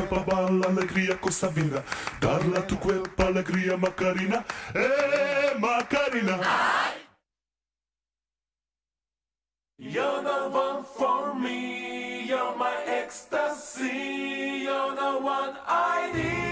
la alegría, cosa vida. Darle tu alegría, Macarena. ¡Eh, Macarena! You're the one for me, you're my ecstasy, you're the one I need.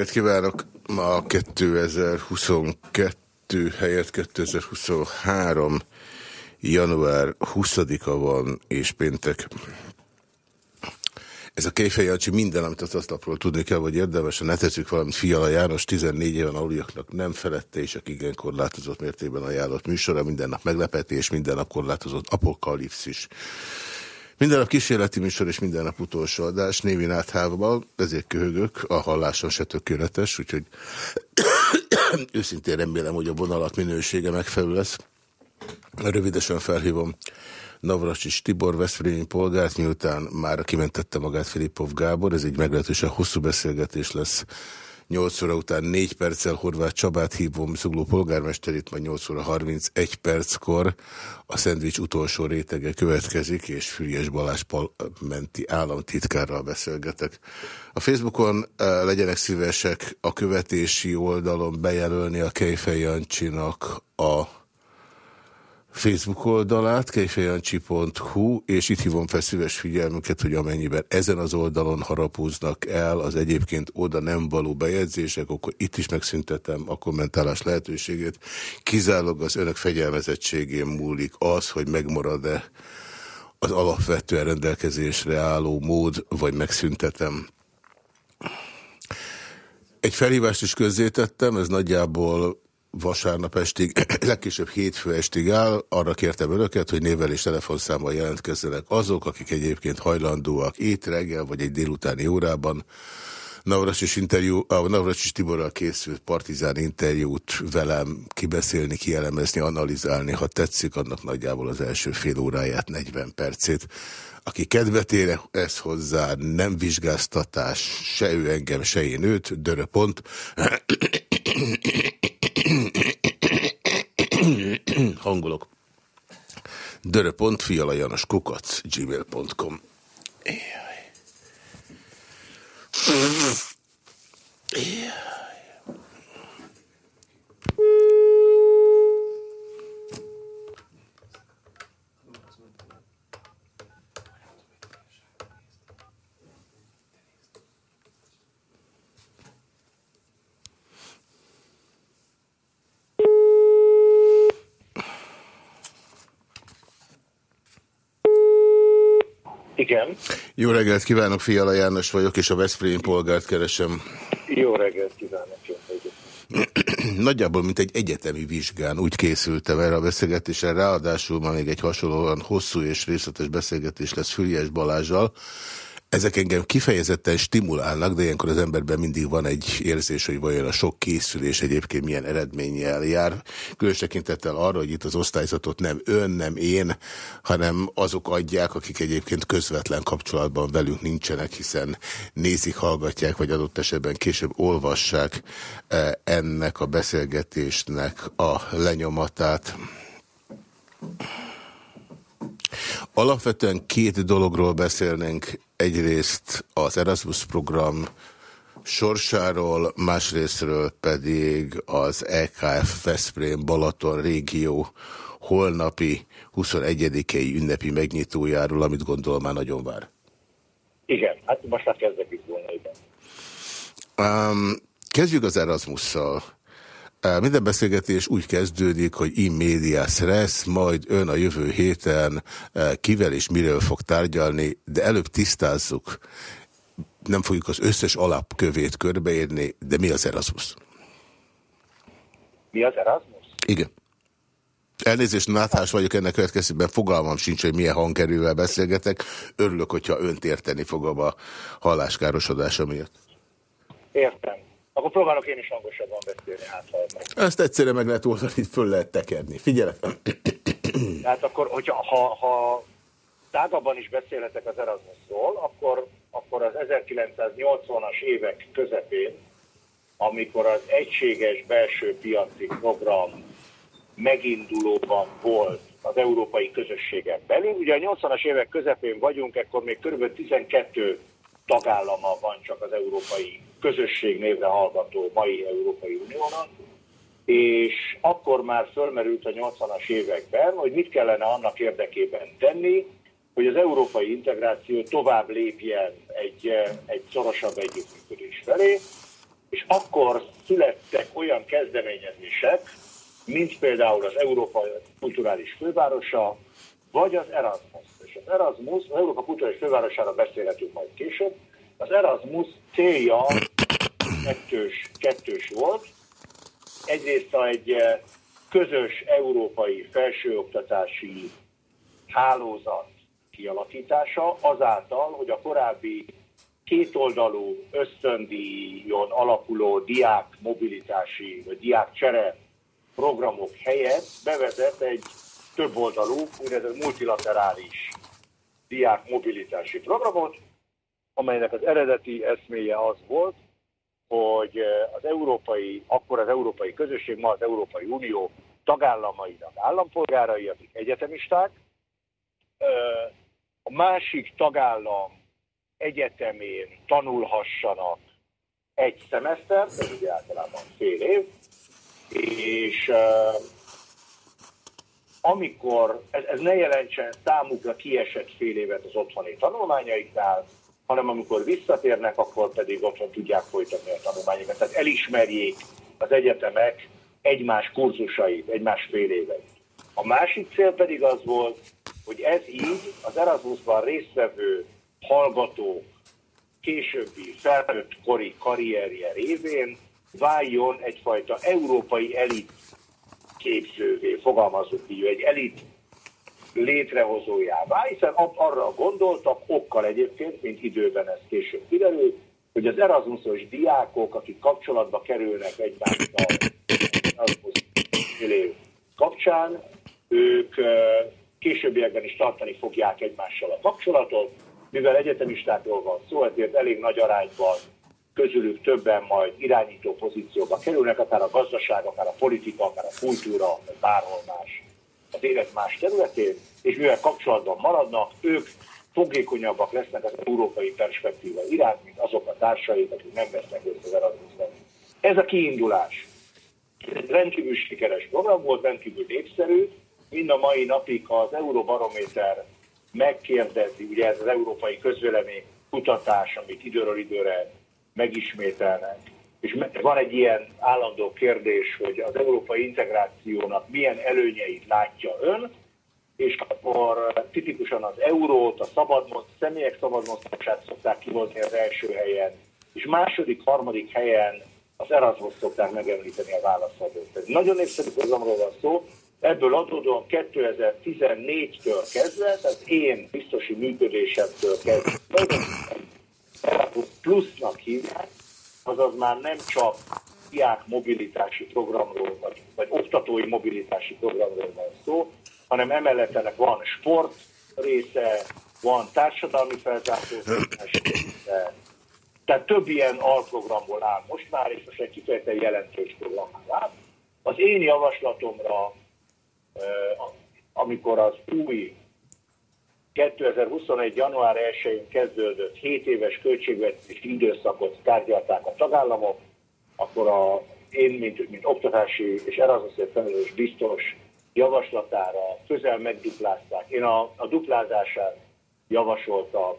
Reggelt kívánok! Ma 2022 helyett 2023. január 20-a van, és péntek. Ez a Kejfej Jancsi minden, amit az aszlapról tudni kell, vagy érdemes, ha ne tesszük valamit Fiala János 14 éven aluliaknak nem felette, és aki igen korlátozott mértékben ajánlott műsora, minden nap meglepetés, minden nap korlátozott apokalipszis. Minden nap kísérleti műsor és minden nap utolsó adás névén áthávval, ezért köhögök, a halláson se tökéletes, úgyhogy őszintén remélem, hogy a vonalat minősége megfelelő lesz. Rövidesen felhívom Navracsis Tibor Veszprémi polgárt, miután már kimentette magát Filipov Gábor, ez egy meglehetősen hosszú beszélgetés lesz. 8 óra után 4 perccel Horváth Csabát hívom, Zugló polgármesterét, majd 8 óra 31 perckor a szendvics utolsó rétege következik, és Füriás Balázs menti államtitkárral beszélgetek. A Facebookon eh, legyenek szívesek a követési oldalon bejelölni a Kejfej Jancsinak a Facebook oldalát, kejfejancsi.hu, és itt hívom fel szíves figyelmüket, hogy amennyiben ezen az oldalon harapóznak el az egyébként oda nem való bejegyzések, akkor itt is megszüntetem a kommentálás lehetőségét. Kizárólag az önök fegyelmezettségén múlik az, hogy megmarad-e az alapvetően rendelkezésre álló mód, vagy megszüntetem. Egy felhívást is közzétettem, ez nagyjából vasárnap estig, legkésőbb hétfő estig áll. Arra kértem önöket, hogy névvel és telefonszámmal jelentkezzenek azok, akik egyébként hajlandóak itt reggel vagy egy délutáni órában Navracsis interjú, a Navracsis Tiborral készült partizán interjút velem kibeszélni, kielemezni, analizálni, ha tetszik, annak nagyjából az első fél óráját, 40 percét. Aki kedvet ére ez hozzá, nem vizsgáztatás, se ő engem, se én őt, döröpont. Hangolok. Dörö.fialajanos kukac gmail.com Jaj. Jaj. Igen, Jó reggelt kívánok, Fiala János vagyok, és a Veszprém polgárt keresem. jó reggelt kívánok. jó reggelt. Nagyjából, mint egy egyetemi vizsgán úgy készültem erre a beszélgetésre, ráadásul ma még egy hasonlóan hosszú és részletes beszélgetés lesz Füriás Balázsjal. Ezek engem kifejezetten stimulálnak, de ilyenkor az emberben mindig van egy érzés, hogy vajon a sok készülés egyébként milyen eredménnyel jár. Különös tekintettel arra, hogy itt az osztályzatot nem ön, nem én, hanem azok adják, akik egyébként közvetlen kapcsolatban velünk nincsenek, hiszen nézik, hallgatják, vagy adott esetben később olvassák eh, ennek a beszélgetésnek a lenyomatát. Alapvetően két dologról beszélnénk. Egyrészt az Erasmus program sorsáról, másrésztről pedig az EKF Veszprém Balaton régió holnapi 21-i ünnepi megnyitójáról, amit gondolom már nagyon vár. Igen, hát most már kezdek izgulni, igen. Um, kezdjük az Erasmusszal. Uh, minden beszélgetés úgy kezdődik, hogy in medias res, majd ön a jövő héten uh, kivel és miről fog tárgyalni, de előbb tisztázzuk. Nem fogjuk az összes alapkövét körbeírni, de mi az Erasmus? Mi az Erasmus? Igen. Elnézést, náthás vagyok ennek következtében, fogalmam sincs, hogy milyen hangerővel beszélgetek. Örülök, hogyha önt érteni fogom a halláskárosodása miatt. Értem. Akkor próbálok én is hangosabban beszélni, hát ha. Ezt egyszerre meg lehet oldani, föl lehet tekerni. Figyelek! Tehát akkor, hogyha ha, ha tágabban is beszélhetek az Erasmusról, akkor, akkor az 1980-as évek közepén, amikor az egységes belső piaci program megindulóban volt az európai közösségen belül. Ugye a 80-as évek közepén vagyunk, ekkor még kb. 12 tagállama van csak az európai közösség névre hallgató mai Európai Uniónak, és akkor már fölmerült a 80-as években, hogy mit kellene annak érdekében tenni, hogy az európai integráció tovább lépjen egy, egy szorosabb együttműködés felé, és akkor születtek olyan kezdeményezések, mint például az Európa Kulturális Fővárosa, vagy az Erasmus. És az Erasmus, az Európa Kulturális Fővárosára beszélhetünk majd később, az Erasmus célja kettős, kettős volt. Egyrészt egy eh, közös európai felsőoktatási hálózat kialakítása azáltal, hogy a korábbi kétoldalú ösztöndíjon alapuló diák mobilitási vagy diák csere programok helyett bevezet egy többoldalú, úgynevezett multilaterális diák mobilitási programot, amelynek az eredeti eszméje az volt, hogy az európai, akkor az európai közösség, ma az Európai Unió tagállamainak állampolgárai, akik egyetemisták, a másik tagállam egyetemén tanulhassanak egy szemesztert, ez ugye általában fél év, és uh, amikor, ez, ez ne jelentsen számukra kiesett fél évet az otthoni tanulmányaiknál, hanem amikor visszatérnek, akkor pedig otthon tudják folytatni a tanulmányokat. Tehát elismerjék az egyetemek egymás kurzusait, egymás fél éveit. A másik cél pedig az volt, hogy ez így az Erasmusban résztvevő hallgatók későbbi felnőtt kori karrierje révén váljon egyfajta európai elit képzővé, fogalmazunk így, egy elit létrehozójává, hiszen arra gondoltak, okkal egyébként, mint időben ez később kiderült, hogy az Erasmusos diákok, akik kapcsolatba kerülnek egymással Erasmus év kapcsán, ők későbbiekben is tartani fogják egymással a kapcsolatot, mivel egyetemistákról van szó, ezért elég nagy arányban közülük többen majd irányító pozícióba kerülnek, akár a gazdaság, akár a politika, akár a kultúra, bárhol más az élet más területén, és mivel kapcsolatban maradnak, ők fogékonyabbak lesznek az európai perspektíva iránt, mint azok a társaik, akik nem vesznek össze az Erasmusban. Ez a kiindulás. Ez rendkívül sikeres program volt, rendkívül népszerű. Mind a mai napig, az Euróbarométer megkérdezi, ugye ez az európai közvélemény kutatás, amit időről időre megismételnek, és van egy ilyen állandó kérdés, hogy az európai integrációnak milyen előnyeit látja ön, és akkor tipikusan az eurót, a szabad, személyek szabad mozgását szokták kihozni az első helyen, és második, harmadik helyen az Erasmus szokták megemlíteni a válaszadók. Ez nagyon népszerű programról van szó, ebből adódóan 2014-től kezdve, tehát én biztosi működésemtől kezdve, plusznak hívják, azaz már nem csak diák mobilitási programról, vagy, vagy oktatói mobilitási programról van szó, hanem emellett ennek van sport része, van társadalmi felzárkóztatás része, tehát több ilyen alprogramból áll most már, és most egy kifejezetten jelentős programmal áll. Az én javaslatomra, amikor az új 2021. január 1-én kezdődött 7 éves költségvetési időszakot tárgyalták a tagállamok, akkor a, én, mint, mint oktatási és Erasmusért felelős biztos javaslatára közel megduplázták. Én a, a duplázását javasoltam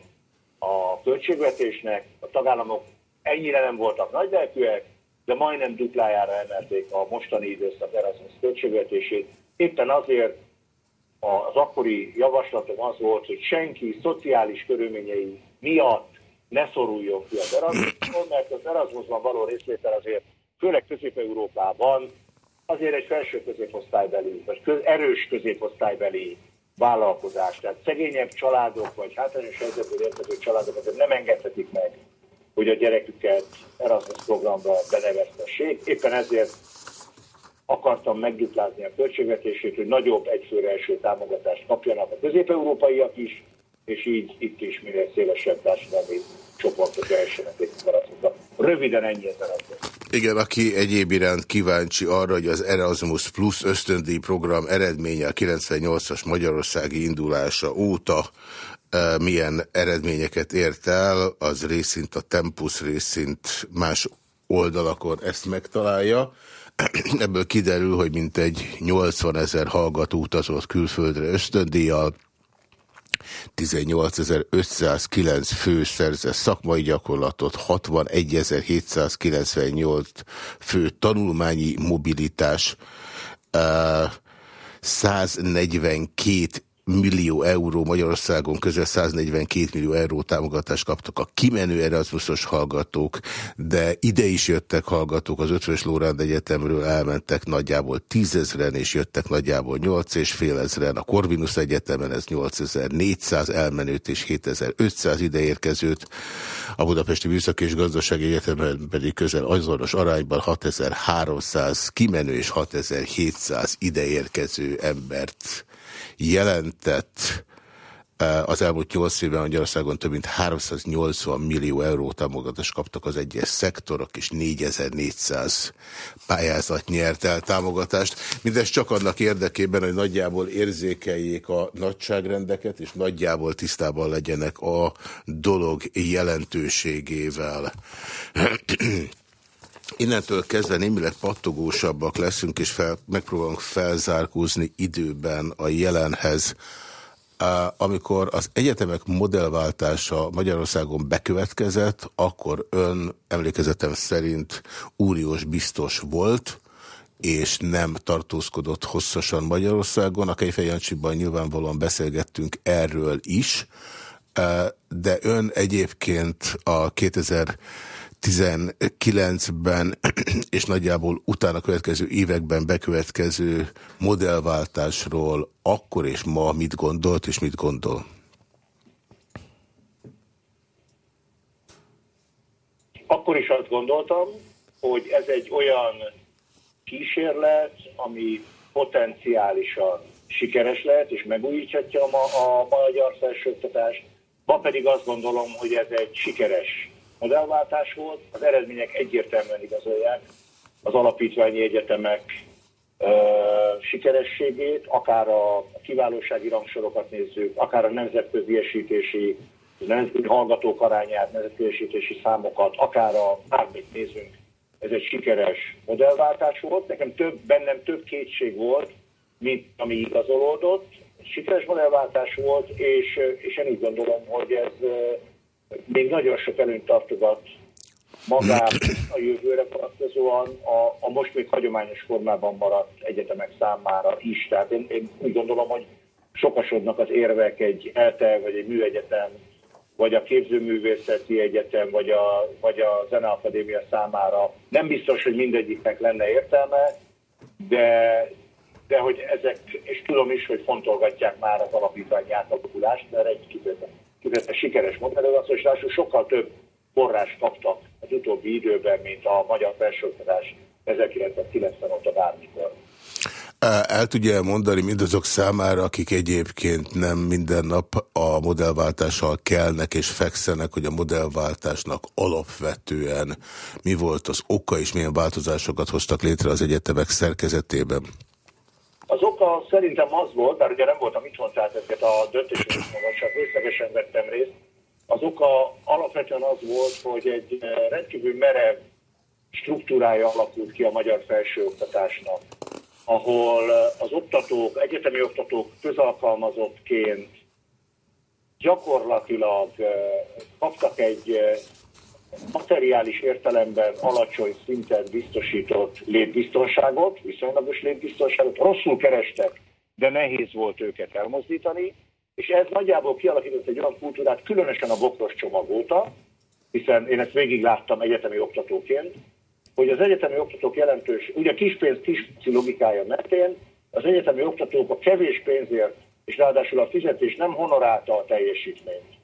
a költségvetésnek, a tagállamok ennyire nem voltak nagylelkűek, de majdnem duplájára emelték a mostani időszak Erasmus költségvetését. Éppen azért az akkori javaslatom az volt, hogy senki szociális körülményei miatt ne szoruljon ki az Erasmusból, mert az Erasmusban való részvétel azért, főleg Közép-Európában, azért egy felső középosztálybeli, vagy erős középosztálybeli vállalkozás. Tehát szegényebb családok, vagy hátrányos helyzetből érkező családok azért nem engedhetik meg, hogy a gyereküket Erasmus programba beneveztessék. Éppen ezért akartam megduplázni a költségvetését, hogy nagyobb egyfőre első támogatást kapjanak a közép-európaiak is, és így itt is minél szélesebb társadalmi csoportok elsőnek maradhatnak. Röviden ennyi Erasmus. Igen, aki egyéb iránt kíváncsi arra, hogy az Erasmus Plus ösztöndíj program eredménye a 98-as Magyarországi indulása óta e, milyen eredményeket ért el, az részint a Tempus, részint más oldalakon ezt megtalálja. Ebből kiderül, hogy mintegy 80 ezer hallgató utazott külföldre ösztöndíjjal, 18.509 fő szerzett szakmai gyakorlatot, 61.798 fő tanulmányi mobilitás, 142 millió euró Magyarországon közel 142 millió euró támogatást kaptak a kimenő Erasmusos hallgatók, de ide is jöttek hallgatók, az Ötvös Lóránd Egyetemről elmentek nagyjából tízezren, és jöttek nagyjából nyolc és fél ezren. A Corvinus Egyetemen ez 8400 elmenőt és 7500 ideérkezőt, a Budapesti Műszaki és Gazdasági Egyetemen pedig közel azonos arányban 6300 kimenő és 6700 ideérkező embert jelentett az elmúlt 8 évben Magyarországon több mint 380 millió euró támogatást kaptak az egyes szektorok, és 4400 pályázat nyert el támogatást. Mindez csak annak érdekében, hogy nagyjából érzékeljék a nagyságrendeket, és nagyjából tisztában legyenek a dolog jelentőségével. Innentől kezdve némileg pattogósabbak leszünk, és fel, megpróbálunk felzárkózni időben a jelenhez. Amikor az egyetemek modellváltása Magyarországon bekövetkezett, akkor ön emlékezetem szerint úriós biztos volt, és nem tartózkodott hosszasan Magyarországon. A Kejfejancsiban nyilvánvalóan beszélgettünk erről is, de ön egyébként a 2000 19-ben és nagyjából utána következő években bekövetkező modellváltásról akkor és ma mit gondolt és mit gondol? Akkor is azt gondoltam, hogy ez egy olyan kísérlet, ami potenciálisan sikeres lehet, és megújíthatja a, ma, a magyar felsőoktatást. Ma pedig azt gondolom, hogy ez egy sikeres modellváltás volt, az eredmények egyértelműen igazolják az alapítványi egyetemek sikerességét, akár a kiválósági rangsorokat nézzük, akár a nemzetközi esítési, nemzetközi hallgatók arányát, nemzetközi esítési számokat, akár a bármit nézünk, ez egy sikeres modellváltás volt. Nekem több, bennem több kétség volt, mint ami igazolódott. Sikeres modellváltás volt, és, és én úgy gondolom, hogy ez még nagyon sok előnyt tartogat magát a jövőre vonatkozóan a, a most még hagyományos formában maradt egyetemek számára is. Tehát én, én úgy gondolom, hogy sokasodnak az érvek egy ELTE, vagy egy műegyetem, vagy a képzőművészeti egyetem, vagy a, vagy a Zeneakadémia számára. Nem biztos, hogy mindegyiknek lenne értelme, de, de hogy ezek, és tudom is, hogy fontolgatják már az alapítványi átalakulást, mert egy kifejezetten kifejezetten sikeres modell, az, és lássuk, sokkal több forrás kaptak az utóbbi időben, mint a magyar felsőoktatás 1990 óta bármikor. El tudja mondani mindazok számára, akik egyébként nem minden nap a modellváltással kelnek és fekszenek, hogy a modellváltásnak alapvetően mi volt az oka és milyen változásokat hoztak létre az egyetemek szerkezetében? Az oka szerintem az volt, bár ugye nem voltam itthon, tehát ezeket a döntéseket csak részlegesen vettem részt, az oka alapvetően az volt, hogy egy eh, rendkívül merev struktúrája alakult ki a magyar felsőoktatásnak, ahol eh, az oktatók, egyetemi oktatók közalkalmazottként gyakorlatilag eh, kaptak egy materiális értelemben alacsony szinten biztosított létbiztonságot, viszonylagos létbiztonságot, rosszul kerestek, de nehéz volt őket elmozdítani, és ez nagyjából kialakított egy olyan kultúrát, különösen a bokros csomag óta, hiszen én ezt végig láttam egyetemi oktatóként, hogy az egyetemi oktatók jelentős, ugye kis pénz, kis logikája mentén, az egyetemi oktatók a kevés pénzért, és ráadásul a fizetés nem honorálta a teljesítményt.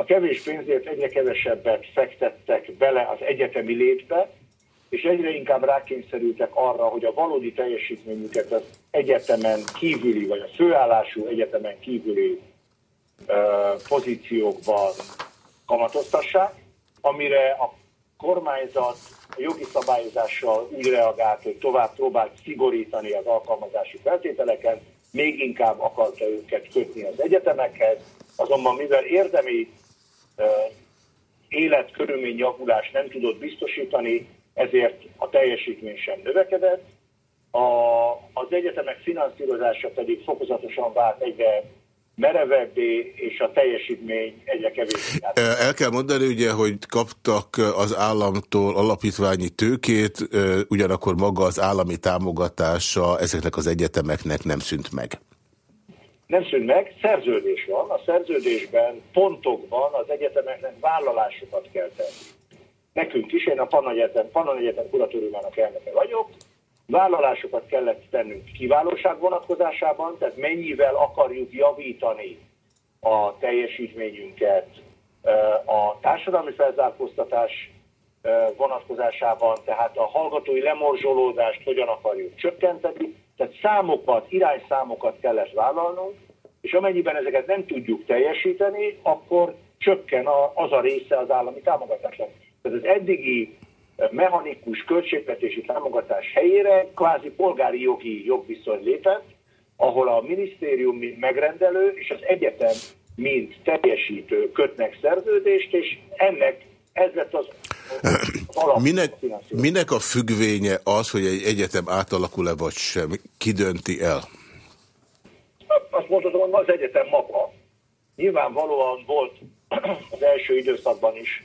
A kevés pénzért egyre kevesebbet fektettek bele az egyetemi létbe, és egyre inkább rákényszerültek arra, hogy a valódi teljesítményüket az egyetemen kívüli, vagy a főállású egyetemen kívüli uh, pozíciókban kamatoztassák, amire a kormányzat a jogi szabályozással úgy reagált, hogy tovább próbált szigorítani az alkalmazási feltételeken, még inkább akarta őket kötni az egyetemekhez, azonban mivel érdemi életkörülmény javulást nem tudott biztosítani, ezért a teljesítmény sem növekedett. A, az egyetemek finanszírozása pedig fokozatosan vált egyre merevebbé, és a teljesítmény egyre kevésbé. El kell mondani ugye, hogy kaptak az államtól alapítványi tőkét, ugyanakkor maga az állami támogatása ezeknek az egyetemeknek nem szűnt meg. Nem szűnt meg, szerződés van. A szerződésben, pontokban az egyetemeknek vállalásokat kell tenni nekünk is, én a Pannon Egyetem, Pannon Egyetem kuratóriumának elnöke vagyok, vállalásokat kellett tennünk kiválóság vonatkozásában, tehát mennyivel akarjuk javítani a teljesítményünket a társadalmi felzárkóztatás vonatkozásában, tehát a hallgatói lemorzsolódást hogyan akarjuk csökkenteni, tehát számokat, irányszámokat kellett vállalnunk, és amennyiben ezeket nem tudjuk teljesíteni, akkor csökken az a része az állami támogatásnak. Tehát az eddigi eh, mechanikus költségvetési támogatás helyére kvázi polgári jogi jogviszony lépett, ahol a minisztérium mint megrendelő és az egyetem mint teljesítő kötnek szerződést, és ennek ez lett az, minek, minek a függvénye az, hogy egy egyetem átalakul-e vagy sem? Ki dönti el? Azt mondhatom, hogy az egyetem maga. Nyilvánvalóan volt az első időszakban is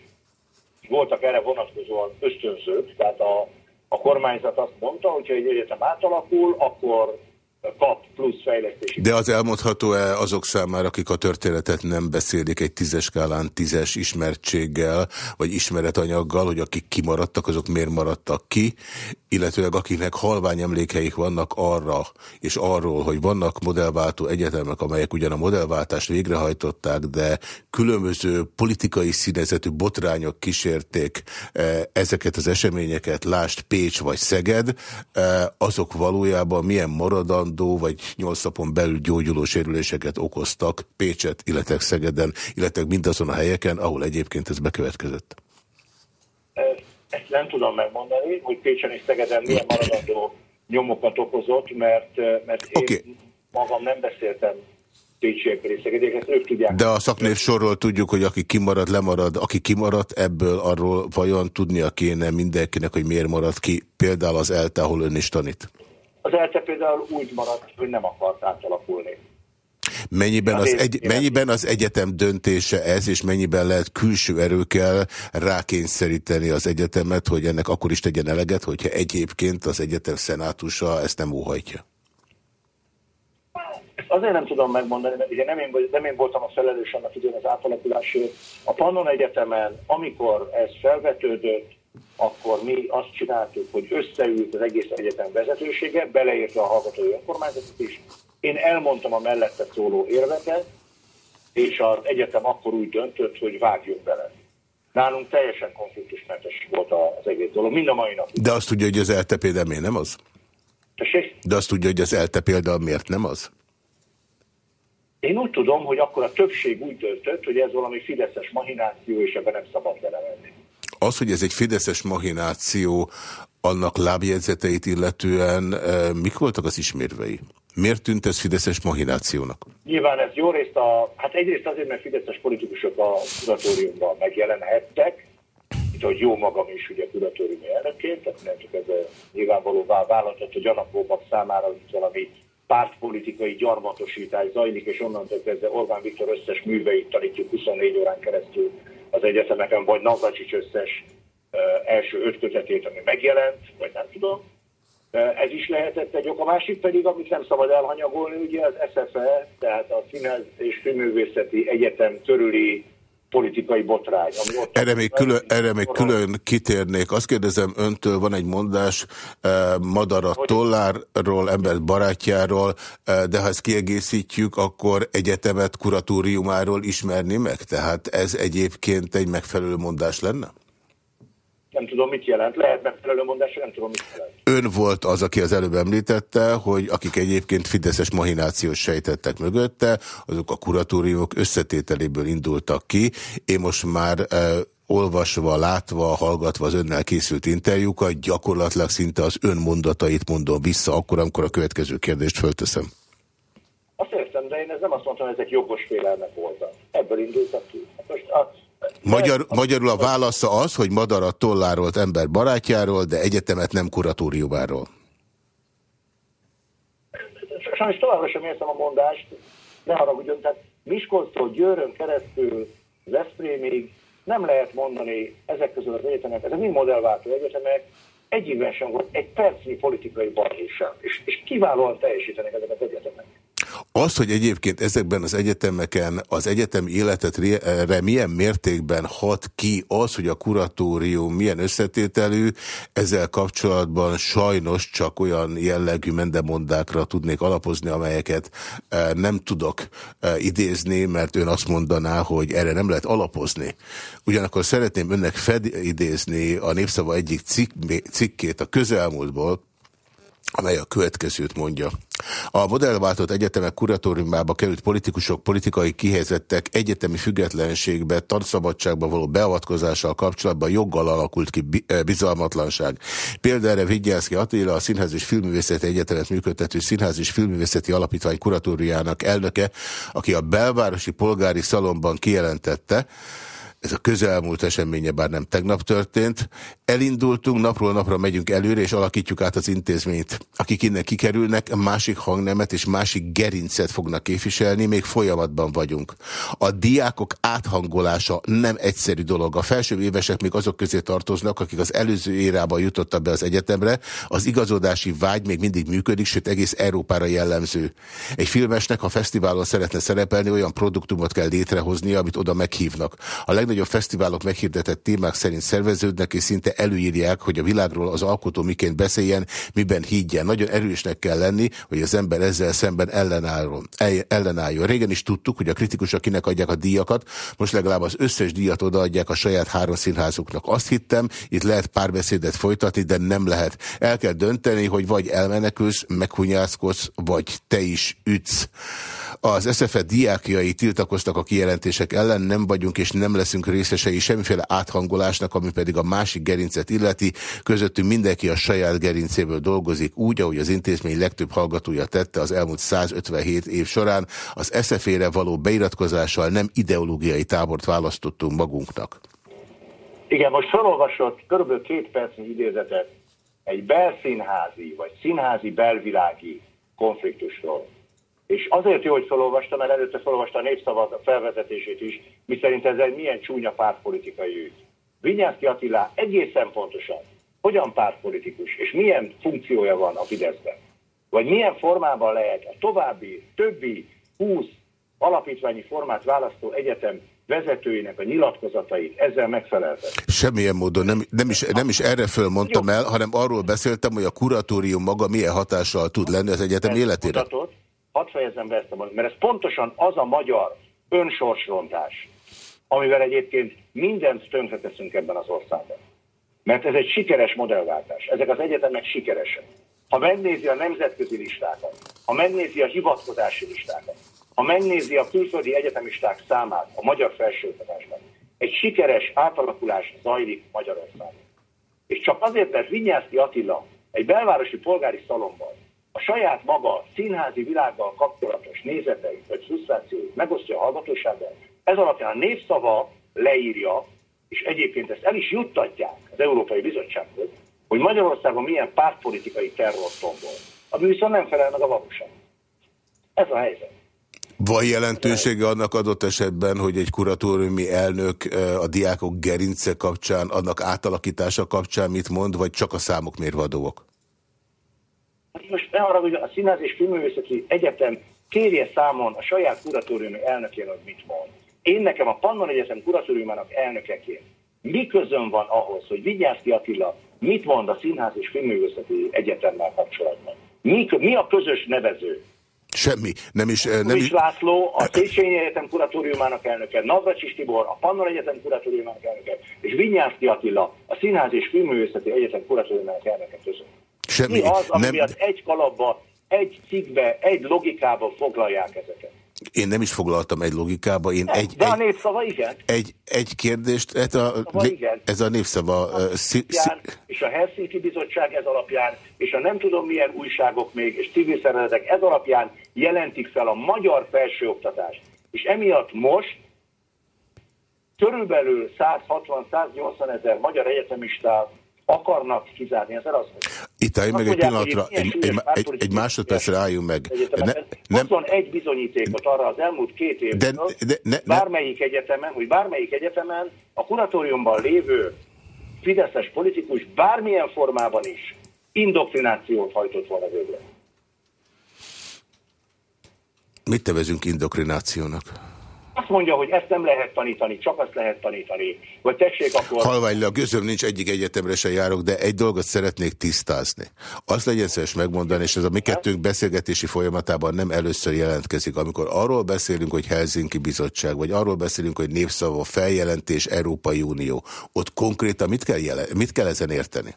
voltak erre vonatkozóan ösztönzők, tehát a, a kormányzat azt mondta, hogy ha egy egyetem átalakul, akkor kap plusz fejlesztési. De az elmondható-e azok számára, akik a történetet nem beszélik egy tízes skálán tízes ismertséggel, vagy ismeretanyaggal, hogy akik kimaradtak, azok miért maradtak ki, illetőleg akiknek halvány emlékeik vannak arra, és arról, hogy vannak modellváltó egyetemek, amelyek ugyan a modellváltást végrehajtották, de különböző politikai színezetű botrányok kísérték eh, ezeket az eseményeket, lást Pécs vagy Szeged, eh, azok valójában milyen maradan maradandó vagy nyolc napon belül gyógyuló sérüléseket okoztak Pécset, illetve Szegeden, illetve mindazon a helyeken, ahol egyébként ez bekövetkezett? Ezt nem tudom megmondani, hogy Pécsen és Szegeden milyen maradandó nyomokat okozott, mert, mert okay. én magam nem beszéltem de a szaknév sorról tudjuk, hogy aki kimarad, lemarad. Aki kimarad, ebből arról vajon tudnia kéne mindenkinek, hogy miért marad ki, például az ELTE, ahol ön is tanít. Az ELTE például úgy maradt, hogy nem akart átalakulni. Mennyiben az, egy, mennyiben az egyetem döntése ez, és mennyiben lehet külső erőkkel rákényszeríteni az egyetemet, hogy ennek akkor is tegyen eleget, hogyha egyébként az egyetem szenátusa ezt nem óhajtja? Azért nem tudom megmondani, mert ugye nem én, nem én voltam a felelős annak idején az átalakulásért. A Pannon Egyetemen, amikor ez felvetődött, akkor mi azt csináltuk, hogy összeült az egész egyetem vezetősége, beleértve a hallgatói önkormányzatot is. Én elmondtam a mellette szóló érveket, és az egyetem akkor úgy döntött, hogy vágjunk bele. Nálunk teljesen konfliktusmentes volt az egész dolog, mind a mai napig. De azt tudja, hogy az ELTE például miért nem az? Tessék? De azt tudja, hogy az ELTE például miért nem az? Én úgy tudom, hogy akkor a többség úgy döntött, hogy ez valami fideszes mahináció, és ebben nem szabad belevenni. Az, hogy ez egy fideszes mahináció, annak lábjegyzeteit illetően e, mik voltak az ismérvei? Miért tűnt ez fideszes mahinációnak? Nyilván ez jó részt a, hát egyrészt azért, mert fideszes politikusok a kuratóriumban megjelenhettek, mint ahogy jó magam is ugye kuratóriumi elnökként, tehát nem csak ez nyilvánvalóvá vállalatot a gyanakvóbbak számára, hogy itt valami pártpolitikai gyarmatosítás zajlik, és onnantól kezdve Orbán Viktor összes műveit tanítjuk 24 órán keresztül az egyetemeken, vagy Navracsics összes első öt kötetét, ami megjelent, vagy nem tudom. Ez is lehetett egy ok. A másik pedig, amit nem szabad elhanyagolni, ugye az SFE, tehát a Színház és Filművészeti Egyetem körüli politikai botrány. Ami ott Erre még külön, erre még külön kitérnék. Azt kérdezem öntől, van egy mondás, eh, madara tollárról, ember barátjáról, eh, de ha ezt kiegészítjük, akkor egyetemet kuratóriumáról ismerni meg? Tehát ez egyébként egy megfelelő mondás lenne? Nem tudom, mit jelent. Lehet megfelelő mondás, nem tudom, mit jelent. Ön volt az, aki az előbb említette, hogy akik egyébként fideszes mahinációt sejtettek mögötte, azok a kuratóriumok összetételéből indultak ki. Én most már eh, olvasva, látva, hallgatva az önnel készült interjúkat, gyakorlatilag szinte az ön mondatait mondom vissza, akkor, amikor a következő kérdést fölteszem. Azt értem, de én ez nem azt mondtam, hogy ezek jogos félelmek voltak. Ebből indultak ki. Hát most a, Magyar, magyarul a válasza az, hogy madara tollárolt ember barátjáról, de egyetemet nem kuratóriumáról. Sajnos továbbra sem értem a mondást, ne haragudjon, tehát Miskolctól Győrön keresztül Veszprémig nem lehet mondani ezek közül az egyetemek, ezek mind modellváltó egyetemek, egyikben sem volt egy percnyi politikai balhé sem, és, és kiválóan teljesítenek ezek az egyetemek. Az, hogy egyébként ezekben az egyetemeken az egyetemi életetre milyen mértékben hat ki az, hogy a kuratórium milyen összetételű, ezzel kapcsolatban sajnos csak olyan jellegű mendemondákra tudnék alapozni, amelyeket eh, nem tudok eh, idézni, mert ön azt mondaná, hogy erre nem lehet alapozni. Ugyanakkor szeretném önnek felidézni a Népszava egyik cikk, cikkét a közelmúltból, amely a következőt mondja. A modellváltott egyetemek kuratóriumába került politikusok, politikai kihelyezettek egyetemi függetlenségbe, tanszabadságba való beavatkozással kapcsolatban joggal alakult ki eh, bizalmatlanság. Például Vigyánszki Attila, a Színház és Filművészeti Egyetemet működtető Színház és Filművészeti Alapítvány kuratóriának elnöke, aki a belvárosi polgári szalomban kijelentette, ez a közelmúlt eseménye, bár nem tegnap történt. Elindultunk, napról napra megyünk előre, és alakítjuk át az intézményt. Akik innen kikerülnek, másik hangnemet és másik gerincet fognak képviselni, még folyamatban vagyunk. A diákok áthangolása nem egyszerű dolog. A felső évesek még azok közé tartoznak, akik az előző érában jutottak be az egyetemre. Az igazodási vágy még mindig működik, sőt egész Európára jellemző. Egy filmesnek, ha fesztiválon szeretne szerepelni, olyan produktumot kell létrehozni, amit oda meghívnak. A legnagyobb fesztiválok meghirdetett témák szerint szerveződnek, és szinte előírják, hogy a világról az alkotó miként beszéljen, miben higgyen. Nagyon erősnek kell lenni, hogy az ember ezzel szemben ellenálljon. El- ellenálljon. Régen is tudtuk, hogy a kritikusok kinek adják a díjakat, most legalább az összes díjat odaadják a saját három színházuknak. Azt hittem, itt lehet párbeszédet folytatni, de nem lehet. El kell dönteni, hogy vagy elmenekülsz, meghunyászkodsz, vagy te is ütsz. Az SZFE diákjai tiltakoztak a kijelentések ellen, nem vagyunk és nem leszünk részesei semmiféle áthangolásnak, ami pedig a másik gerincet illeti. Közöttünk mindenki a saját gerincéből dolgozik úgy, ahogy az intézmény legtöbb hallgatója tette az elmúlt 157 év során. Az SZFE-re való beiratkozással nem ideológiai tábort választottunk magunknak. Igen, most felolvasott kb. két percnyi idézetet egy belszínházi vagy színházi belvilági konfliktusról. És azért jó, hogy felolvastam, mert előtte felolvasta a népszavak a felvezetését is, miszerint ez egy milyen csúnya pártpolitikai ügy. Vinyánszki Attila egészen pontosan, hogyan pártpolitikus, és milyen funkciója van a Fideszben. vagy milyen formában lehet a további, többi 20 alapítványi formát választó egyetem vezetőinek a nyilatkozatait ezzel megfeleltetni. Semmilyen módon nem, nem, is, nem is erre fölmondtam el, hanem arról beszéltem, hogy a kuratórium maga milyen hatással tud lenni az egyetem életére. mutatott, hadd fejezem be ezt a mondatot, mert ez pontosan az a magyar önsorsrontás, amivel egyébként mindent tönkreteszünk ebben az országban. Mert ez egy sikeres modellváltás. Ezek az egyetemek sikeresek. Ha megnézi a nemzetközi listákat, ha megnézi a hivatkozási listákat, ha megnézi a külföldi egyetemisták számát a magyar felsőoktatásban, egy sikeres átalakulás zajlik Magyarországon. És csak azért, mert Vinyászki Attila egy belvárosi polgári szalomban a saját maga színházi világgal kapcsolatos nézeteit vagy frusztrációit megosztja a hallgatósággal, ez alapján a népszava leírja, és egyébként ezt el is juttatják az Európai Bizottsághoz, hogy Magyarországon milyen pártpolitikai terror tombol, ami viszont nem felel meg a valóság. Ez a helyzet. Van jelentősége annak adott esetben, hogy egy kuratóriumi elnök a diákok gerince kapcsán, annak átalakítása kapcsán mit mond, vagy csak a számok mérvadóak? Hát Most ne hogy a Színház és Filmművészeti Egyetem kérje számon a saját kuratóriumi elnökén, hogy mit mond. Én nekem a Pannon Egyetem kuratóriumának elnökeként mi közön van ahhoz, hogy Vigyászki Attila mit mond a Színház és Filmművészeti Egyetemmel kapcsolatban? Mi, mi a közös nevező? Semmi. Nem is... eh, Nem Kovics is László, a Széchenyi Egyetem kuratóriumának elnöke, Navracsis Tibor, a Pannon Egyetem kuratóriumának elnöke, és Vinyászki Attila, a Színház és Filmművészeti Egyetem kuratóriumának elnöke között. Semmi. Mi az, ami Nem, miatt egy kalapba, egy cikkbe, egy logikába foglalják ezeket? én nem is foglaltam egy logikába, én egy, De a egy, népszava igen. egy, egy kérdést, ez a, Szava igen. ez a népszava... eh, szí- szí- és a Helsinki Bizottság ez alapján, és a nem tudom milyen újságok még, és civil szervezetek ez alapján jelentik fel a magyar felsőoktatást. És emiatt most körülbelül 160-180 ezer magyar egyetemistát akarnak kizárni az Erasmus. Itt állj meg egy pillanatra, egy, egy, egy, egy másodpercre álljunk meg. Ne, nem, egy bizonyítékot arra az elmúlt két évből, De- de- ne- ne- bármelyik egyetemen, hogy bármelyik egyetemen a kuratóriumban lévő fideszes politikus bármilyen formában is indoktrinációt hajtott volna végre. mit nevezünk indokrinációnak? Azt mondja, hogy ezt nem lehet tanítani, csak azt lehet tanítani. Vagy tessék akkor... Halványla, gözöm nincs egyik egyetemre se járok, de egy dolgot szeretnék tisztázni. Azt legyen szíves megmondani, és ez a mi kettőnk beszélgetési folyamatában nem először jelentkezik. Amikor arról beszélünk, hogy Helsinki Bizottság, vagy arról beszélünk, hogy népszava, feljelentés, Európai Unió, ott konkrétan mit kell, jelen, mit kell ezen érteni?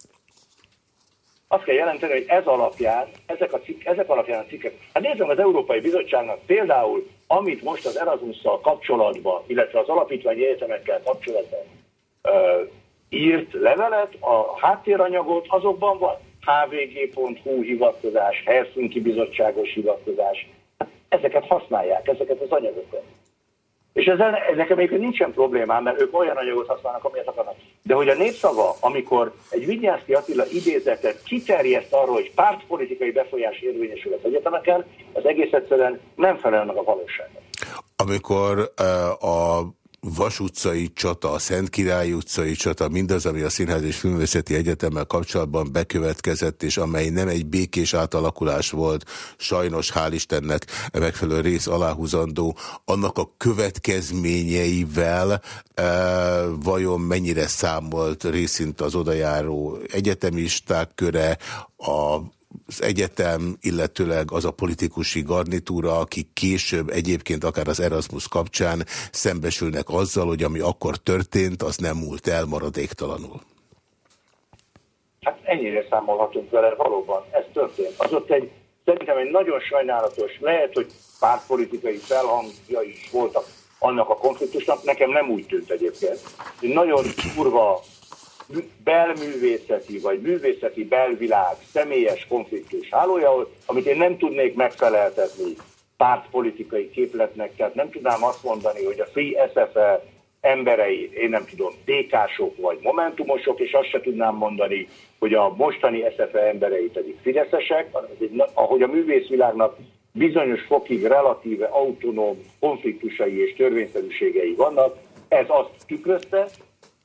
Azt kell jelenteni, hogy ez alapján, ezek, a cikk, ezek alapján a cikkek. Hát nézzem az Európai Bizottságnak például, amit most az Erasmusszal kapcsolatban, illetve az alapítványi egyetemekkel kapcsolatban ö, írt levelet, a háttéranyagot, azokban van hvg.hu hivatkozás, Helsinki Bizottságos hivatkozás. Ezeket használják, ezeket az anyagokat. És ezzel nekem egyébként nincsen problémám, mert ők olyan anyagot használnak, amilyet akarnak. De hogy a népszava, amikor egy Vigyászki Attila idézetet kiterjeszt arról, hogy pártpolitikai befolyás érvényesül az egyetemeken, az egész egyszerűen nem felel meg a valóságnak. Amikor uh, a Vas utcai csata, a Szent Király utcai csata, mindaz, ami a Színház és Filmvészeti Egyetemmel kapcsolatban bekövetkezett, és amely nem egy békés átalakulás volt, sajnos hál' Istennek megfelelő rész aláhúzandó, annak a következményeivel e, vajon mennyire számolt részint az odajáró egyetemisták köre, a az egyetem, illetőleg az a politikusi garnitúra, akik később egyébként akár az Erasmus kapcsán szembesülnek azzal, hogy ami akkor történt, az nem múlt el maradéktalanul. Hát ennyire számolhatunk vele, valóban ez történt. Az ott egy, szerintem egy nagyon sajnálatos, lehet, hogy pártpolitikai felhangja is voltak annak a konfliktusnak, nekem nem úgy tűnt egyébként. Egy nagyon kurva belművészeti vagy művészeti belvilág személyes konfliktus hálója, amit én nem tudnék megfeleltetni pártpolitikai képletnek, tehát nem tudnám azt mondani, hogy a Free SFE emberei, én nem tudom, DK-sok vagy momentumosok, és azt se tudnám mondani, hogy a mostani SFE emberei pedig fideszesek, ahogy a művészvilágnak bizonyos fokig relatíve autonóm konfliktusai és törvényszerűségei vannak, ez azt tükrözte,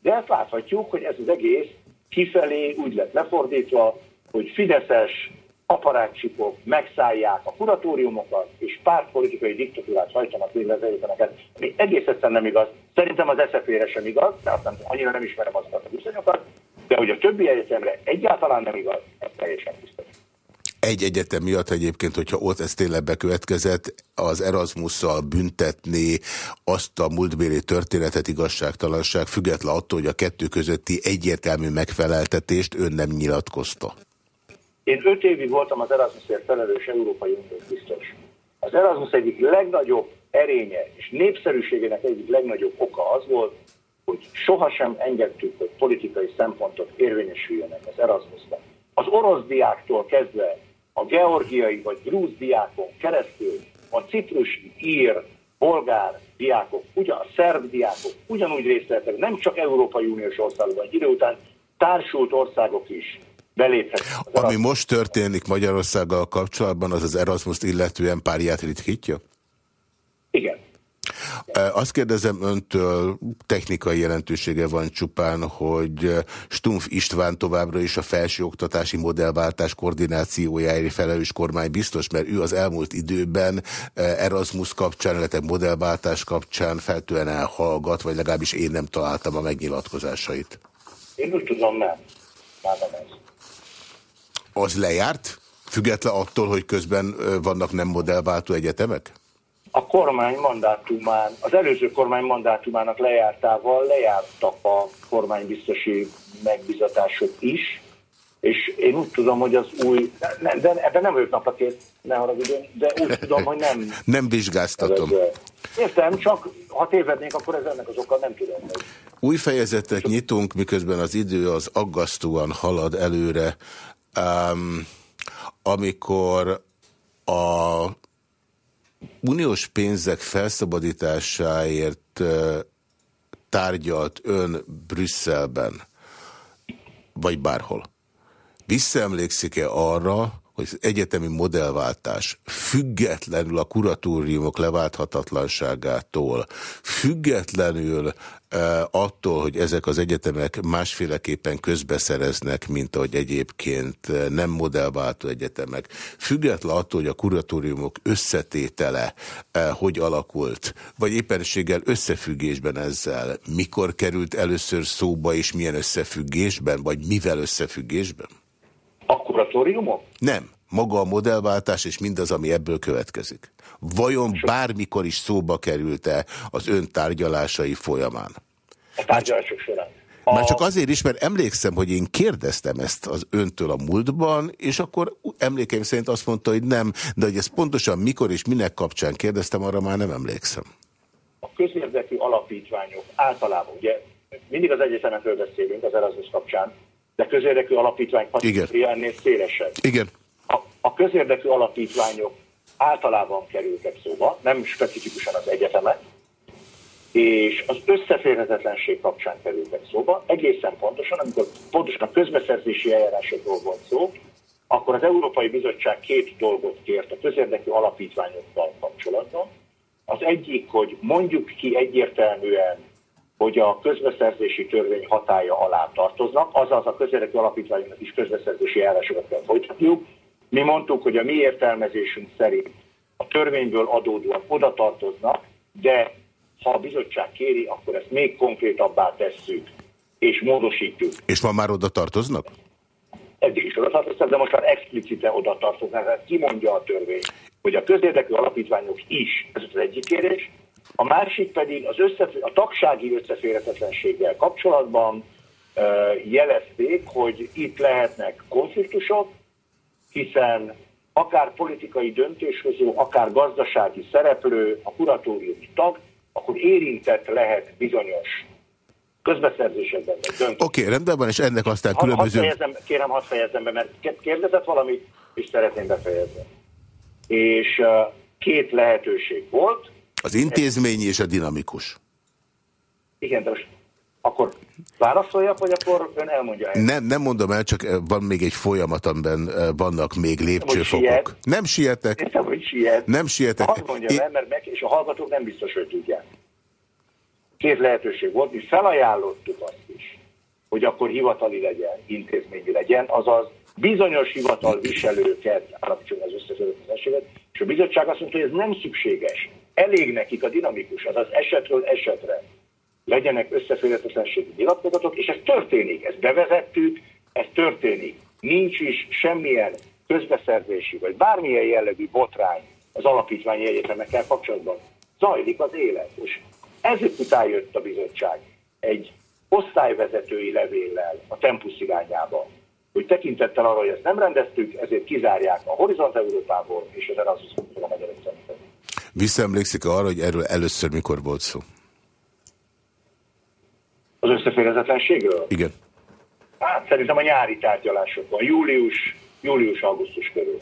de ezt láthatjuk, hogy ez az egész kifelé úgy lett lefordítva, hogy Fideszes aparátcsipok megszállják a kuratóriumokat, és pártpolitikai diktatúrát hajtanak egyetemeket, ami egész egyszerűen nem igaz. Szerintem az SZP-re sem igaz, de aztán annyira nem ismerem azokat a viszonyokat, de hogy a többi egyetemre egyáltalán nem igaz, ez teljesen biztos. Egy egyetem miatt egyébként, hogyha ott ez tényleg bekövetkezett, az Erasmusszal büntetni azt a múltbéli történetet igazságtalanság, független attól, hogy a kettő közötti egyértelmű megfeleltetést ön nem nyilatkozta. Én öt évig voltam az Erasmusért felelős Európai Uniós biztos. Az Erasmus egyik legnagyobb erénye és népszerűségének egyik legnagyobb oka az volt, hogy sohasem engedtük, hogy politikai szempontok érvényesüljenek az Erasmusban. Az orosz diáktól kezdve a georgiai vagy grúz diákon keresztül a ciprusi, ír, bolgár diákok, ugyan a szerb diákok ugyanúgy részt vettek, nem csak Európai Uniós országokban, egy idő után társult országok is beléphetnek. az Ami most történik Magyarországgal kapcsolatban, az az Erasmus-t illetően párját ritkítja? Igen. Azt kérdezem öntől, technikai jelentősége van csupán, hogy Stumpf István továbbra is a felsőoktatási modellváltás koordinációjáért felelős kormány biztos, mert ő az elmúlt időben Erasmus kapcsán, illetve modellváltás kapcsán feltően elhallgat, vagy legalábbis én nem találtam a megnyilatkozásait. Én úgy tudom, nem. Már nem ez. Az lejárt? Független attól, hogy közben vannak nem modellváltó egyetemek? A kormány mandátumán, az előző kormány mandátumának lejártával lejártak a kormánybiztosi megbizatások is, és én úgy tudom, hogy az új, ne, de ebben nem vagyok napra kész, ne haragudjon, de úgy tudom, hogy nem Nem vizsgáztatom. Értem, csak ha tévednék, akkor ez ennek az oka, nem tudom. Hogy. Új fejezetet nyitunk, miközben az idő az aggasztóan halad előre. Um, amikor a uniós pénzek felszabadításáért tárgyalt ön Brüsszelben, vagy bárhol, visszaemlékszik-e arra, hogy az egyetemi modellváltás függetlenül a kuratóriumok leválthatatlanságától, függetlenül eh, attól, hogy ezek az egyetemek másféleképpen közbeszereznek, mint ahogy egyébként eh, nem modellváltó egyetemek, független attól, hogy a kuratóriumok összetétele eh, hogy alakult, vagy éppenséggel összefüggésben ezzel, mikor került először szóba, és milyen összefüggésben, vagy mivel összefüggésben? A kuratóriumok? Nem. Maga a modellváltás és mindaz, ami ebből következik. Vajon bármikor is szóba került-e az ön tárgyalásai folyamán? A tárgyalások során. A, Már csak azért is, mert emlékszem, hogy én kérdeztem ezt az öntől a múltban, és akkor emlékeim szerint azt mondta, hogy nem, de hogy ez pontosan mikor és minek kapcsán kérdeztem, arra már nem emlékszem. a közérdekű alapítványok általában, ugye mindig az egyetemekről beszélünk az Erasmus kapcsán, de közérdekű alapítvány kategória ennél szélesebb. Igen. A, a közérdekű alapítványok általában kerültek szóba, nem specifikusan az egyetemek, és az összeférhetetlenség kapcsán kerültek szóba, egészen pontosan, amikor pontosan a közbeszerzési eljárásokról volt szó, akkor az Európai Bizottság két dolgot kért a közérdekű alapítványokkal kapcsolatban. Az egyik, hogy mondjuk ki egyértelműen, hogy a közbeszerzési törvény hatája alá tartoznak, azaz a közérdekű alapítványoknak is közbeszerzési eljárásokat kell folytatniuk. Mi mondtuk, hogy a mi értelmezésünk szerint a törvényből adódóan oda tartoznak, de ha a bizottság kéri, akkor ezt még konkrétabbá tesszük, és módosítjuk. És ma már oda tartoznak? Eddig is oda tartoztak, de most már explicite oda tartoznak. Tehát kimondja a törvény, hogy a közérdekű alapítványok is, ez az egyik kérés. A másik pedig az összefé- a tagsági összeférhetetlenséggel kapcsolatban jelezték, hogy itt lehetnek konfliktusok, hiszen akár politikai döntéshozó, akár gazdasági szereplő, a kuratóriumi tag, akkor érintett lehet bizonyos közbeszerzésekben. Oké, okay, rendben van, és ennek aztán Hadd had különböző... fejezem, kérem, hadd fejezzem be, mert kérdezett valamit, és szeretném befejezni. És uh, két lehetőség volt. Az intézményi és a dinamikus. Igen, de most akkor válaszoljak, vagy akkor ön elmondja el? Nem, nem mondom el, csak eh, van még egy folyamat, amiben eh, vannak még siet. lépcsőfokok. Nem sietek. Értem, hogy siet. Nem sietek. Hadd mondja Én- el, mert meg, és a hallgatók nem biztos, hogy tudják. Két lehetőség volt, mi felajánlottuk azt is, hogy akkor hivatali legyen, intézményi legyen, azaz bizonyos hivatalviselőket állapítson az összeférhetetlenséget, és a bizottság azt mondta, hogy ez nem szükséges. Elég nekik a dinamikus, azaz esetről esetre legyenek összeférhetetlenségi nyilatkozatok, és ez történik, ezt bevezettük, ez történik. Nincs is semmilyen közbeszerzési, vagy bármilyen jellegű botrány az alapítványi egyetemekkel kapcsolatban. Zajlik az élet, és ezért után jött a bizottság egy osztályvezetői levéllel a Tempus irányába, hogy tekintettel arra, hogy ezt nem rendeztük, ezért kizárják a Horizont Európából és az Erasmus a Magyar Egyetemet. Visszaemlékszik arra, hogy erről először mikor volt szó? Az összeférhetetlenségről? Igen. Hát szerintem a nyári tárgyalásokon, július, július-augusztus körül.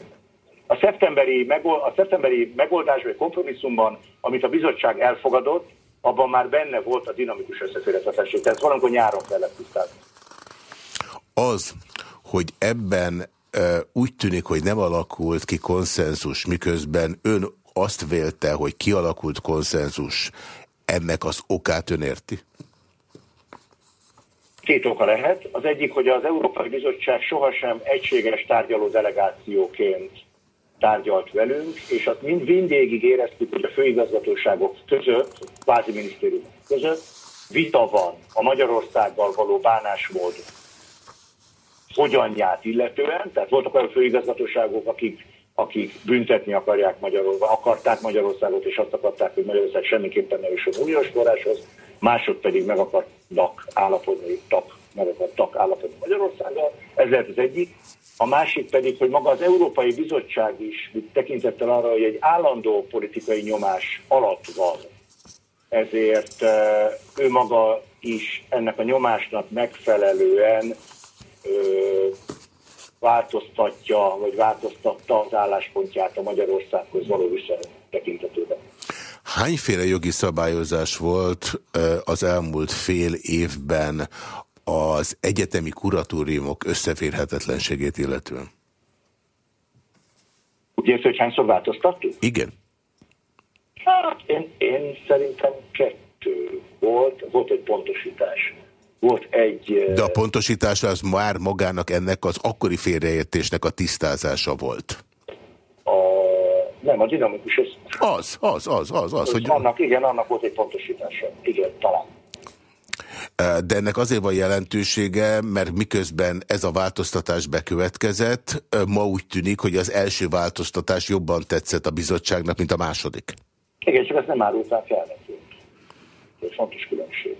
A szeptemberi, megold, a szeptemberi megoldás vagy kompromisszumban, amit a bizottság elfogadott, abban már benne volt a dinamikus összeférhetetlenség. Tehát valamikor nyáron kellett tisztázni. Az, hogy ebben úgy tűnik, hogy nem alakult ki konszenzus, miközben ön azt vélte, hogy kialakult konszenzus, ennek az okát ön érti? Két oka lehet. Az egyik, hogy az Európai Bizottság sohasem egységes tárgyaló delegációként tárgyalt velünk, és azt mind mindégig éreztük, hogy a főigazgatóságok között, kvázi minisztériumok között vita van a Magyarországgal való bánásmód hogyanját illetően, tehát voltak olyan főigazgatóságok, akik, akik büntetni akarják Magyarországot, akarták Magyarországot, és azt akarták, hogy Magyarország semmiképpen ne jusson uniós forráshoz, mások pedig meg akartak állapodni, tak, meg akartak állapodni Magyarországgal, ez lehet az egyik. A másik pedig, hogy maga az Európai Bizottság is tekintettel arra, hogy egy állandó politikai nyomás alatt van, ezért ő maga is ennek a nyomásnak megfelelően ö, változtatja, vagy változtatta az álláspontját a Magyarországhoz való viszony tekintetében. Hányféle jogi szabályozás volt az elmúlt fél évben az egyetemi kuratóriumok összeférhetetlenségét illetően? Érsz, hogy hányszor változtattuk? Igen. Hát én, én szerintem kettő volt, volt egy pontosítás. Volt egy... De a pontosítás az már magának ennek az akkori félreértésnek a tisztázása volt. A, nem, a dinamikus össze. Az, az, az, az, az. Hogy... Annak, igen, annak volt egy pontosítása. Igen, talán. De ennek azért van jelentősége, mert miközben ez a változtatás bekövetkezett, ma úgy tűnik, hogy az első változtatás jobban tetszett a bizottságnak, mint a második. Igen, csak ezt nem árulták el nekünk. Ez fontos különbség.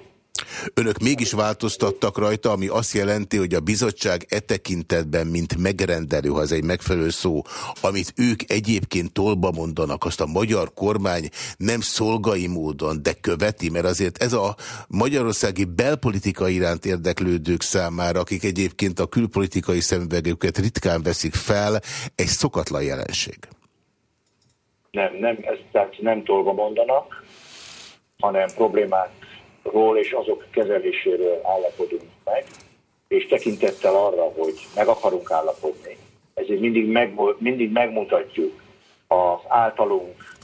Önök mégis változtattak rajta, ami azt jelenti, hogy a bizottság e tekintetben, mint megrendelő, ha ez egy megfelelő szó, amit ők egyébként tolba mondanak, azt a magyar kormány nem szolgai módon, de követi, mert azért ez a magyarországi belpolitika iránt érdeklődők számára, akik egyébként a külpolitikai szemüvegüket ritkán veszik fel, egy szokatlan jelenség. Nem, nem, ezt tehát nem tolva mondanak, hanem problémák ról és azok kezeléséről állapodunk meg, és tekintettel arra, hogy meg akarunk állapodni, ezért mindig, meg, mindig megmutatjuk az általunk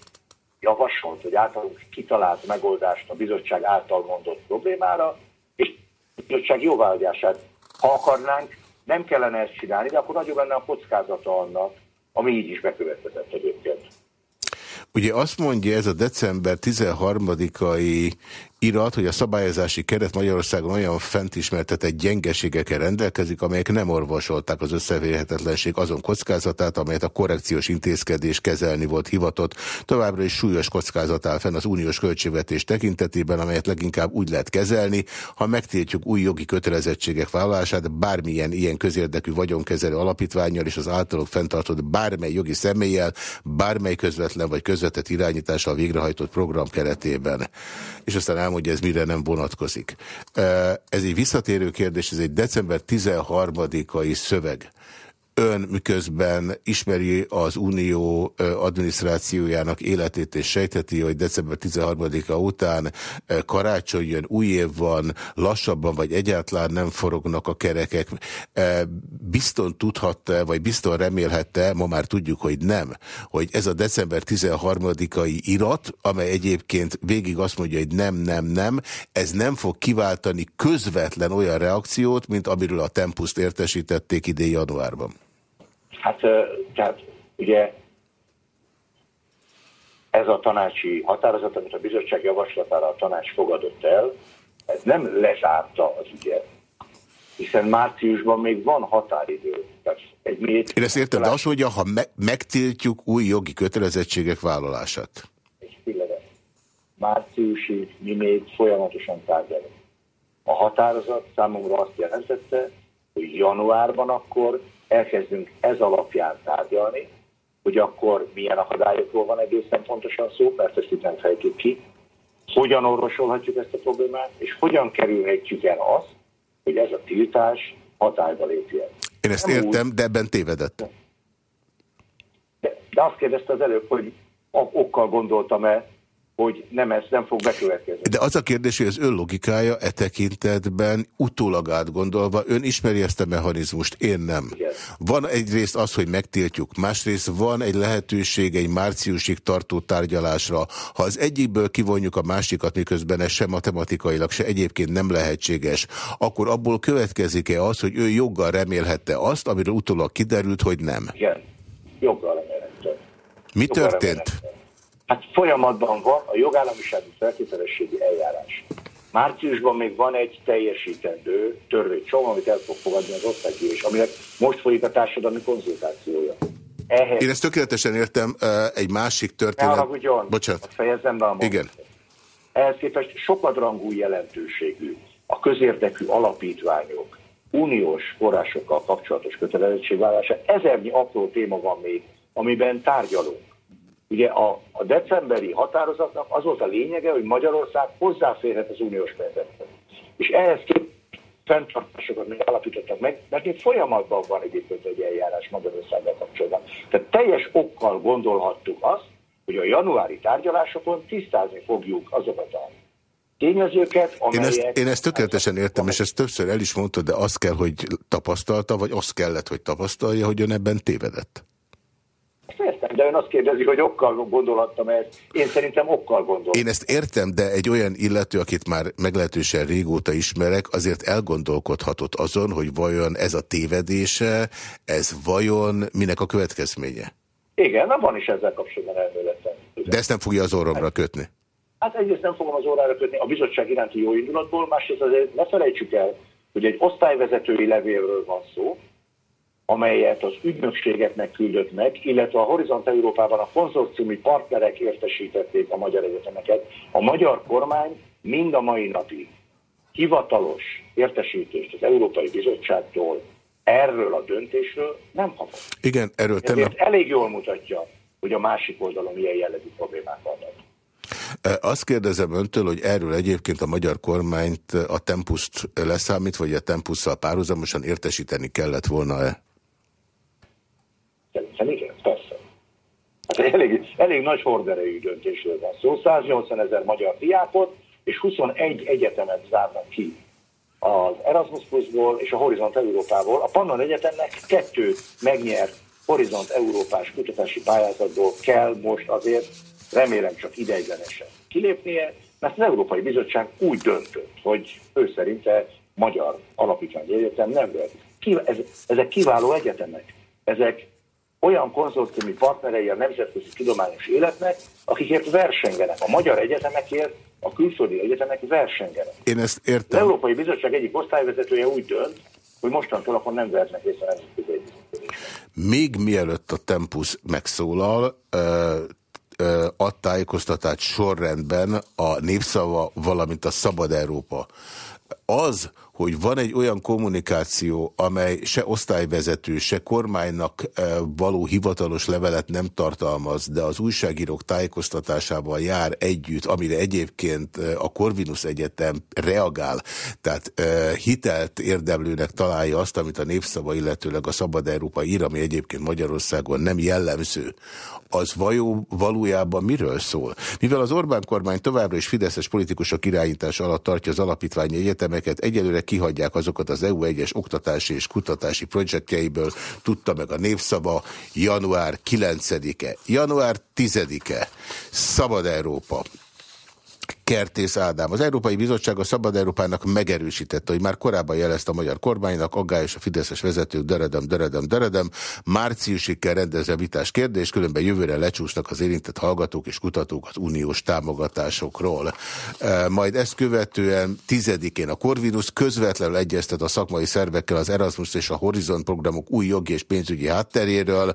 javasolt, vagy általunk kitalált megoldást a bizottság által mondott problémára, és a bizottság jóváhagyását. Ha akarnánk, nem kellene ezt csinálni, de akkor nagyobb lenne a kockázata annak, ami így is bekövetkezett egyébként. Ugye azt mondja ez a december 13-ai irat, hogy a szabályozási keret Magyarországon olyan fent ismertetett gyengeségekkel rendelkezik, amelyek nem orvosolták az összeférhetetlenség azon kockázatát, amelyet a korrekciós intézkedés kezelni volt hivatott. Továbbra is súlyos kockázat áll fenn az uniós költségvetés tekintetében, amelyet leginkább úgy lehet kezelni, ha megtiltjuk új jogi kötelezettségek vállalását bármilyen ilyen közérdekű vagyonkezelő alapítványjal és az általuk fenntartott bármely jogi személlyel, bármely közvetlen vagy közvetett irányítással végrehajtott program keretében. És aztán elmondja, ez mire nem vonatkozik. Ez egy visszatérő kérdés, ez egy december 13-ai szöveg. Ön miközben ismeri az Unió adminisztrációjának életét és sejteti, hogy december 13-a után karácsony jön, új év van, lassabban vagy egyáltalán nem forognak a kerekek. Bizton tudhatta, vagy bizton remélhette, ma már tudjuk, hogy nem, hogy ez a december 13-ai irat, amely egyébként végig azt mondja, hogy nem, nem, nem, ez nem fog kiváltani közvetlen olyan reakciót, mint amiről a Tempuszt értesítették idén januárban. Hát, tehát ugye ez a tanácsi határozat, amit a bizottság javaslatára a tanács fogadott el, ez nem lezárta az ügyet, hiszen márciusban még van határidő. Tehát egy miért Én ezt értem, de azt mondja, ha me megtiltjuk új jogi kötelezettségek vállalását. egy pillanat. Márciusig mi még folyamatosan tárgyalunk. A határozat számomra azt jelentette, hogy januárban akkor elkezdünk ez alapján tárgyalni, hogy akkor milyen akadályokról van egészen pontosan szó, mert ezt itt nem fejtjük ki, hogyan orvosolhatjuk ezt a problémát, és hogyan kerülhetjük el azt, hogy ez a tiltás hatályba lépjen. Én ezt Nem úgy- értem, de ebben tévedett. De, de azt kérdezte az előbb, hogy ok- okkal gondoltam-e, hogy nem ez nem fog bekövetkezni. De az a kérdés, hogy az ön logikája e tekintetben utólag átgondolva, ön ismeri ezt a mechanizmust, én nem. Igen. Van egyrészt az, hogy megtiltjuk, másrészt van egy lehetőség egy márciusig tartó tárgyalásra. Ha az egyikből kivonjuk a másikat, miközben ez sem matematikailag, se egyébként nem lehetséges, akkor abból következik-e az, hogy ő joggal remélhette azt, amiről utólag kiderült, hogy nem? Igen, joggal remélhető. Mi Joggal történt? remélhető. Hát folyamatban van a jogállamisági feltételességi eljárás. Márciusban még van egy teljesítendő törvénycsomag, amit el fog fogadni az országgyűlés, aminek most folyik a társadalmi konzultációja. Ehhez Én ezt tökéletesen értem, egy másik ne történet... haragudjon, Bocsánat. Hadd fejezzem be a mondatot. Igen. Ehhez képest sokadrangú jelentőségű a közérdekű alapítványok, uniós forrásokkal kapcsolatos kötelezettségvállása. Ezernyi apró téma van még, amiben tárgyalunk. Ugye a, a decemberi határozatnak az volt a lényege, hogy Magyarország hozzáférhet az uniós pénzekhez. És ehhez képest fenntartásokat még alapítottak meg, mert még folyamatban van egyébként egy eljárás Magyarországgal kapcsolatban. Tehát teljes okkal gondolhattuk azt, hogy a januári tárgyalásokon tisztázni fogjuk azokat a tényezőket, Én amelyek... ezt, én ezt tökéletesen értem, és ezt többször el is mondta, de azt kell, hogy tapasztalta, vagy azt kellett, hogy tapasztalja, hogy ön ebben tévedett. Ön azt kérdezi, hogy okkal gondolhattam ezt. Én szerintem okkal gondoltam. Én ezt értem, de egy olyan illető, akit már meglehetősen régóta ismerek, azért elgondolkodhatott azon, hogy vajon ez a tévedése, ez vajon minek a következménye. Igen, na van is ezzel kapcsolatban elméletem. De ezt nem fogja az orromra kötni. Hát egyrészt nem fogom az órára kötni a bizottság iránti jó indulatból, másrészt azért ne felejtsük el, hogy egy osztályvezetői levélről van szó, amelyet az ügynökségeknek küldött meg, illetve a Horizont Európában a konzorciumi partnerek értesítették a magyar egyetemeket. A magyar kormány mind a mai napig hivatalos értesítést az Európai Bizottságtól erről a döntésről nem kapott. Igen, erről tegnap... Elég jól mutatja, hogy a másik oldalon milyen jellegű problémák vannak. E, Azt kérdezem öntől, hogy erről egyébként a magyar kormányt a tempuszt leszámít, vagy a tempusszal párhuzamosan értesíteni kellett volna-e? Szerintem igen, persze. Hát elég, elég nagy horderejű döntésről van szó. 180 ezer magyar diákot és 21 egyetemet zárnak ki az Erasmus Plusból és a Horizont Európából. A Pannon Egyetemnek kettő megnyert Horizont Európás kutatási pályázatból kell most azért, remélem csak ideiglenesen kilépnie, mert az Európai Bizottság úgy döntött, hogy ő szerinte magyar alapítványi egyetem nem ez- Ezek kiváló egyetemek. Ezek olyan konzorciumi partnerei a nemzetközi tudományos életnek, akikért versengenek. A magyar egyetemekért a külföldi egyetemek versengenek. Én ezt Az értem. Európai Bizottság egyik osztályvezetője úgy dönt, hogy mostantól akkor nem vehetnek részt a nemzetközi. Még mielőtt a Tempus megszólal, ad tájékoztatást sorrendben a Népszava, valamint a Szabad Európa. az, hogy van egy olyan kommunikáció, amely se osztályvezető, se kormánynak eh, való hivatalos levelet nem tartalmaz, de az újságírók tájékoztatásával jár együtt, amire egyébként eh, a Corvinus Egyetem reagál, tehát eh, hitelt érdemlőnek találja azt, amit a népszava, illetőleg a Szabad Európa ír, ami egyébként Magyarországon nem jellemző, az vajó, valójában miről szól? Mivel az Orbán kormány továbbra is fideszes politikusok irányítás alatt tartja az alapítványi egyetemeket, egyelőre kihagyják azokat az EU egyes oktatási és kutatási projektjeiből, tudta meg a népszava január 9-e. Január 10-e. Szabad Európa. Kertész Ádám. Az Európai Bizottság a Szabad Európának megerősítette, hogy már korábban jelezte a magyar kormánynak, aggályos a fideszes vezetők, deredem, deredem, deredem, márciusig kell rendezni a vitás kérdés, különben jövőre lecsúsznak az érintett hallgatók és kutatók az uniós támogatásokról. E, majd ezt követően tizedikén a Corvinus közvetlenül egyeztet a szakmai szervekkel az Erasmus és a Horizon programok új jogi és pénzügyi hátteréről.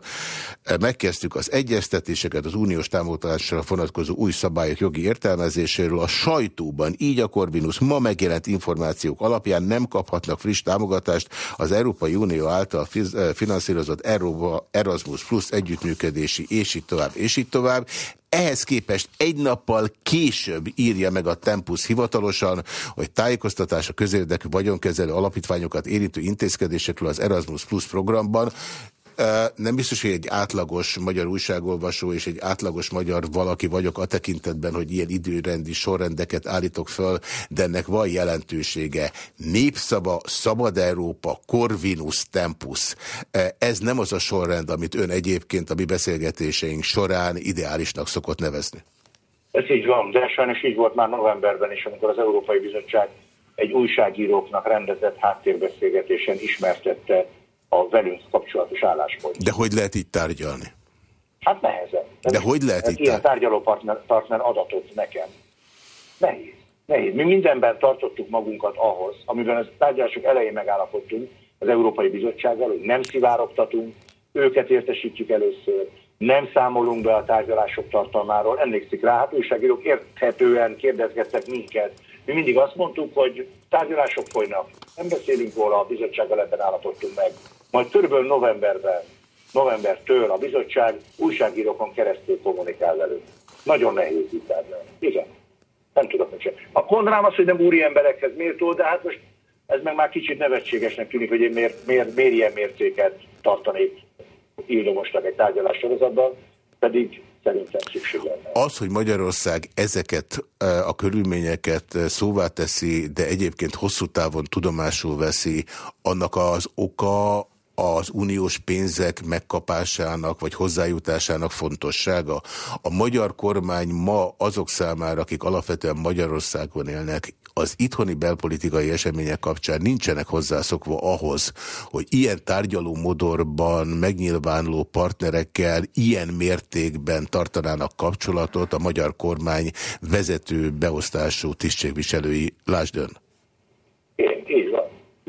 E, megkezdtük az egyeztetéseket az uniós támogatásra vonatkozó új szabályok jogi értelmezéséről, a sajtóban, így a Corvinus ma megjelent információk alapján nem kaphatnak friss támogatást az Európai Unió által finanszírozott Erasmus Plus együttműködési, és így tovább, és így tovább. Ehhez képest egy nappal később írja meg a Tempus hivatalosan, hogy tájékoztatás a közérdekű vagyonkezelő alapítványokat érintő intézkedésekről az Erasmus Plus programban nem biztos, hogy egy átlagos magyar újságolvasó és egy átlagos magyar valaki vagyok a tekintetben, hogy ilyen időrendi sorrendeket állítok föl, de ennek van jelentősége. Népszava, Szabad Európa, Corvinus Tempus. Ez nem az a sorrend, amit ön egyébként a mi beszélgetéseink során ideálisnak szokott nevezni. Ez így van, de sajnos így volt már novemberben is, amikor az Európai Bizottság egy újságíróknak rendezett háttérbeszélgetésen ismertette a velünk kapcsolatos álláspont. De hogy lehet így tárgyalni? Hát nehezen. De hogy lehet itt Ilyen tárgyaló partner, partner adatot nekem. Nehéz. Nehéz. Mi mindenben tartottuk magunkat ahhoz, amiben a tárgyalások elején megállapodtunk az Európai Bizottsággal, hogy nem szivárogtatunk, őket értesítjük először, nem számolunk be a tárgyalások tartalmáról. Emlékszik rá, hát újságírók érthetően kérdezgettek minket. Mi mindig azt mondtuk, hogy tárgyalások folynak, nem beszélünk róla, a bizottsággal ebben állapodtunk meg. Majd körülbelül novemberben, novembertől a bizottság újságírókon keresztül kommunikál velük. Nagyon nehéz itt tárgyalni. Igen. Nem tudok mit sem. A Kondrám az, hogy nem úri emberekhez méltó, de hát most ez meg már kicsit nevetségesnek tűnik, hogy én miért, miért, miért ilyen mértéket tartanék írdomosnak egy tárgyalás sorozatban, pedig szerintem szükség lenne. Az, hogy Magyarország ezeket e, a körülményeket szóvá teszi, de egyébként hosszú távon tudomásul veszi, annak az oka az uniós pénzek megkapásának vagy hozzájutásának fontossága. A magyar kormány ma azok számára, akik alapvetően Magyarországon élnek, az itthoni belpolitikai események kapcsán nincsenek hozzászokva ahhoz, hogy ilyen tárgyaló modorban megnyilvánuló partnerekkel ilyen mértékben tartanának kapcsolatot a magyar kormány vezető beosztású tisztségviselői. Lásd ön!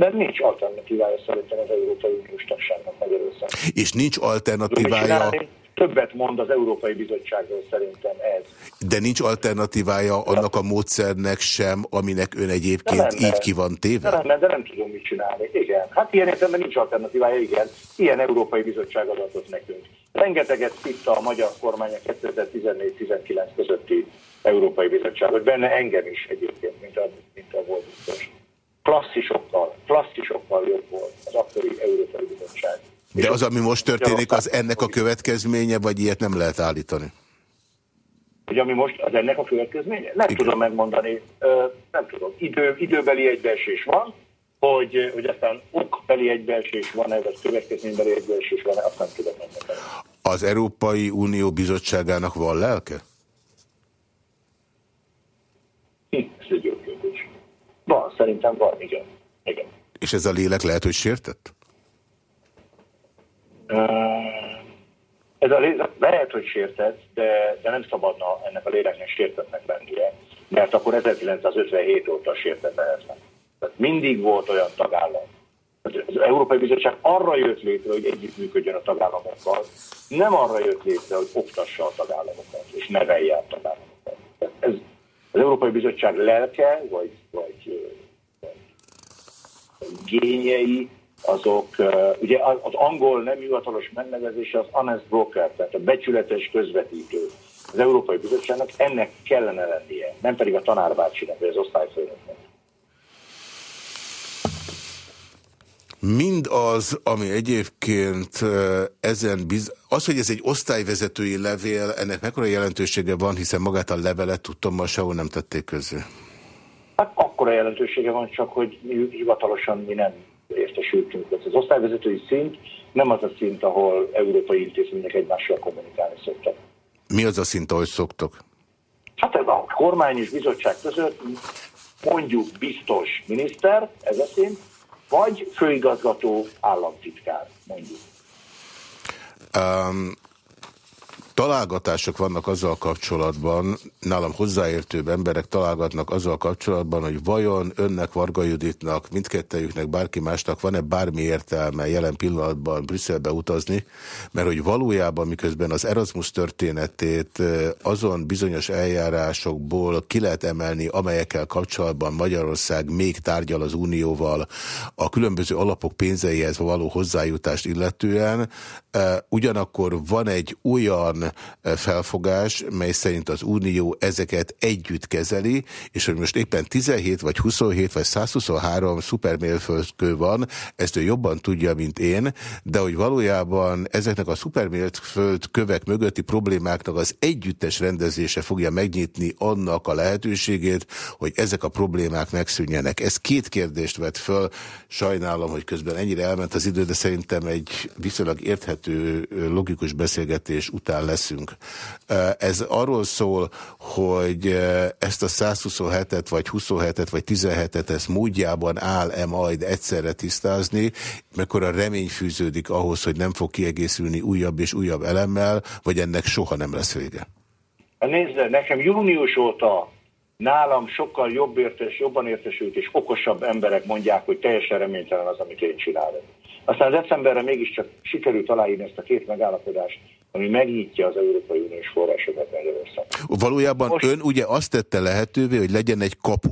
De nincs alternatívája szerintem az Európai Uniós tagságnak Magyarország. És nincs alternatívája többet mond az Európai Bizottságról szerintem ez. De nincs alternatívája annak a módszernek sem, aminek ön egyébként így ki van téve? De nem, de nem tudom mit csinálni. Igen. Hát ilyen értelemben nincs alternatívája, igen. Ilyen Európai Bizottság adatot nekünk. Rengeteget titta a magyar kormány a 2014-19 közötti Európai Bizottság, hogy benne engem is egyébként, mint a, mint a volt biztos. Klasszisokkal, klasszisokkal jobb volt az akkori Európai Bizottság. De az, ami most történik, az ennek a következménye, vagy ilyet nem lehet állítani? Hogy ami most az ennek a következménye? Nem Igen. tudom megmondani, nem tudom. Idő, időbeli egybeesés van, hogy, hogy aztán okbeli egybeesés van-e, vagy következménybeli egybeesés van-e, azt nem tudom megmondani. Az Európai Unió Bizottságának van lelke? Hm, ez egy jó kérdés. Van, szerintem van, igen. igen. És ez a lélek lehet, hogy sértett? Ez a lélek lehet, hogy sértett, de, de nem szabadna ennek a léleknek sértetnek lennie, mert akkor 1957 óta sértett lehetne. Tehát mindig volt olyan tagállam. Az Európai Bizottság arra jött létre, hogy együttműködjön a tagállamokkal, nem arra jött létre, hogy oktassa a tagállamokat, és nevelje a tagállamokat. Ez az Európai Bizottság lelke, vagy, vagy igényei, azok, ugye az angol nem hivatalos megnevezése az honest broker, tehát a becsületes közvetítő. Az Európai Bizottságnak ennek kellene lennie, nem pedig a tanárbácsinak, vagy az osztályfőnöknek. Mind az, ami egyébként ezen biz... Az, hogy ez egy osztályvezetői levél, ennek mekkora jelentősége van, hiszen magát a levelet tudtam, ma sehol nem tették közé. Hát akkora jelentősége van csak, hogy mi hivatalosan mi nem értesültünk. Ez az osztályvezetői szint nem az a szint, ahol európai intézmények egymással kommunikálni szoktak. Mi az a szint, ahogy szoktok? Hát ez a kormány és bizottság között mondjuk biztos miniszter, ez a szint, vagy főigazgató államtitkár, mondjuk. Um, találgatások vannak azzal kapcsolatban, nálam hozzáértőbb emberek találgatnak azzal kapcsolatban, hogy vajon önnek, Varga Juditnak, mindkettejüknek, bárki másnak van-e bármi értelme jelen pillanatban Brüsszelbe utazni, mert hogy valójában miközben az Erasmus történetét azon bizonyos eljárásokból ki lehet emelni, amelyekkel kapcsolatban Magyarország még tárgyal az Unióval a különböző alapok pénzeihez való hozzájutást illetően, ugyanakkor van egy olyan felfogás, mely szerint az Unió ezeket együtt kezeli, és hogy most éppen 17 vagy 27 vagy 123 szupermérföldkő van, ezt ő jobban tudja, mint én, de hogy valójában ezeknek a szupermérföldkövek mögötti problémáknak az együttes rendezése fogja megnyitni annak a lehetőségét, hogy ezek a problémák megszűnjenek. Ez két kérdést vet föl, sajnálom, hogy közben ennyire elment az idő, de szerintem egy viszonylag érthető, logikus beszélgetés után leszünk. Ez arról szól, hogy ezt a 127-et, vagy 27-et, vagy 17-et, ezt módjában áll-e majd egyszerre tisztázni, mekkora remény fűződik ahhoz, hogy nem fog kiegészülni újabb és újabb elemmel, vagy ennek soha nem lesz vége? Nézd, nekem június óta nálam sokkal jobb értes, jobban értesült és okosabb emberek mondják, hogy teljesen reménytelen az, amit én csinálok. Aztán decemberre mégiscsak sikerült aláírni ezt a két megállapodást, ami megnyitja az Európai Uniós forrásokat Magyarország. Valójában Most- ön ugye azt tette lehetővé, hogy legyen egy kapu.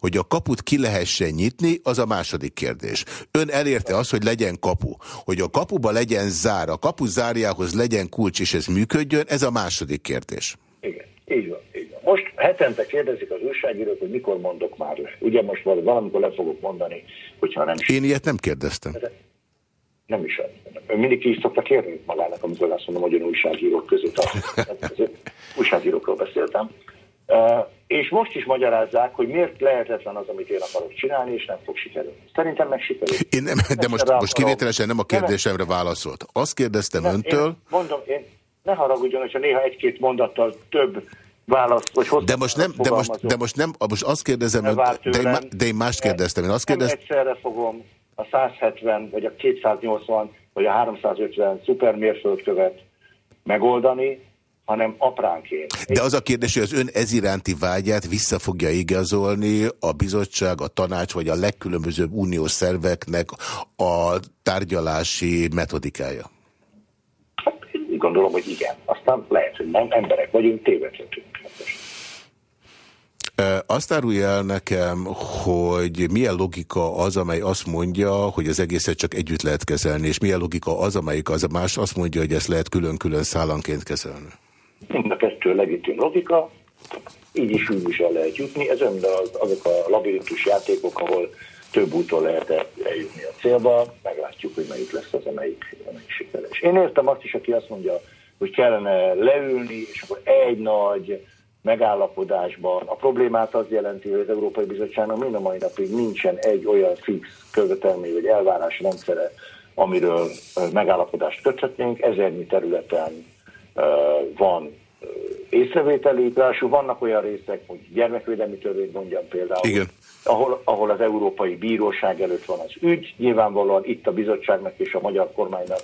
Hogy a kaput ki lehessen nyitni, az a második kérdés. Ön elérte azt, hogy legyen kapu. Hogy a kapuba legyen zár, a kapu zárjához legyen kulcs, és ez működjön, ez a második kérdés. Igen, így van, így van. Most hetente kérdezik az újságírók, hogy mikor mondok már le. Ugye most val- valamikor le fogok mondani, hogyha nem Én ilyet nem kérdeztem. Nem is az. Ön mindig ki is szokta kérni magának, amikor azt mondom, hogy ön újságírók. Hát azért újságírókról beszéltem. Uh, és most is magyarázzák, hogy miért lehetetlen az, amit én akarok csinálni, és nem fog sikerülni. Szerintem meg sikerül. Én nem, de most, most kivételesen nem a kérdésemre válaszolt. Azt kérdeztem Nem, öntől, Én mondom, én ne haragudjon, hogyha néha egy-két mondattal több választ, vagy hosszabb de most nem, de most, de most nem, most azt kérdezem önt, de én, de én más kérdeztem. Én azt Nem kérdeztem, egyszerre fogom a 170, vagy a 280, vagy a 350 szupermérföldkövet megoldani, hanem apránként. De az a kérdés, hogy az ön ez iránti vágyát vissza fogja igazolni a bizottság, a tanács vagy a legkülönbözőbb uniós szerveknek a tárgyalási metodikája. Hát gondolom, hogy igen. Aztán lehet, hogy nem, emberek vagyunk, tévedhetünk. Azt árulja el nekem, hogy milyen logika az, amely azt mondja, hogy az egészet csak együtt lehet kezelni, és milyen logika az, amelyik az a más azt mondja, hogy ezt lehet külön-külön szállanként kezelni. Mind a kettő legitim logika, így is úgy is el lehet jutni. Ez az, azok a labirintus játékok, ahol több úton lehet el- eljutni a célba, meglátjuk, hogy melyik lesz az, amelyik, amelyik sikeres. Én értem azt is, aki azt mondja, hogy kellene leülni, és akkor egy nagy megállapodásban. A problémát az jelenti, hogy az Európai Bizottságnak mind a mai napig nincsen egy olyan fix követelmény vagy elvárás rendszere, amiről megállapodást köthetnénk. Ezernyi területen van észrevételük, ráadásul vannak olyan részek, hogy gyermekvédelmi törvény mondjam például, Igen. ahol, ahol az Európai Bíróság előtt van az ügy, nyilvánvalóan itt a bizottságnak és a magyar kormánynak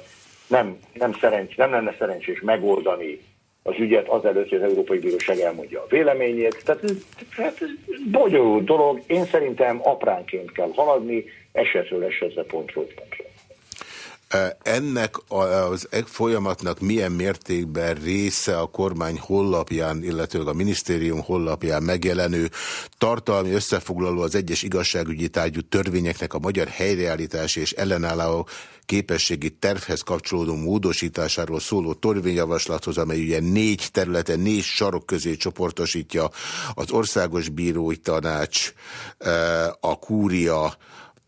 nem, nem, szerencs, nem lenne szerencsés megoldani az ügyet azelőtt, hogy az Európai Bíróság elmondja a véleményét. Tehát ez, hát bonyolult dolog. Én szerintem apránként kell haladni, esetről esetre, pontról pontra. Ennek az e- folyamatnak milyen mértékben része a kormány hollapján, illetőleg a minisztérium hollapján megjelenő tartalmi összefoglaló az egyes igazságügyi tárgyú törvényeknek a magyar helyreállítási és ellenálló képességi tervhez kapcsolódó módosításáról szóló törvényjavaslathoz, amely ugye négy területen, négy sarok közé csoportosítja az Országos Bírói Tanács, a Kúria,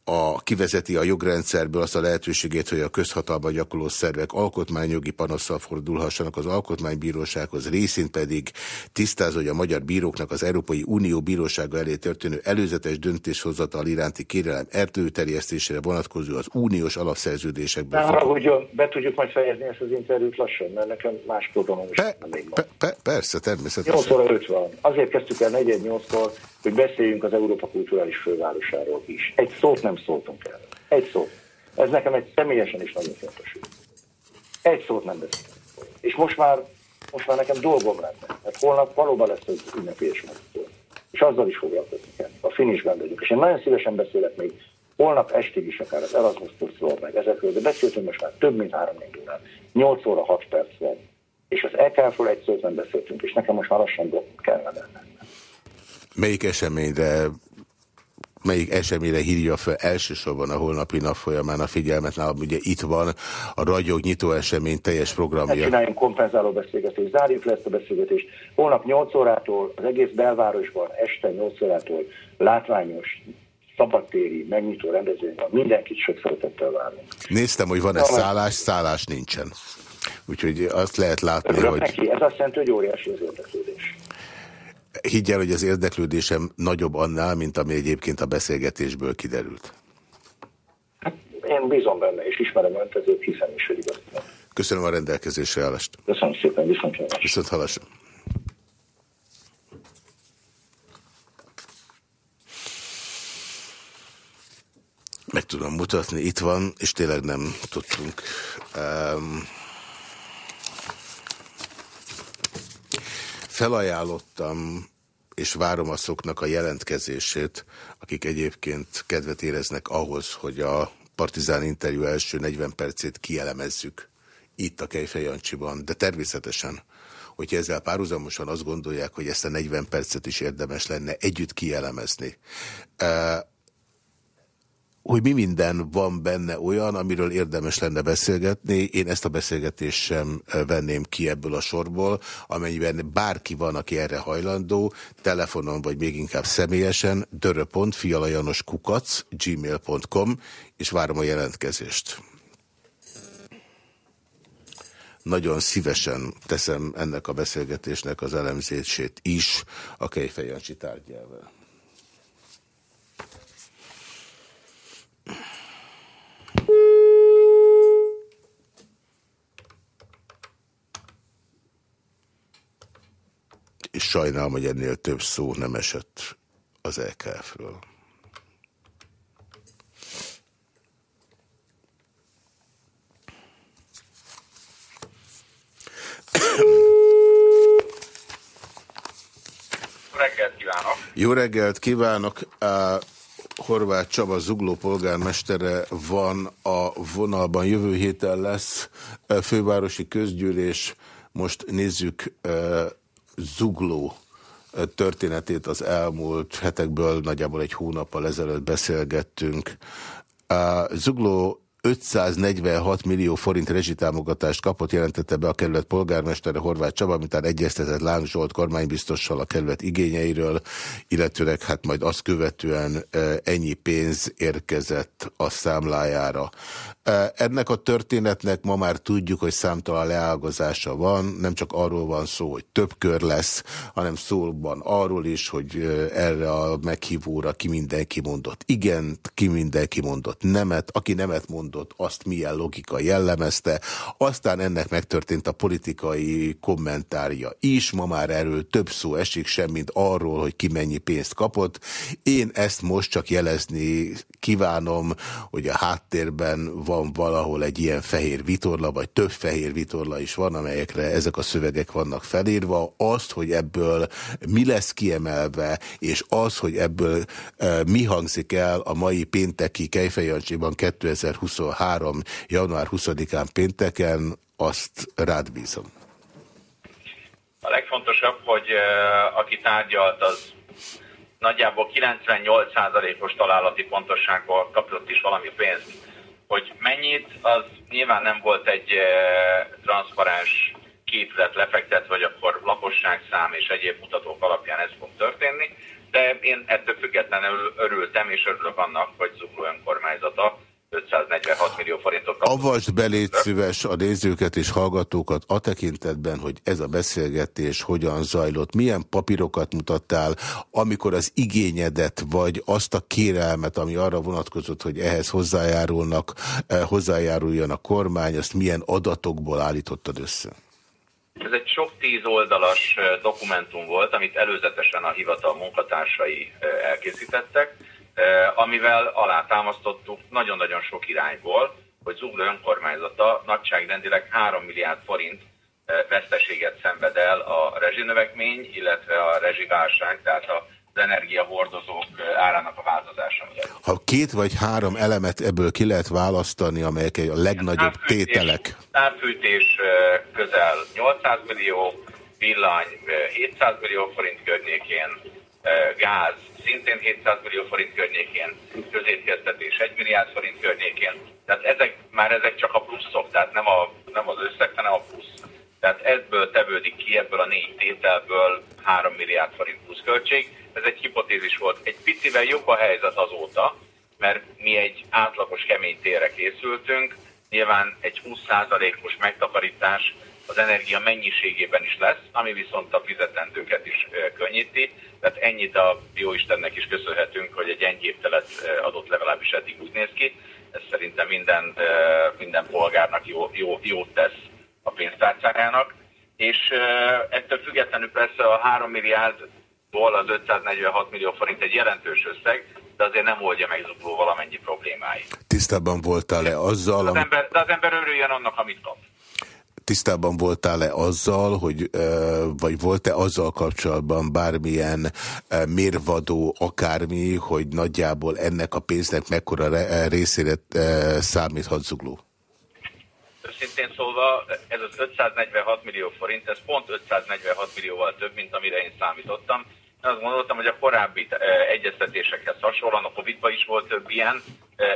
a, kivezeti a jogrendszerből azt a lehetőségét, hogy a közhatalma gyakorló szervek alkotmányjogi panasszal fordulhassanak az alkotmánybírósághoz, részint pedig tisztáz, hogy a magyar bíróknak az Európai Unió bírósága elé történő előzetes döntéshozatal iránti kérelem ertőterjesztésére vonatkozó az uniós alapszerződésekből. Ne haragudjon, be tudjuk majd fejezni ezt az interjút lassan, mert nekem más programom is Pe, pe, pe, persze, 8 természetesen. óra 5 van. Azért kezdtük el 4-8-kor, hogy beszéljünk az Európa kulturális fővárosáról is. Egy szót nem szóltunk el. Egy szót. Ez nekem egy személyesen is nagyon fontos. Egy szót nem beszéltünk. És most már, most már nekem dolgom lenne. Mert holnap valóban lesz egy ünnepélyes mozgató. És azzal is foglalkozni kell. A finishben vagyunk. És én nagyon szívesen beszélek még holnap estig is akár az Erasmus Plus-ról, meg ezekről, de beszéltünk most már több mint 3 órán. 8 óra 6 perc van. És az EKF-ről egy szót nem beszéltünk, és nekem most már lassan kellene. Melyik eseményre melyik eseményre hívja fel elsősorban a holnapi nap folyamán a figyelmet nálam. Ugye itt van a ragyog nyitó esemény teljes Ne programja. csináljunk kompenzáló beszélgetést, zárjuk le ezt a beszélgetést. Holnap 8 órától az egész belvárosban, este 8 órától látványos, szabadtéri, megnyitó rendezvény van. Mindenkit sok szeretettel várunk. Néztem, hogy van-e szállás, szállás nincsen. Úgyhogy azt lehet látni, Örülök hogy neki, ez azt jelenti, hogy óriási az érdeklődés. Higgyel, hogy az érdeklődésem nagyobb annál, mint ami egyébként a beszélgetésből kiderült. Hát én bízom benne, és ismerem önt, ezért hiszem is, hogy igaz. Köszönöm a rendelkezésre állást. Köszönöm szépen, viszontlátásra. Viszont hallásra. Meg tudom mutatni, itt van, és tényleg nem tudtunk. Um, felajánlottam, és várom azoknak a jelentkezését, akik egyébként kedvet éreznek ahhoz, hogy a Partizán interjú első 40 percét kielemezzük itt a Kejfej Jancsiban, de természetesen, hogyha ezzel párhuzamosan azt gondolják, hogy ezt a 40 percet is érdemes lenne együtt kielemezni. Hogy mi minden van benne olyan, amiről érdemes lenne beszélgetni. Én ezt a beszélgetést sem venném ki ebből a sorból, amennyiben bárki van, aki erre hajlandó, telefonon vagy még inkább személyesen, dörö.fialajanoskukac, gmail.com, és várom a jelentkezést. Nagyon szívesen teszem ennek a beszélgetésnek az elemzését is a Kejfej Jancsi tárgyával. És sajnálom, hogy ennél több szó nem esett az LKF-ről. reggelt kívánok! Jó reggelt kívánok! Uh, Horváth Csaba Zugló polgármestere van a vonalban. Jövő héten lesz fővárosi közgyűlés. Most nézzük uh, Zugló történetét az elmúlt hetekből. Nagyjából egy hónappal ezelőtt beszélgettünk. Zugló 546 millió forint rezsitámogatást kapott, jelentette be a kerület polgármestere Horváth Csaba, miután egyeztetett Láng Zsolt kormánybiztossal a kerület igényeiről, illetőleg hát majd azt követően eh, ennyi pénz érkezett a számlájára. Eh, Ennek a történetnek ma már tudjuk, hogy számtalan leágazása van, nem csak arról van szó, hogy több kör lesz, hanem szóban arról is, hogy eh, erre a meghívóra ki mindenki mondott igen, ki mindenki mondott nemet, aki nemet mondott, azt milyen logika jellemezte, aztán ennek megtörtént a politikai kommentárja is, ma már erről több szó esik sem, mint arról, hogy ki mennyi pénzt kapott. Én ezt most csak jelezni kívánom, hogy a háttérben van valahol egy ilyen fehér vitorla, vagy több fehér vitorla is van, amelyekre ezek a szövegek vannak felírva. Azt, hogy ebből mi lesz kiemelve, és az, hogy ebből e, mi hangzik el a mai pénteki Kejfejancsiban 2020 2023. január 20-án pénteken, azt rád bízom. A legfontosabb, hogy uh, aki tárgyalt, az nagyjából 98%-os találati pontossággal kapott is valami pénzt. Hogy mennyit, az nyilván nem volt egy uh, transzparens képlet lefektetve, vagy akkor lakosságszám és egyéb mutatók alapján ez fog történni, de én ettől függetlenül örültem, és örülök annak, hogy Zugló önkormányzata 546 millió forintot kapott. Avasd beléd szíves a nézőket és hallgatókat a tekintetben, hogy ez a beszélgetés hogyan zajlott, milyen papírokat mutattál, amikor az igényedet, vagy azt a kérelmet, ami arra vonatkozott, hogy ehhez hozzájárulnak, eh, hozzájáruljon a kormány, azt milyen adatokból állítottad össze? Ez egy sok tíz oldalas eh, dokumentum volt, amit előzetesen a hivatal munkatársai eh, elkészítettek, amivel alátámasztottuk nagyon-nagyon sok irányból, hogy Zugló önkormányzata nagyságrendileg 3 milliárd forint veszteséget szenved el a rezsinövekmény, illetve a rezsiválság, tehát a az energiahordozók árának a változása miatt. Ha két vagy három elemet ebből ki lehet választani, amelyek a legnagyobb Távfűtés- tételek. Távfűtés közel 800 millió, villany ö, 700 millió forint környékén, gáz szintén 700 millió forint környékén, közétkeztetés 1 milliárd forint környékén. Tehát ezek, már ezek csak a pluszok, tehát nem, a, nem az összeg, hanem a plusz. Tehát ebből tevődik ki, ebből a négy tételből 3 milliárd forint plusz költség. Ez egy hipotézis volt. Egy picivel jobb a helyzet azóta, mert mi egy átlagos kemény térre készültünk. Nyilván egy 20%-os megtakarítás az energia mennyiségében is lesz, ami viszont a fizetendőket is könnyíti. Tehát ennyit a Jóistennek is köszönhetünk, hogy egy enyhébb telet adott legalábbis eddig úgy néz ki. Ez szerintem minden, minden polgárnak jó, jó, jót tesz a pénztárcájának. És ettől függetlenül persze a 3 milliárdból az 546 millió forint egy jelentős összeg, de azért nem oldja meg Zugló valamennyi problémáit. Tisztában voltál-e azzal, Az ami... ember, de az ember örüljön annak, amit kap. Tisztában voltál-e azzal, hogy, vagy volt-e azzal kapcsolatban bármilyen mérvadó akármi, hogy nagyjából ennek a pénznek mekkora re- részére számíthat zugló? Őszintén szólva, ez az 546 millió forint, ez pont 546 millióval több, mint amire én számítottam. Én azt gondoltam, hogy a korábbi egyeztetésekhez hasonlóan, a Covid-ban is volt több ilyen,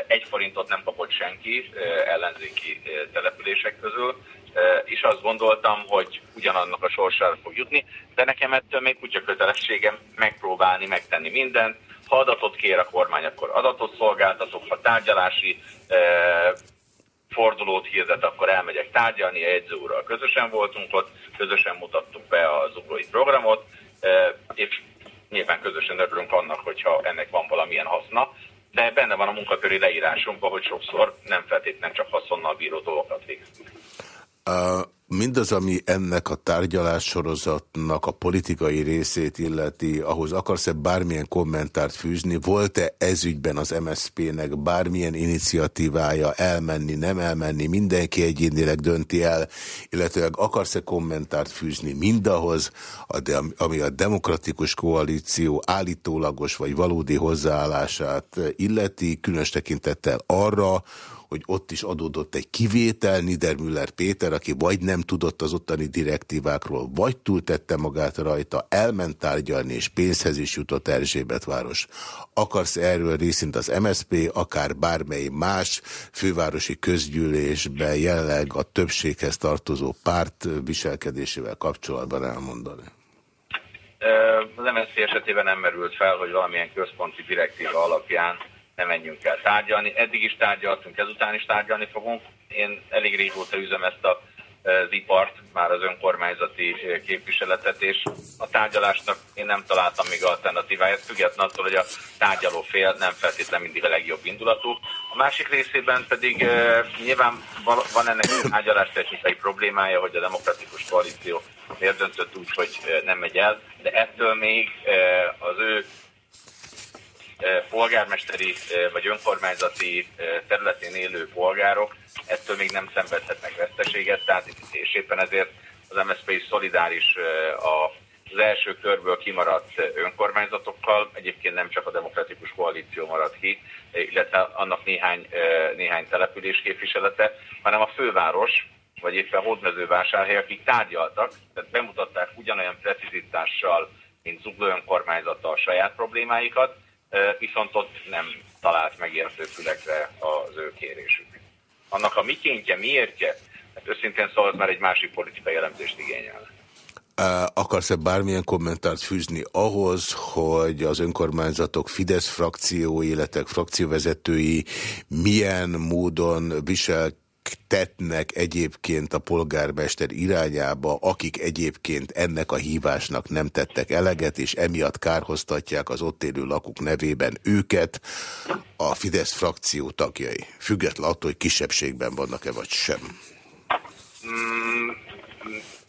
egy forintot nem kapott senki ellenzéki települések közül, és azt gondoltam, hogy ugyanannak a sorsára fog jutni, de nekem ettől még kutya kötelességem megpróbálni, megtenni mindent. Ha adatot kér a kormány, akkor adatot szolgáltatok, ha tárgyalási fordulót hirdet, akkor elmegyek tárgyalni, a jegyzőúrral közösen voltunk ott, közösen mutattuk be a zuglói programot, és nyilván közösen örülünk annak, hogyha ennek van valamilyen haszna, de benne van a munkaköri leírásunkban, hogy sokszor nem feltétlenül csak haszonnal bíró dolgokat végzünk. Mindaz, ami ennek a tárgyalássorozatnak a politikai részét illeti, ahhoz akarsz-e bármilyen kommentárt fűzni? Volt-e ezügyben az MSZP-nek bármilyen iniciatívája? Elmenni, nem elmenni, mindenki egyénileg dönti el, illetőleg akarsz-e kommentárt fűzni mindahhoz, ami a demokratikus koalíció állítólagos vagy valódi hozzáállását illeti, különös tekintettel arra, hogy ott is adódott egy kivétel, Niedermüller Péter, aki vagy nem tudott az ottani direktívákról, vagy túltette magát rajta, elment tárgyalni, és pénzhez is jutott Erzsébet város. Akarsz erről részint az MSP, akár bármely más fővárosi közgyűlésben jelenleg a többséghez tartozó párt viselkedésével kapcsolatban elmondani? Az MSZP esetében nem merült fel, hogy valamilyen központi direktíva alapján ne menjünk el tárgyalni. Eddig is tárgyaltunk, ezután is tárgyalni fogunk. Én elég régóta üzem ezt a az ipart, már az önkormányzati eh, képviseletet, és a tárgyalásnak én nem találtam még alternatíváját, függetlenül attól, hogy a tárgyaló fél nem feltétlenül mindig a legjobb indulatú. A másik részében pedig eh, nyilván van ennek egy tárgyalás technikai problémája, hogy a demokratikus koalíció miért döntött úgy, hogy eh, nem megy el, de ettől még eh, az ő eh, polgármesteri vagy önkormányzati területén élő polgárok ettől még nem szenvedhetnek veszteséget, tehát és éppen ezért az MSZP is szolidáris az első körből kimaradt önkormányzatokkal, egyébként nem csak a demokratikus koalíció maradt ki, illetve annak néhány, néhány település képviselete, hanem a főváros, vagy éppen hódmezővásárhely, akik tárgyaltak, tehát bemutatták ugyanolyan precizitással, mint Zugló önkormányzata a saját problémáikat, viszont ott nem talált megértő fülekre az ő kérésük. Annak a mikéntje, miértje, hát őszintén szóval az már egy másik politikai jellemzést igényel. Akarsz-e bármilyen kommentárt fűzni ahhoz, hogy az önkormányzatok Fidesz frakciói, illetve frakcióvezetői milyen módon visel tettnek egyébként a polgármester irányába, akik egyébként ennek a hívásnak nem tettek eleget, és emiatt kárhoztatják az ott élő lakók nevében őket, a Fidesz frakció tagjai, független attól, hogy kisebbségben vannak-e vagy sem. Mm,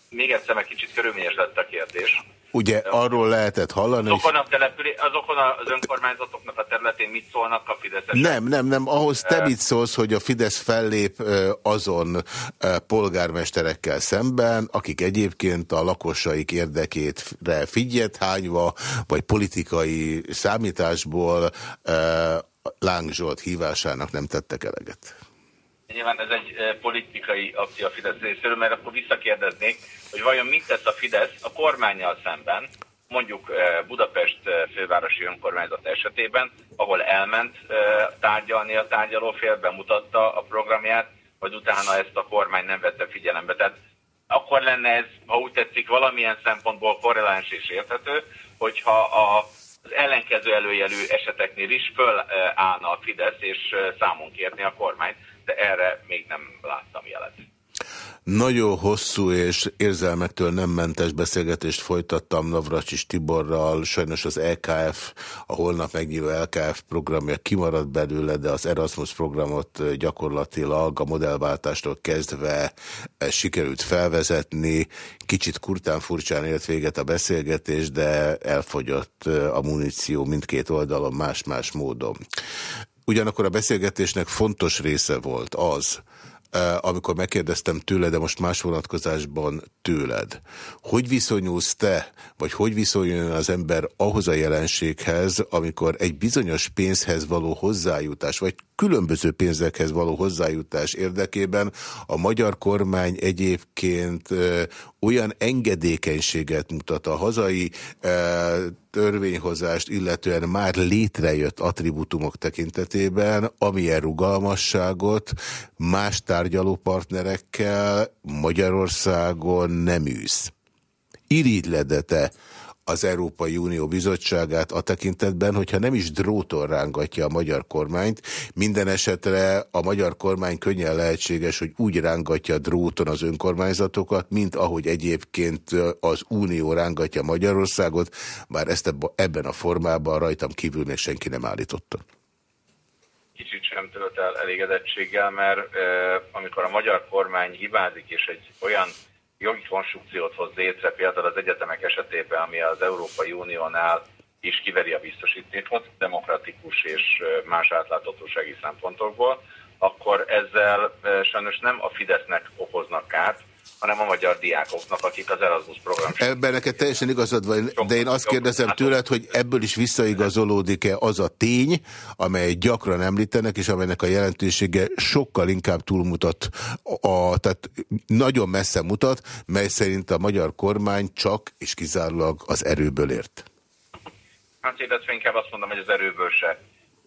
még egyszer meg kicsit körülményes lett a kérdés. Ugye arról lehetett hallani, azokon, a települé, azokon az önkormányzatoknak a területén mit szólnak a Fideszesek? Nem, nem, nem. Ahhoz te mit szólsz, hogy a Fidesz fellép azon polgármesterekkel szemben, akik egyébként a lakosaik érdekétre figyet hányva, vagy politikai számításból Láng Zsolt hívásának nem tettek eleget. Nyilván ez egy politikai akció a Fidesz részéről, mert akkor visszakérdeznék, hogy vajon mit tesz a Fidesz a kormányjal szemben, mondjuk Budapest fővárosi önkormányzat esetében, ahol elment tárgyalni a tárgyalófél, bemutatta a programját, vagy utána ezt a kormány nem vette figyelembe. Tehát akkor lenne ez, ha úgy tetszik, valamilyen szempontból korreláns és érthető, hogyha a, az ellenkező előjelű eseteknél is fölállna a Fidesz, és számon kérni a kormányt de erre még nem láttam jelet. Nagyon hosszú és érzelmektől nem mentes beszélgetést folytattam Navracsis Tiborral, sajnos az EKF, a holnap megnyíló LKF programja kimaradt belőle, de az Erasmus programot gyakorlatilag a modellváltástól kezdve sikerült felvezetni. Kicsit kurtán furcsán ért véget a beszélgetés, de elfogyott a muníció mindkét oldalon más-más módon. Ugyanakkor a beszélgetésnek fontos része volt az, amikor megkérdeztem tőled, de most más vonatkozásban tőled. Hogy viszonyulsz te, vagy hogy viszonyul az ember ahhoz a jelenséghez, amikor egy bizonyos pénzhez való hozzájutás, vagy különböző pénzekhez való hozzájutás érdekében a magyar kormány egyébként olyan engedékenységet mutat a hazai törvényhozást, illetően már létrejött attribútumok tekintetében, amilyen rugalmasságot más tárgyalópartnerekkel Magyarországon nem űz. Irigyledete az Európai Unió bizottságát a tekintetben, hogyha nem is dróton rángatja a magyar kormányt, minden esetre a magyar kormány könnyen lehetséges, hogy úgy rángatja dróton az önkormányzatokat, mint ahogy egyébként az Unió rángatja Magyarországot, bár ezt ebben a formában rajtam kívül még senki nem állította. Kicsit sem tölt el elégedettséggel, mert eh, amikor a magyar kormány hibázik, és egy olyan jogi konstrukciót hoz létre, például az egyetemek esetében, ami az Európai Uniónál is kiveri a biztosítékot, demokratikus és más átláthatósági szempontokból, akkor ezzel sajnos nem a Fidesznek okoznak kárt, hanem a magyar diákoknak, akik az Erasmus program... Ebben neked teljesen igazad van, de én azt kérdezem tőled, hogy ebből is visszaigazolódik-e az a tény, amely gyakran említenek, és amelynek a jelentősége sokkal inkább túlmutat, a, tehát nagyon messze mutat, mely szerint a magyar kormány csak és kizárólag az erőből ért. Hát illetve inkább azt mondom, hogy az erőből se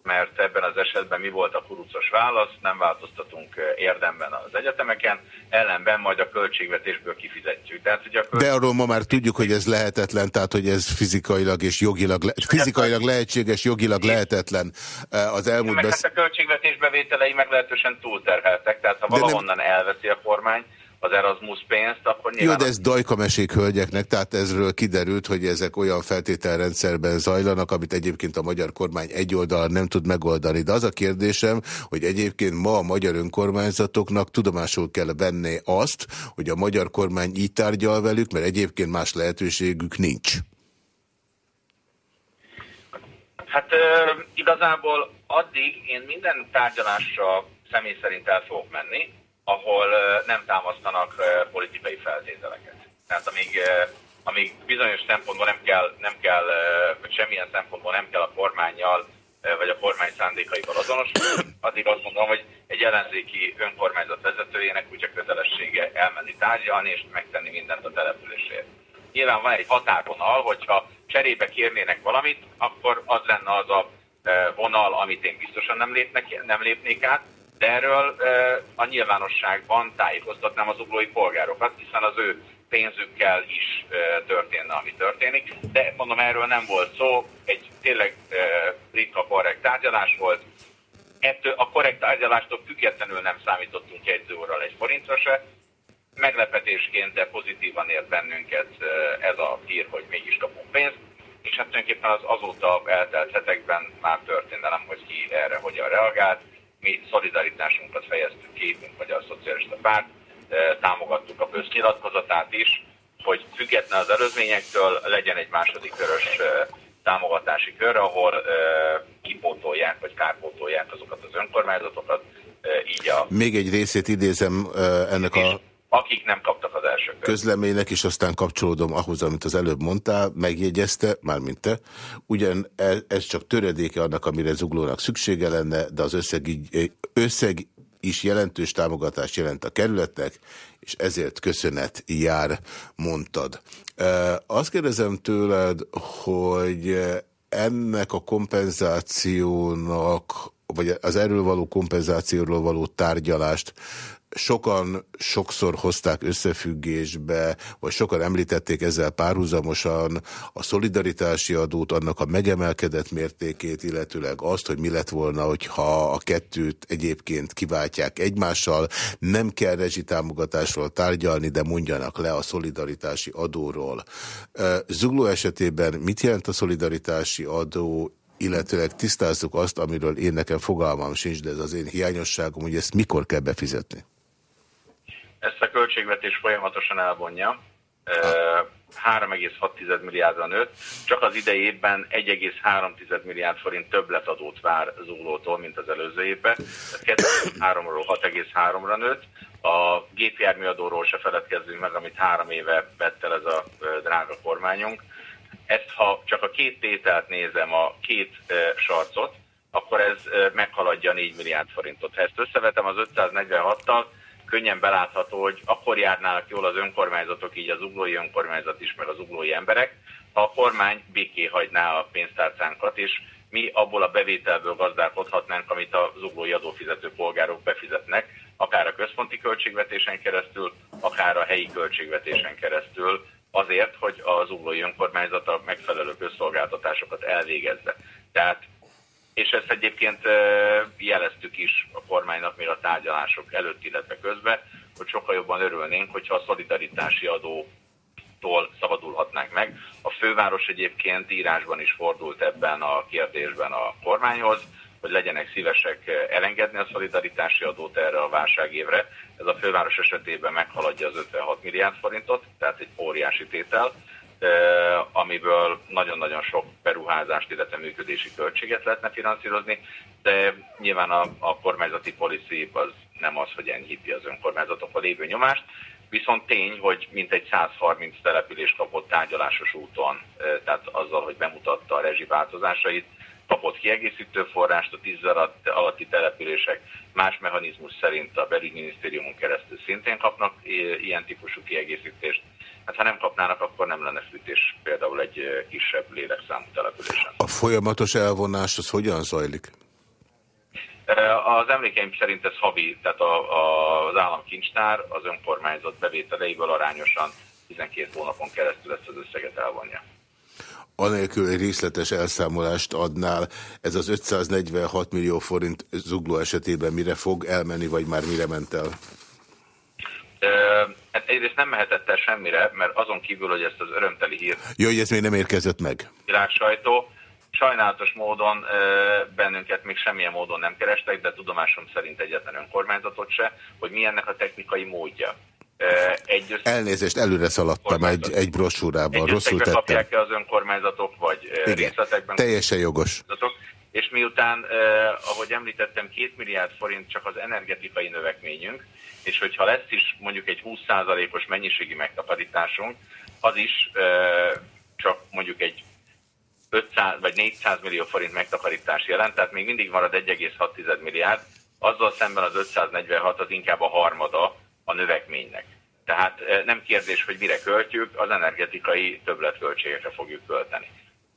mert ebben az esetben mi volt a kurucos válasz, nem változtatunk eh, érdemben az egyetemeken, ellenben majd a költségvetésből kifizetjük. Tehát, hogy a költség... De arról ma már tudjuk, hogy ez lehetetlen, tehát hogy ez fizikailag és jogilag, le... fizikailag lehetséges, jogilag lehetetlen eh, az elmúlt... Meg besz... hát a költségvetésbevételei meglehetősen túlterheltek, tehát ha valahonnan nem... elveszi a kormány, az Erasmus pénzt, akkor nyilván... Jó, de ez dajkamesék hölgyeknek, tehát ezről kiderült, hogy ezek olyan feltételrendszerben zajlanak, amit egyébként a magyar kormány egy oldalon nem tud megoldani. De az a kérdésem, hogy egyébként ma a magyar önkormányzatoknak tudomásul kell venni azt, hogy a magyar kormány így tárgyal velük, mert egyébként más lehetőségük nincs. Hát igazából addig én minden tárgyalásra személy szerint el fogok menni, ahol nem támasztanak politikai feltételeket. Tehát amíg amíg bizonyos szempontból nem kell, nem kell, vagy semmilyen szempontból nem kell a kormányjal vagy a kormány szándékaival azonos, addig azt mondom, hogy egy ellenzéki önkormányzat vezetőjének úgy a kötelessége elmenni tárgyalni és megtenni mindent a településért. Nyilván van egy határvonal, hogyha cserébe kérnének valamit, akkor az lenne az a vonal, amit én biztosan nem, lépnek, nem lépnék át, de erről a nyilvánosságban tájékoztatnám az uglói polgárokat, hiszen az ő pénzükkel is történne, ami történik. De mondom, erről nem volt szó, egy tényleg ritka korrekt tárgyalás volt. Ettől a korrekt tárgyalástól függetlenül nem számítottunk jegyzőóral egy forintra se. Meglepetésként, de pozitívan ért bennünket ez a hír, hogy mégis kapunk pénzt. És hát tulajdonképpen az azóta eltelt hetekben már történelem, hogy ki erre hogyan reagált. Mi szolidaritásunkat fejeztük ki, mint Magyar Szocialista Párt, támogattuk a köznyilatkozatát is, hogy független az előzményektől legyen egy második körös támogatási kör, ahol kipótolják vagy kárpótolják azokat az önkormányzatokat. Így a... Még egy részét idézem ennek a akik nem kaptak az első kör. közleménynek, és aztán kapcsolódom ahhoz, amit az előbb mondtál, megjegyezte, mármint te, ugyan ez, ez csak töredéke annak, amire zuglónak szüksége lenne, de az összeg, összeg is jelentős támogatást jelent a kerületnek, és ezért köszönet jár, mondtad. Azt kérdezem tőled, hogy ennek a kompenzációnak, vagy az erről való kompenzációról való tárgyalást sokan sokszor hozták összefüggésbe, vagy sokan említették ezzel párhuzamosan a szolidaritási adót, annak a megemelkedett mértékét, illetőleg azt, hogy mi lett volna, hogyha a kettőt egyébként kiváltják egymással. Nem kell rezsitámogatásról tárgyalni, de mondjanak le a szolidaritási adóról. Zugló esetében mit jelent a szolidaritási adó, illetőleg tisztázzuk azt, amiről én nekem fogalmam sincs, de ez az én hiányosságom, hogy ezt mikor kell befizetni? Ezt a költségvetés folyamatosan elvonja. 3,6 milliárdra nőtt. Csak az idei évben 1,3 milliárd forint többletadót vár Zuglótól, mint az előző évben. Tehát 2,3-ról 6,3-ra nőtt. A gépjárműadóról se feledkezzünk meg, amit három éve vett el ez a drága kormányunk. Ezt, ha csak a két tételt nézem, a két sarcot, akkor ez meghaladja 4 milliárd forintot. Ha ezt összevetem az 546-tal, könnyen belátható, hogy akkor járnának jól az önkormányzatok, így az uglói önkormányzat is, meg az uglói emberek, ha a kormány béké hagyná a pénztárcánkat, és mi abból a bevételből gazdálkodhatnánk, amit az uglói adófizető polgárok befizetnek, akár a központi költségvetésen keresztül, akár a helyi költségvetésen keresztül, azért, hogy az uglói önkormányzat a megfelelő közszolgáltatásokat elvégezze. Tehát és ezt egyébként jeleztük is a kormánynak még a tárgyalások előtt, illetve közben, hogy sokkal jobban örülnénk, hogyha a szolidaritási adótól szabadulhatnánk meg. A főváros egyébként írásban is fordult ebben a kérdésben a kormányhoz, hogy legyenek szívesek elengedni a szolidaritási adót erre a válságévre. Ez a főváros esetében meghaladja az 56 milliárd forintot, tehát egy óriási tétel amiből nagyon-nagyon sok beruházást, illetve működési költséget lehetne finanszírozni, de nyilván a, a kormányzati policy az nem az, hogy enyhíti az önkormányzatokon lévő nyomást, viszont tény, hogy mintegy 130 település kapott tárgyalásos úton, tehát azzal, hogy bemutatta a rezsiváltozásait, kapott kiegészítő forrást, a 10 alatti települések más mechanizmus szerint a belügyminisztériumon keresztül szintén kapnak ilyen típusú kiegészítést. Hát ha nem kapnának, akkor nem lenne fűtés például egy kisebb lélekszámú településen. A folyamatos elvonás az hogyan zajlik? Az emlékeim szerint ez havi, tehát a, a, az államkincstár az önkormányzat bevételeiből arányosan 12 hónapon keresztül ezt az összeget elvonja anélkül egy részletes elszámolást adnál, ez az 546 millió forint zugló esetében mire fog elmenni, vagy már mire ment el? Hát egyrészt nem mehetett el semmire, mert azon kívül, hogy ezt az örömteli hírt... Jó, hogy ez még nem érkezett meg. Világsajtó, sajnálatos módon bennünket még semmilyen módon nem kerestek, de tudomásom szerint egyetlen önkormányzatot se, hogy mi ennek a technikai módja. Egy. Elnézést, előre szaladtam egy, egy brosúrában, egy rosszul tettem. kapják-e az önkormányzatok, vagy Igen, részletekben? teljesen jogos. És miután, eh, ahogy említettem, két milliárd forint csak az energetikai növekményünk, és hogyha lesz is mondjuk egy 20%-os mennyiségi megtakarításunk, az is csak mondjuk egy 500 vagy 400 millió forint megtakarítás jelent, tehát még mindig marad 1,6 milliárd, azzal szemben az 546 az inkább a harmada a növekménynek. Tehát nem kérdés, hogy mire költjük, az energetikai többletköltségekre fogjuk költeni.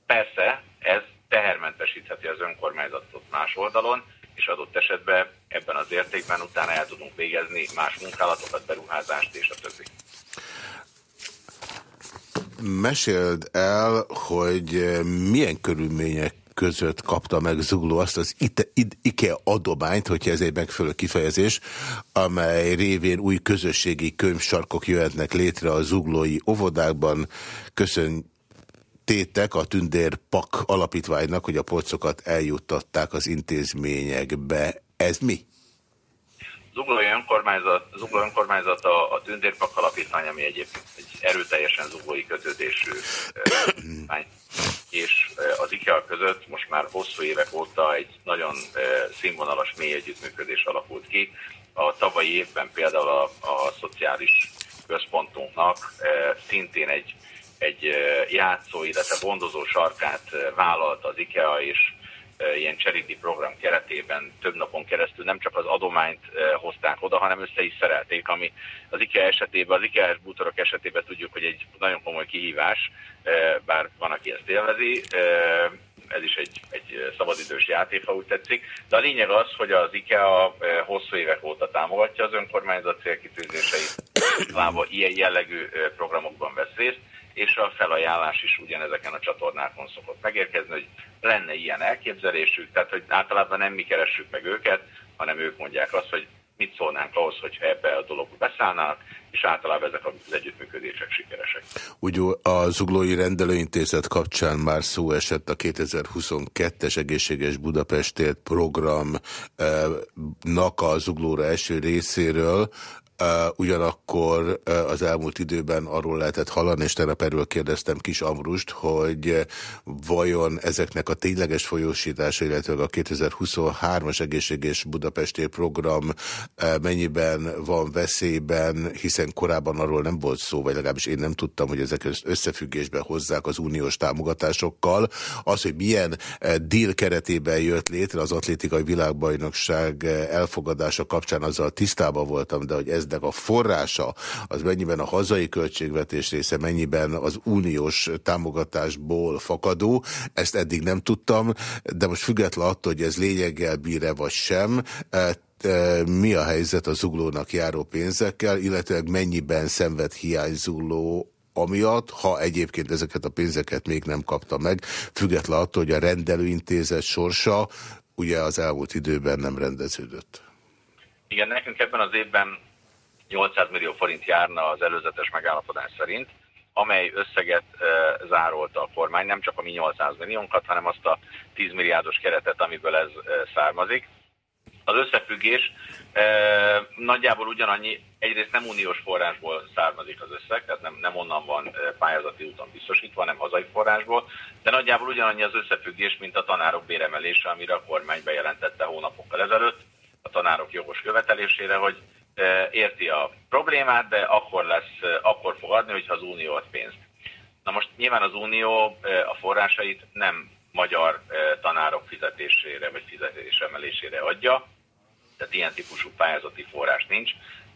Persze, ez tehermentesítheti az önkormányzatot más oldalon, és adott esetben ebben az értékben utána el tudunk végezni más munkálatokat, beruházást és a többi. Meséld el, hogy milyen körülmények között kapta meg Zugló azt az IKEA adományt, hogyha ez egy megfelelő kifejezés, amely révén új közösségi könyvsarkok jöhetnek létre a zuglói óvodákban. Köszöntétek a Tündér Pak alapítványnak, hogy a polcokat eljuttatták az intézményekbe. Ez mi? Zuglói önkormányzat, Zugló önkormányzat a, a Tündérpak alapítvány, ami egyébként egy erőteljesen zuglói kötődésű eh, és az IKEA között most már hosszú évek óta egy nagyon színvonalas mély együttműködés alakult ki. A tavalyi évben például a, a szociális központunknak szintén egy, egy játszó, illetve gondozó sarkát eh, vállalt az IKEA, és ilyen charity program keretében több napon keresztül nem csak az adományt hozták oda, hanem össze is szerelték, ami az IKEA esetében, az IKEA bútorok esetében tudjuk, hogy egy nagyon komoly kihívás, bár van, aki ezt élvezi, ez is egy, egy szabadidős játék, ha úgy tetszik. De a lényeg az, hogy az IKEA hosszú évek óta támogatja az önkormányzat célkitűzéseit, lába ilyen jellegű programokban vesz részt, és a felajánlás is ugyanezeken a csatornákon szokott megérkezni, hogy lenne ilyen elképzelésük, tehát hogy általában nem mi keressük meg őket, hanem ők mondják azt, hogy mit szólnánk ahhoz, hogyha ebbe a dologba beszállnának, és általában ezek az együttműködések sikeresek. Ugye a Zuglói Rendelőintézet kapcsán már szó esett a 2022-es Egészséges Budapestért programnak a Zuglóra első részéről, ugyanakkor az elmúlt időben arról lehetett hallani, és tegnap erről kérdeztem Kis Amrust, hogy vajon ezeknek a tényleges folyósítása, illetve a 2023-as egészséges budapesti program mennyiben van veszélyben, hiszen korábban arról nem volt szó, vagy legalábbis én nem tudtam, hogy ezek összefüggésbe hozzák az uniós támogatásokkal. Az, hogy milyen deal keretében jött létre az atlétikai világbajnokság elfogadása kapcsán, azzal tisztában voltam, de hogy ez eznek a forrása, az mennyiben a hazai költségvetés része, mennyiben az uniós támogatásból fakadó, ezt eddig nem tudtam, de most független attól, hogy ez lényeggel bír-e vagy sem, e, e, mi a helyzet a zuglónak járó pénzekkel, illetve mennyiben szenved hiány zugló amiatt, ha egyébként ezeket a pénzeket még nem kapta meg, független attól, hogy a rendelőintézet sorsa ugye az elmúlt időben nem rendeződött. Igen, nekünk ebben az évben 800 millió forint járna az előzetes megállapodás szerint, amely összeget e, zárolta a kormány, nem csak a mi 800 milliónkat, hanem azt a 10 milliárdos keretet, amiből ez e, származik. Az összefüggés e, nagyjából ugyanannyi, egyrészt nem uniós forrásból származik az összeg, tehát nem, nem onnan van pályázati úton biztosítva, hanem hazai forrásból, de nagyjából ugyanannyi az összefüggés, mint a tanárok béremelése, amire a kormány bejelentette hónapokkal ezelőtt a tanárok jogos követelésére, hogy érti a problémát, de akkor, lesz, akkor fog adni, hogyha az Unió ad pénzt. Na most nyilván az Unió a forrásait nem magyar tanárok fizetésére vagy fizetésemelésére adja, tehát ilyen típusú pályázati forrás nincs,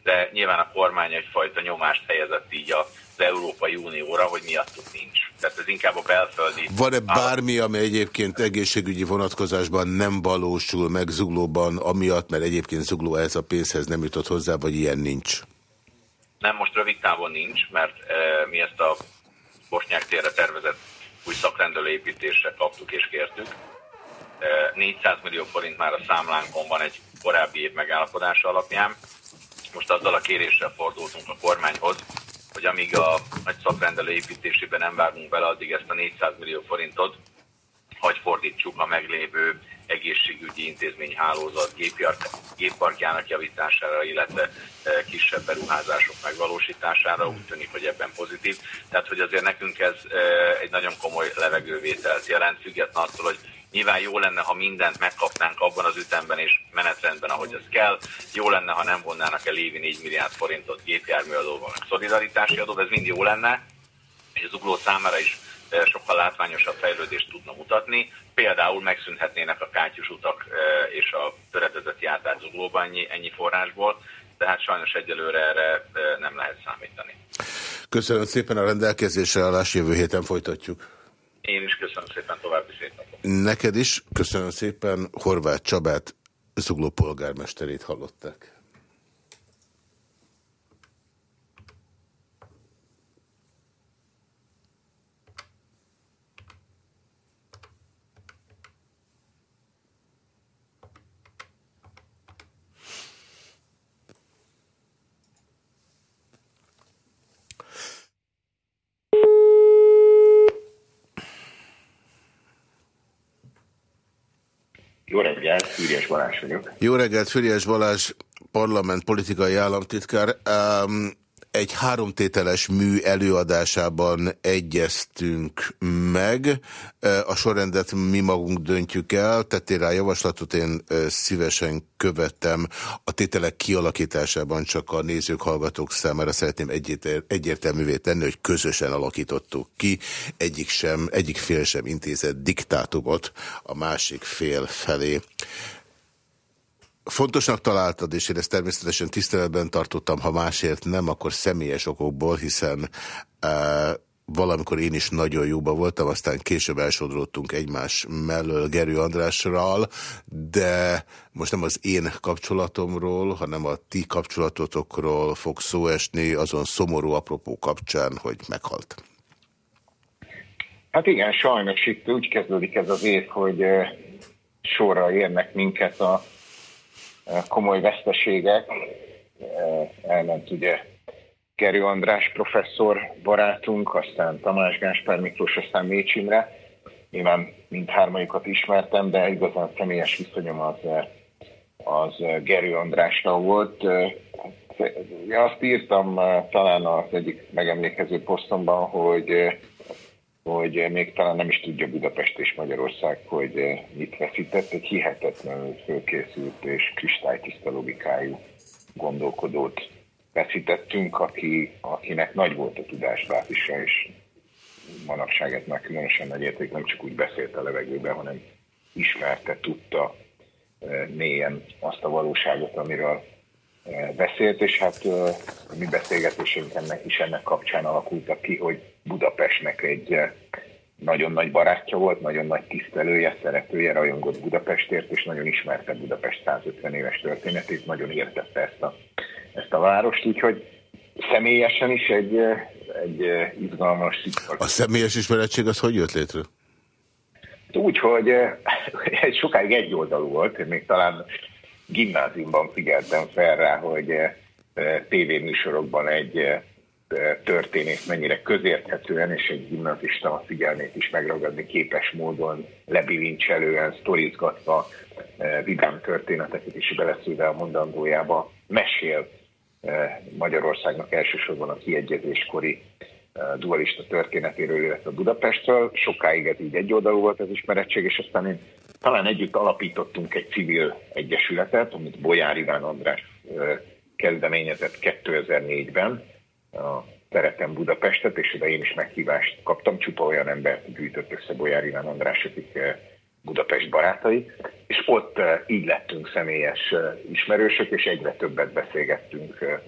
de nyilván a kormány egyfajta nyomást helyezett így az Európai Unióra, hogy miattuk nincs. Tehát ez inkább a belföldi... Van-e bármi, ami egyébként egészségügyi vonatkozásban nem valósul meg Zuglóban, amiatt, mert egyébként Zugló ez a pénzhez nem jutott hozzá, vagy ilyen nincs? Nem, most rövid távon nincs, mert e, mi ezt a Bosnyák térre tervezett új szakrendelőépítésre kaptuk és kértük. E, 400 millió forint már a számlánkon van egy korábbi év megállapodása alapján. Most azzal a kéréssel fordultunk a kormányhoz, hogy amíg a nagy szakrendelő építésében nem vágunk bele, addig ezt a 400 millió forintot hagy fordítsuk a meglévő egészségügyi intézményhálózat gépparkjának javítására, illetve e, kisebb beruházások megvalósítására. Úgy tűnik, hogy ebben pozitív. Tehát, hogy azért nekünk ez e, egy nagyon komoly levegővételt jelent, független attól, hogy Nyilván jó lenne, ha mindent megkapnánk abban az ütemben és menetrendben, ahogy ez kell. Jó lenne, ha nem vonnának el évi 4 milliárd forintot gépjárműadóval, meg szolidaritási adóval, ez mind jó lenne. és Zugló számára is eh, sokkal látványosabb fejlődést tudna mutatni. Például megszűnhetnének a kátyus utak eh, és a töredezett jártát Zuglóban ennyi, ennyi forrásból, tehát sajnos egyelőre erre eh, nem lehet számítani. Köszönöm szépen a rendelkezésre állás, jövő héten folytatjuk. Én is köszönöm szépen további szép napot. Neked is köszönöm szépen, Horváth Csabát, Zugló polgármesterét hallották. Jó reggelt, Fűrjes Balázs vagyok. Jó reggelt, Füriás Balázs, parlament politikai államtitkár. Um, egy háromtételes mű előadásában egyeztünk meg. A sorrendet mi magunk döntjük el, tettél rá javaslatot, én szívesen követtem. A tételek kialakításában csak a nézők, hallgatók számára szeretném egyértelművé tenni, hogy közösen alakítottuk ki. Egyik, sem, egyik fél sem intézett diktátumot a másik fél felé. Fontosnak találtad, és én ezt természetesen tiszteletben tartottam, ha másért nem, akkor személyes okokból, hiszen e, valamikor én is nagyon jóba voltam, aztán később elsodródtunk egymás mellől Gerő Andrásral, de most nem az én kapcsolatomról, hanem a ti kapcsolatotokról fog szó esni, azon szomorú apropó kapcsán, hogy meghalt. Hát igen, sajnos itt úgy kezdődik ez az év, hogy eh, sorra érnek minket a komoly veszteségek. Elment ugye Gerő András professzor barátunk, aztán Tamás Gáspár Miklós, aztán Mécs Imre. Nyilván mindhármaikat ismertem, de igazán személyes viszonyom az, az Gerő Andrással volt. Én azt írtam talán az egyik megemlékező posztomban, hogy hogy még talán nem is tudja Budapest és Magyarország, hogy eh, mit veszített. Egy hihetetlenül fölkészült és kristálytiszta logikájú gondolkodót veszítettünk, aki, akinek nagy volt a tudásbázisa, és manapság ez már különösen nagy érték, nem csak úgy beszélt a levegőben, hanem ismerte, tudta eh, mélyen azt a valóságot, amiről eh, beszélt, és hát eh, a mi beszélgetésünk ennek is ennek kapcsán alakultak ki, hogy Budapestnek egy eh, nagyon nagy barátja volt, nagyon nagy tisztelője, szeretője, rajongott Budapestért, és nagyon ismerte Budapest 150 éves történetét, nagyon értette ezt a, ezt a várost, úgyhogy személyesen is egy, eh, egy eh, izgalmas szituáció. A személyes ismerettség az hogy jött létre? Úgy, hogy eh, egy sokáig egy oldalú volt, még talán gimnáziumban figyeltem fel rá, hogy tévéműsorokban egy történész mennyire közérthetően és egy gimnazista a figyelmét is megragadni képes módon, lebilincselően, sztorizgatva eh, vidám történeteket is beleszülve a mondandójába mesél eh, Magyarországnak elsősorban a kiegyezéskori eh, dualista történetéről, illetve Budapestről. Sokáig ez így egyoldalú volt az ismerettség, és aztán én talán együtt alapítottunk egy civil egyesületet, amit Bolyár Iván András kezdeményezett 2004-ben a tereten Budapestet, és oda én is meghívást kaptam, csupa olyan embert gyűjtött össze Bolyár Iván András, akik eh, Budapest barátai, és ott eh, így lettünk személyes eh, ismerősök, és egyre többet beszélgettünk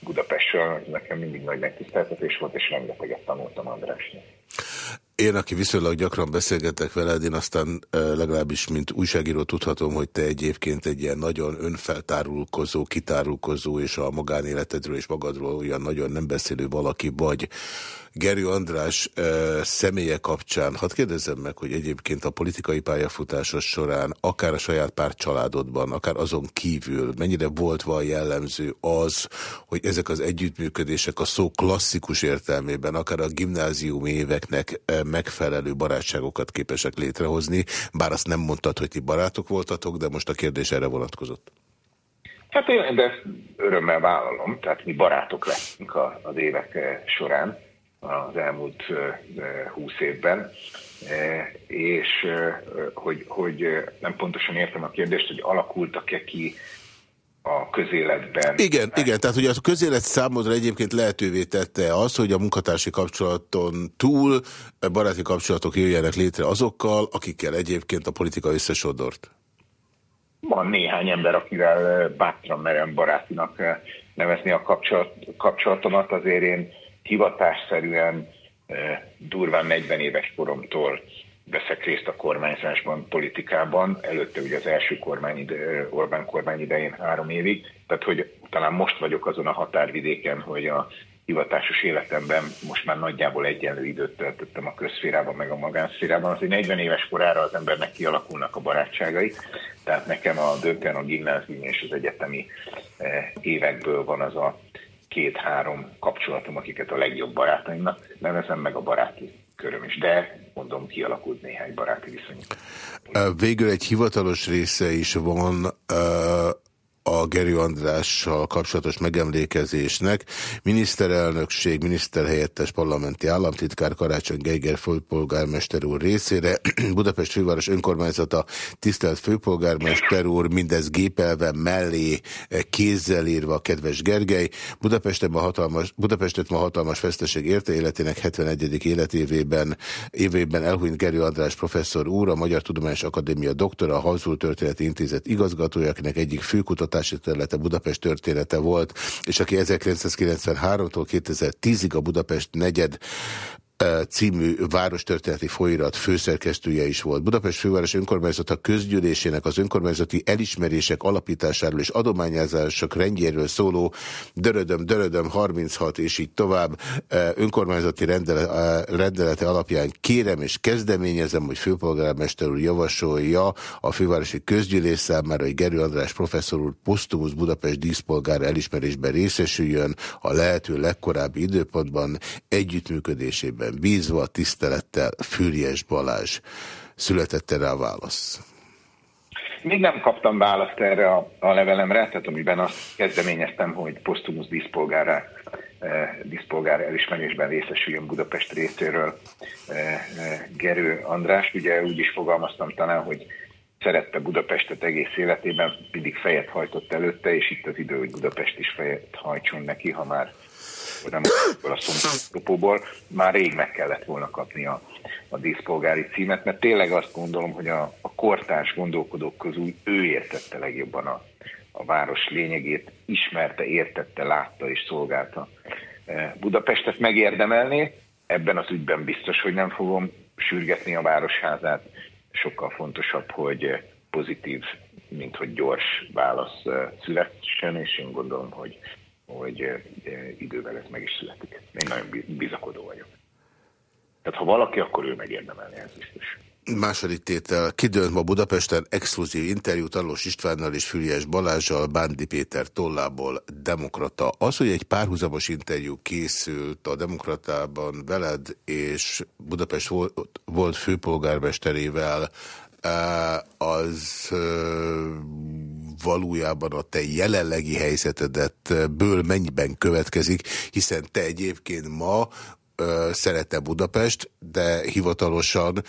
Budapestről, nekem mindig nagy megtiszteltetés volt, és rengeteget tanultam Andrásnak. Én, aki viszonylag gyakran beszélgetek veled, én aztán legalábbis, mint újságíró tudhatom, hogy te egyébként egy ilyen nagyon önfeltárulkozó, kitárulkozó, és a magánéletedről és magadról olyan nagyon nem beszélő valaki vagy. Gerő András személye kapcsán, hadd kérdezzem meg, hogy egyébként a politikai pályafutásod során, akár a saját párt családodban, akár azon kívül, mennyire volt van jellemző az, hogy ezek az együttműködések a szó klasszikus értelmében, akár a gimnázium éveknek eh, megfelelő barátságokat képesek létrehozni, bár azt nem mondtad, hogy ti barátok voltatok, de most a kérdés erre vonatkozott. Hát én de ezt örömmel vállalom, tehát mi barátok lettünk az évek eh, során, az elmúlt eh, eh, húsz évben, és hogy, hogy nem pontosan értem a kérdést, hogy alakultak-e ki a közéletben. Igen, igen, tehát hogy a közélet számodra egyébként lehetővé tette az, hogy a munkatársi kapcsolaton túl baráti kapcsolatok jöjjenek létre azokkal, akikkel egyébként a politika összesodort. Van néhány ember, akivel bátran merem barátinak eh, nevezni a kapcsolat, kapcsolatomat, azért én hivatásszerűen eh, durván 40 éves koromtól veszek részt a kormányzásban, politikában, előtte ugye az első kormány ide, Orbán kormány idején három évig, tehát hogy talán most vagyok azon a határvidéken, hogy a hivatásos életemben most már nagyjából egyenlő időt töltöttem a közszférában, meg a magánszférában. Azért 40 éves korára az embernek kialakulnak a barátságai, tehát nekem a döntően a gimnázium és az egyetemi eh, évekből van az a két-három kapcsolatom, akiket a legjobb barátaimnak nevezem, meg a baráti köröm is. De mondom, kialakult néhány baráti viszony. Végül egy hivatalos része is van a Gerő Andrással kapcsolatos megemlékezésnek. Miniszterelnökség, miniszterhelyettes parlamenti államtitkár Karácsony Geiger főpolgármester úr részére. Budapest főváros önkormányzata tisztelt főpolgármester úr, mindez gépelve mellé kézzel írva kedves Gergely. Budapesten ma hatalmas, Budapestet ma hatalmas feszteség érte életének 71. életévében évében elhunyt Gerő András professzor úr, a Magyar Tudományos Akadémia doktora, a Habsburg Történeti Intézet igazgatója, akinek egyik főkutatás kutatási területe Budapest története volt, és aki 1993-tól 2010-ig a Budapest negyed című várostörténeti folyirat főszerkesztője is volt. Budapest főváros önkormányzata közgyűlésének az önkormányzati elismerések alapításáról és adományázások rendjéről szóló dörödöm, dörödöm 36 és így tovább önkormányzati rendelete alapján kérem és kezdeményezem, hogy főpolgármester úr javasolja a fővárosi közgyűlés számára, hogy Gerő András professzor úr posztumusz Budapest díszpolgár elismerésben részesüljön a lehető legkorábbi időpontban együttműködésében kezében bízva, tisztelettel Fürjes Balázs. Született erre a válasz? Még nem kaptam választ erre a, a levelemre, tehát amiben azt kezdeményeztem, hogy posztumusz díszpolgára, eh, díszpolgár elismerésben részesüljön Budapest részéről eh, eh, Gerő András. Ugye úgy is fogalmaztam talán, hogy szerette Budapestet egész életében, mindig fejet hajtott előtte, és itt az idő, hogy Budapest is fejet hajtson neki, ha már nem a szomszédopóból, már rég meg kellett volna kapni a, a díszpolgári címet, mert tényleg azt gondolom, hogy a, a kortárs gondolkodók közül ő értette legjobban a, a város lényegét, ismerte, értette, látta és szolgálta e, Budapestet megérdemelni. Ebben az ügyben biztos, hogy nem fogom sürgetni a városházát. Sokkal fontosabb, hogy pozitív, mint hogy gyors válasz e, szülessen, és én gondolom, hogy hogy idővel ez meg is születik. Én nagyon bizakodó vagyok. Tehát ha valaki, akkor ő megérdemelni, ez biztos. Második tétel. Kidőlt ma Budapesten exkluzív interjú Talós Istvánnal és Füriás Balázsjal, Bándi Péter tollából Demokrata. Az, hogy egy párhuzamos interjú készült a Demokratában veled és Budapest volt, volt főpolgármesterével, az valójában a te jelenlegi helyzetedet ből mennyiben következik, hiszen te egyébként ma szerette Budapest, de hivatalosan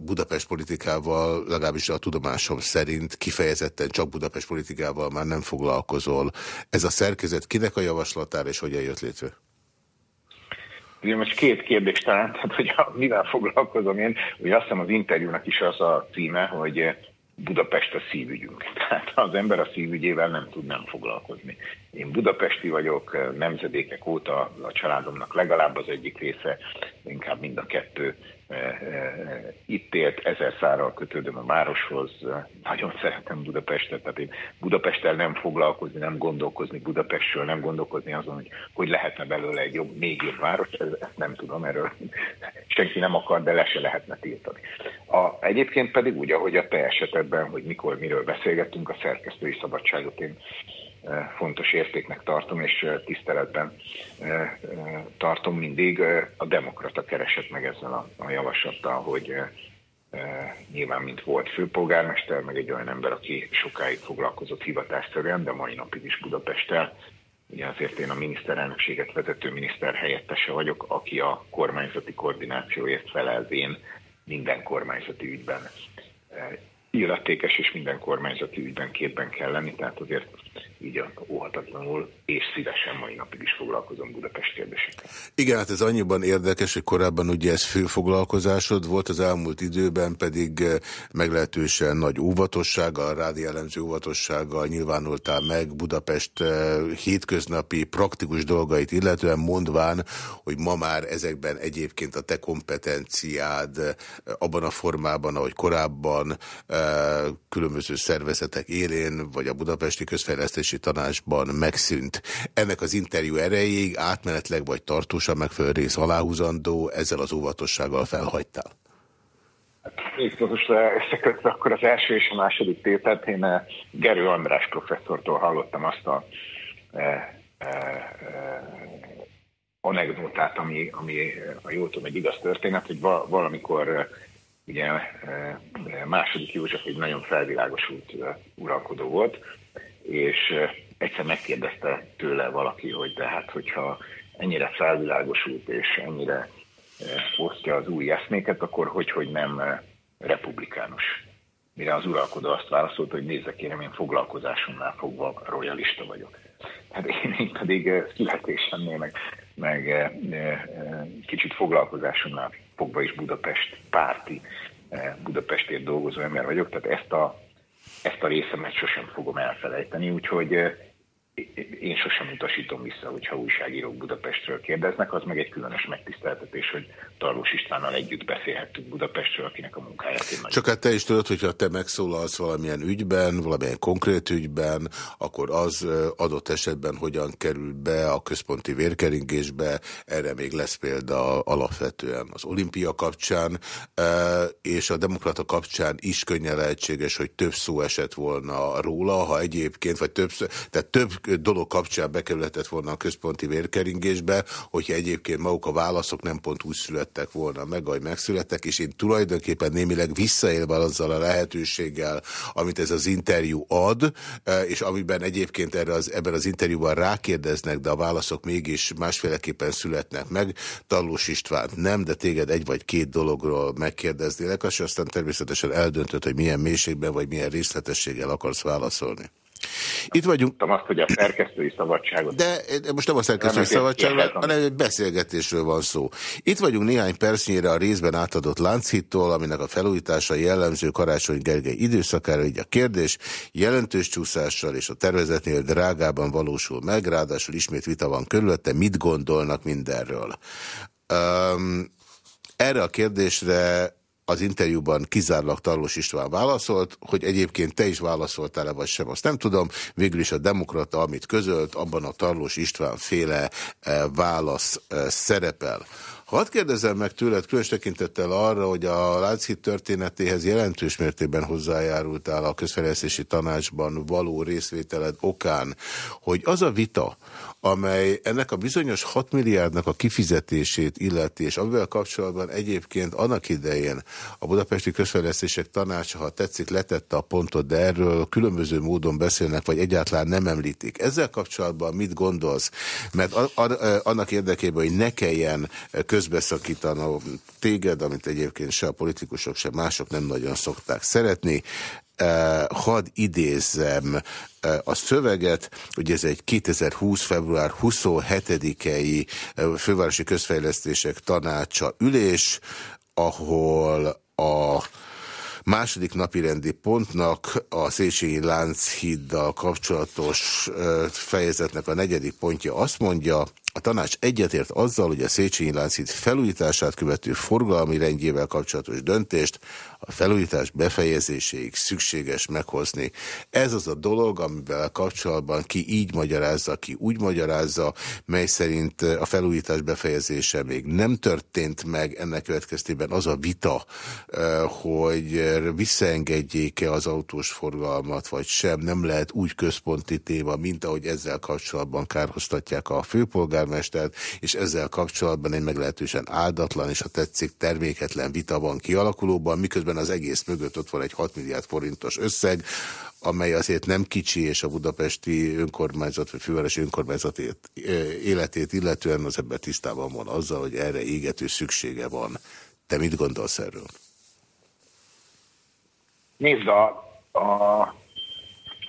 Budapest politikával, legalábbis a tudomásom szerint kifejezetten csak Budapest politikával már nem foglalkozol. Ez a szerkezet kinek a javaslatára és hogyan jött létre? Ugye most két kérdés talán, tehát hogy mivel foglalkozom én, hogy azt hiszem az interjúnak is az a címe, hogy Budapest a szívügyünk. Tehát az ember a szívügyével nem tud nem foglalkozni. Én budapesti vagyok, nemzedékek óta a családomnak legalább az egyik része, inkább mind a kettő itt élt, ezer szárral kötődöm a városhoz, nagyon szeretem Budapestet, tehát én Budapesttel nem foglalkozni, nem gondolkozni Budapestről, nem gondolkozni azon, hogy hogy lehetne belőle egy jobb, még jobb város, ezt nem tudom, erről senki nem akar, de le se lehetne tiltani. A, egyébként pedig úgy, ahogy a te esetedben, hogy mikor, miről beszélgettünk, a szerkesztői szabadságot én fontos értéknek tartom, és tiszteletben tartom mindig. A demokrata keresett meg ezzel a, javaslattal, hogy nyilván, mint volt főpolgármester, meg egy olyan ember, aki sokáig foglalkozott hivatásszerűen, de mai napig is Budapesttel. Ugye azért én a miniszterelnökséget vezető miniszter helyettese vagyok, aki a kormányzati koordinációért felelvén minden kormányzati ügyben illetékes és minden kormányzati ügyben képben kell lenni, tehát azért így óhatatlanul és szívesen mai napig is foglalkozom Budapest kérdésekkel. Igen, hát ez annyiban érdekes, hogy korábban ugye ez főfoglalkozásod volt, az elmúlt időben pedig eh, meglehetősen nagy óvatossággal, rádi elemző óvatossággal nyilvánultál meg Budapest eh, hétköznapi praktikus dolgait illetően mondván, hogy ma már ezekben egyébként a te kompetenciád eh, abban a formában, ahogy korábban különböző szervezetek élén, vagy a Budapesti Közfejlesztési Tanácsban megszűnt. Ennek az interjú erejéig átmenetleg vagy tartósan megfelelő rész aláhúzandó, ezzel az óvatossággal felhagytál. Nézd, most összekötve akkor az első és a második tételt, én eh, Gerő András professzortól hallottam azt a anekdotát, ami, ami a jól tudom, egy igaz történet, hogy valamikor ugye második József egy nagyon felvilágosult uralkodó volt, és egyszer megkérdezte tőle valaki, hogy de hát, hogyha ennyire felvilágosult és ennyire osztja az új eszméket, akkor hogy, hogy nem republikánus. Mire az uralkodó azt válaszolta, hogy nézzek kérem, én foglalkozásomnál fogva royalista vagyok. Hát én, én pedig születésemnél, meg, meg kicsit foglalkozásomnál fogva is Budapest párti, Budapestért dolgozó ember vagyok, tehát ezt a ezt a részemet sosem fogom elfelejteni, úgyhogy én sosem utasítom vissza, hogyha újságírók Budapestről kérdeznek, az meg egy különös megtiszteltetés, hogy Tarlós Istvánnal együtt beszélhettünk Budapestről, akinek a munkáját én Csak hát te is tudod, hogyha te megszólalsz valamilyen ügyben, valamilyen konkrét ügyben, akkor az adott esetben hogyan kerül be a központi vérkeringésbe, erre még lesz példa alapvetően az olimpia kapcsán, és a demokrata kapcsán is könnyen lehetséges, hogy több szó esett volna róla, ha egyébként, vagy több, tehát több dolog kapcsán bekerülhetett volna a központi vérkeringésbe, hogyha egyébként maguk a válaszok nem pont úgy születtek volna meg, ahogy megszülettek, és én tulajdonképpen némileg visszaélve azzal a lehetőséggel, amit ez az interjú ad, és amiben egyébként erre az, ebben az interjúban rákérdeznek, de a válaszok mégis másféleképpen születnek meg. Tallós István nem, de téged egy vagy két dologról megkérdeznélek, és aztán természetesen eldöntött, hogy milyen mélységben vagy milyen részletességgel akarsz válaszolni. Itt vagyunk. Tudom azt, hogy a szerkesztői szabadságot. De most nem a szerkesztői szabadságról, hanem egy beszélgetésről van szó. Itt vagyunk néhány percnyire a részben átadott Lánchittól, aminek a felújítása jellemző Karácsony Gergely időszakára, így a kérdés jelentős csúszással és a tervezetnél drágában valósul meg, ráadásul ismét vita van körülötte, mit gondolnak mindenről. Um, erre a kérdésre az interjúban kizárólag Tarlós István válaszolt, hogy egyébként te is válaszoltál-e vagy sem, azt nem tudom. Végül is a demokrata, amit közölt, abban a Tarlós István féle eh, válasz eh, szerepel. Hadd kérdezem meg tőled, különös tekintettel arra, hogy a Lánchíd történetéhez jelentős mértékben hozzájárultál a közfejlesztési tanácsban való részvételed okán, hogy az a vita, amely ennek a bizonyos 6 milliárdnak a kifizetését illeti, és amivel kapcsolatban egyébként annak idején a Budapesti Közfejlesztések Tanácsa, ha tetszik, letette a pontot, de erről különböző módon beszélnek, vagy egyáltalán nem említik. Ezzel kapcsolatban mit gondolsz? Mert annak érdekében, hogy ne kelljen közbeszakítanom téged, amit egyébként se a politikusok, se mások nem nagyon szokták szeretni, hadd idézzem a szöveget, hogy ez egy 2020. február 27-i fővárosi közfejlesztések tanácsa ülés, ahol a második napirendi pontnak a Széchenyi Lánchíddal kapcsolatos fejezetnek a negyedik pontja azt mondja, a tanács egyetért azzal, hogy a Széchenyi Lánchíd felújítását követő forgalmi rendjével kapcsolatos döntést a felújítás befejezéséig szükséges meghozni. Ez az a dolog, amivel kapcsolatban ki így magyarázza, ki úgy magyarázza, mely szerint a felújítás befejezése még nem történt meg, ennek következtében az a vita, hogy visszaengedjék-e az autós forgalmat, vagy sem, nem lehet úgy központi téma, mint ahogy ezzel kapcsolatban kárhoztatják a főpolgármestert, és ezzel kapcsolatban egy meglehetősen áldatlan, és ha tetszik, terméketlen vita van kialakulóban, miközben az egész mögött ott van egy 6 milliárd forintos összeg, amely azért nem kicsi, és a budapesti önkormányzat, vagy fővárosi önkormányzat életét illetően az ebben tisztában van azzal, hogy erre égető szüksége van. Te mit gondolsz erről? Nézd, a, a,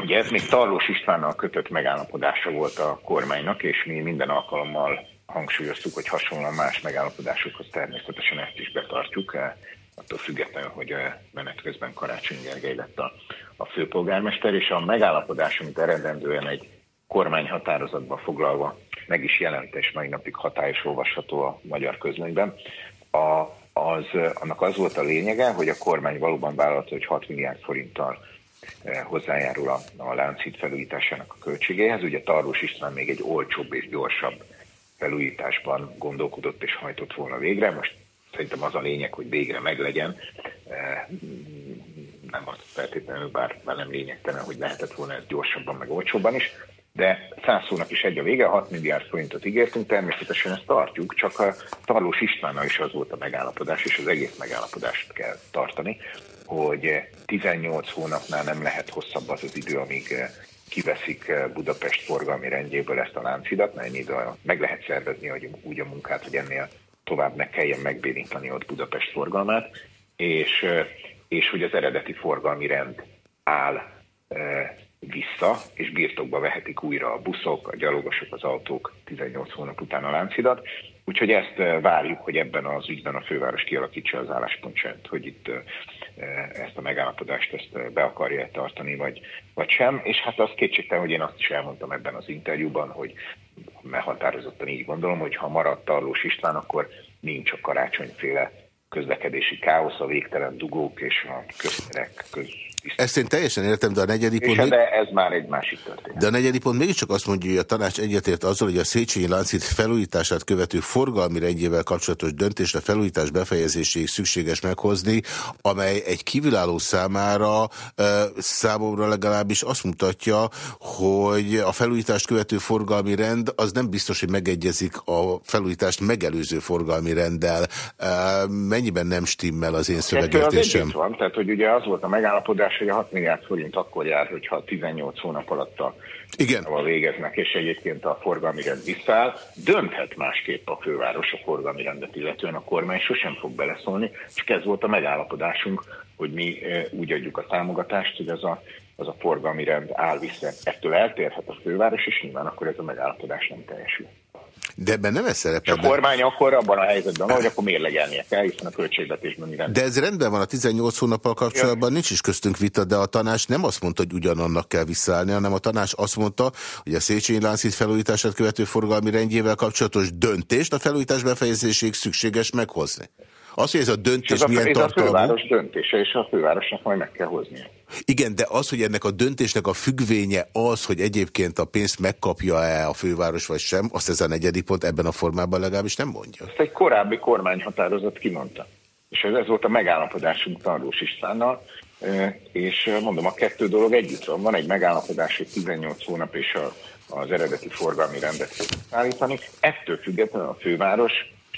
Ugye ez még Tarlós Istvánnal kötött megállapodása volt a kormánynak, és mi minden alkalommal hangsúlyoztuk, hogy hasonlóan más megállapodásokhoz természetesen ezt is betartjuk, eh, attól függetlenül, hogy eh, menet közben Karácsony Gergely lett a, a főpolgármester, és a megállapodás, amit eredendően egy kormányhatározatban foglalva meg is jelent, és mai napig hatályos olvasható a magyar közlönyben, a, az, annak az volt a lényege, hogy a kormány valóban vállalta, hogy 6 milliárd forinttal hozzájárul a, a Lánchíd felújításának a költségéhez. Ugye Tarlós István még egy olcsóbb és gyorsabb felújításban gondolkodott és hajtott volna végre. Most szerintem az a lényeg, hogy végre meglegyen. Eh, Nem az feltétlenül, bár, bár nem lényegtelen, hogy lehetett volna ez gyorsabban, meg olcsóbban is. De száz szónak is egy a vége, 6 milliárd forintot ígértünk, természetesen ezt tartjuk, csak a Tarlós Istvánnal is az volt a megállapodás, és az egész megállapodást kell tartani, hogy 18 hónapnál nem lehet hosszabb az az idő, amíg eh, kiveszik eh, Budapest forgalmi rendjéből ezt a láncidat, mert ennyi meg lehet szervezni hogy úgy a munkát, hogy ennél tovább ne kelljen megbénítani ott Budapest forgalmát, és, eh, és hogy az eredeti forgalmi rend áll vissza, és birtokba vehetik újra a buszok, a gyalogosok, az autók 18 hónap után a láncidat. Úgyhogy ezt eh, várjuk, hogy ebben az ügyben a főváros kialakítsa az álláspontját, hogy itt eh, ezt a megállapodást ezt eh, be akarja tartani, vagy, vagy sem. És hát az kétségtelen, hogy én azt is elmondtam ebben az interjúban, hogy mert határozottan így gondolom, hogy ha maradt Tarlós István, akkor nincs a karácsonyféle közlekedési káosz, a végtelen dugók és a közterek köz, Ezt én teljesen értem, de a negyedik pont... de ez már egy másik történet. De a negyedik pont mégiscsak azt mondja, hogy a tanács egyetért azzal, hogy a Széchenyi Láncít felújítását követő forgalmi rendjével kapcsolatos döntést a felújítás befejezéséig szükséges meghozni, amely egy kívülálló számára számomra legalábbis azt mutatja, hogy a felújítást követő forgalmi rend az nem biztos, hogy megegyezik a felújítást megelőző forgalmi renddel. Mennyiben nem stimmel az én az szövegértésem? együtt van, tehát hogy ugye az volt a megállapodás, hogy a 6 milliárd forint akkor jár, hogyha 18 hónap alatt a Igen. végeznek, és egyébként a forgalmi rend visszaáll. Dönthet másképp a főváros a forgalmi rendet, illetően a kormány sosem fog beleszólni, csak ez volt a megállapodásunk, hogy mi eh, úgy adjuk a támogatást, hogy az a, az a forgalmi rend áll vissza. Ettől eltérhet a főváros, és nyilván akkor ez a megállapodás nem teljesül. De ebben nem ez És szerepel. a de- kormány akkor abban a helyzetben van, hogy akkor mérlegelnie kell, hiszen a költségvetésben mi rend. De ez rendben van a 18 hónappal kapcsolatban, nincs is köztünk vita, de a tanács nem azt mondta, hogy ugyanannak kell visszaállni, hanem a tanács azt mondta, hogy a Széchenyi Láncít felújítását követő forgalmi rendjével kapcsolatos döntést a felújítás befejezéséig szükséges meghozni. Az, hogy ez a És döntés ez a, milyen ez a tartalmú. főváros döntése, és a fővárosnak majd meg kell hoznia. Igen, de az, hogy ennek a döntésnek a függvénye az, hogy egyébként a pénzt megkapja-e a főváros vagy sem, azt ez a negyedik pont ebben a formában legalábbis nem mondja. Ezt egy korábbi kormányhatározat kimondta. És ez, ez volt a megállapodásunk Tarlós Istvánnal, és mondom, a kettő dolog együtt van. Van egy megállapodás, hogy 18 hónap és a, az eredeti forgalmi rendet állítani. Ettől függetlenül a főváros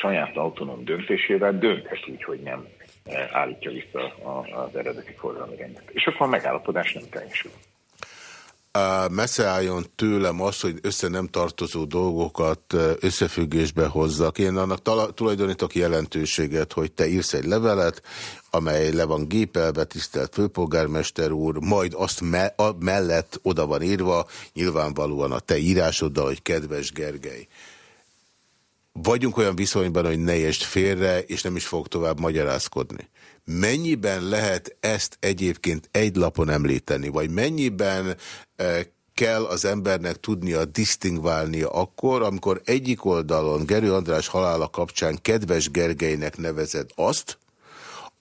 saját autonóm döntésével dönthet úgy, hogy nem eh, állítja vissza az eredeti forgalmi rendet. És akkor a megállapodás nem teljesül. Messze álljon tőlem az, hogy össze nem tartozó dolgokat ö, összefüggésbe hozzak. Én annak tulajdonítok jelentőséget, hogy te írsz egy levelet, amely le van gépelve, tisztelt főpolgármester úr, majd azt me a mellett oda van írva, nyilvánvalóan a te írásoddal, hogy kedves Gergely. Vagyunk olyan viszonyban, hogy ne értsd félre, és nem is fogok tovább magyarázkodni. Mennyiben lehet ezt egyébként egy lapon említeni, vagy mennyiben eh, kell az embernek tudnia disztingválnia akkor, amikor egyik oldalon Gerő András halála kapcsán kedves Gergelynek nevezed azt,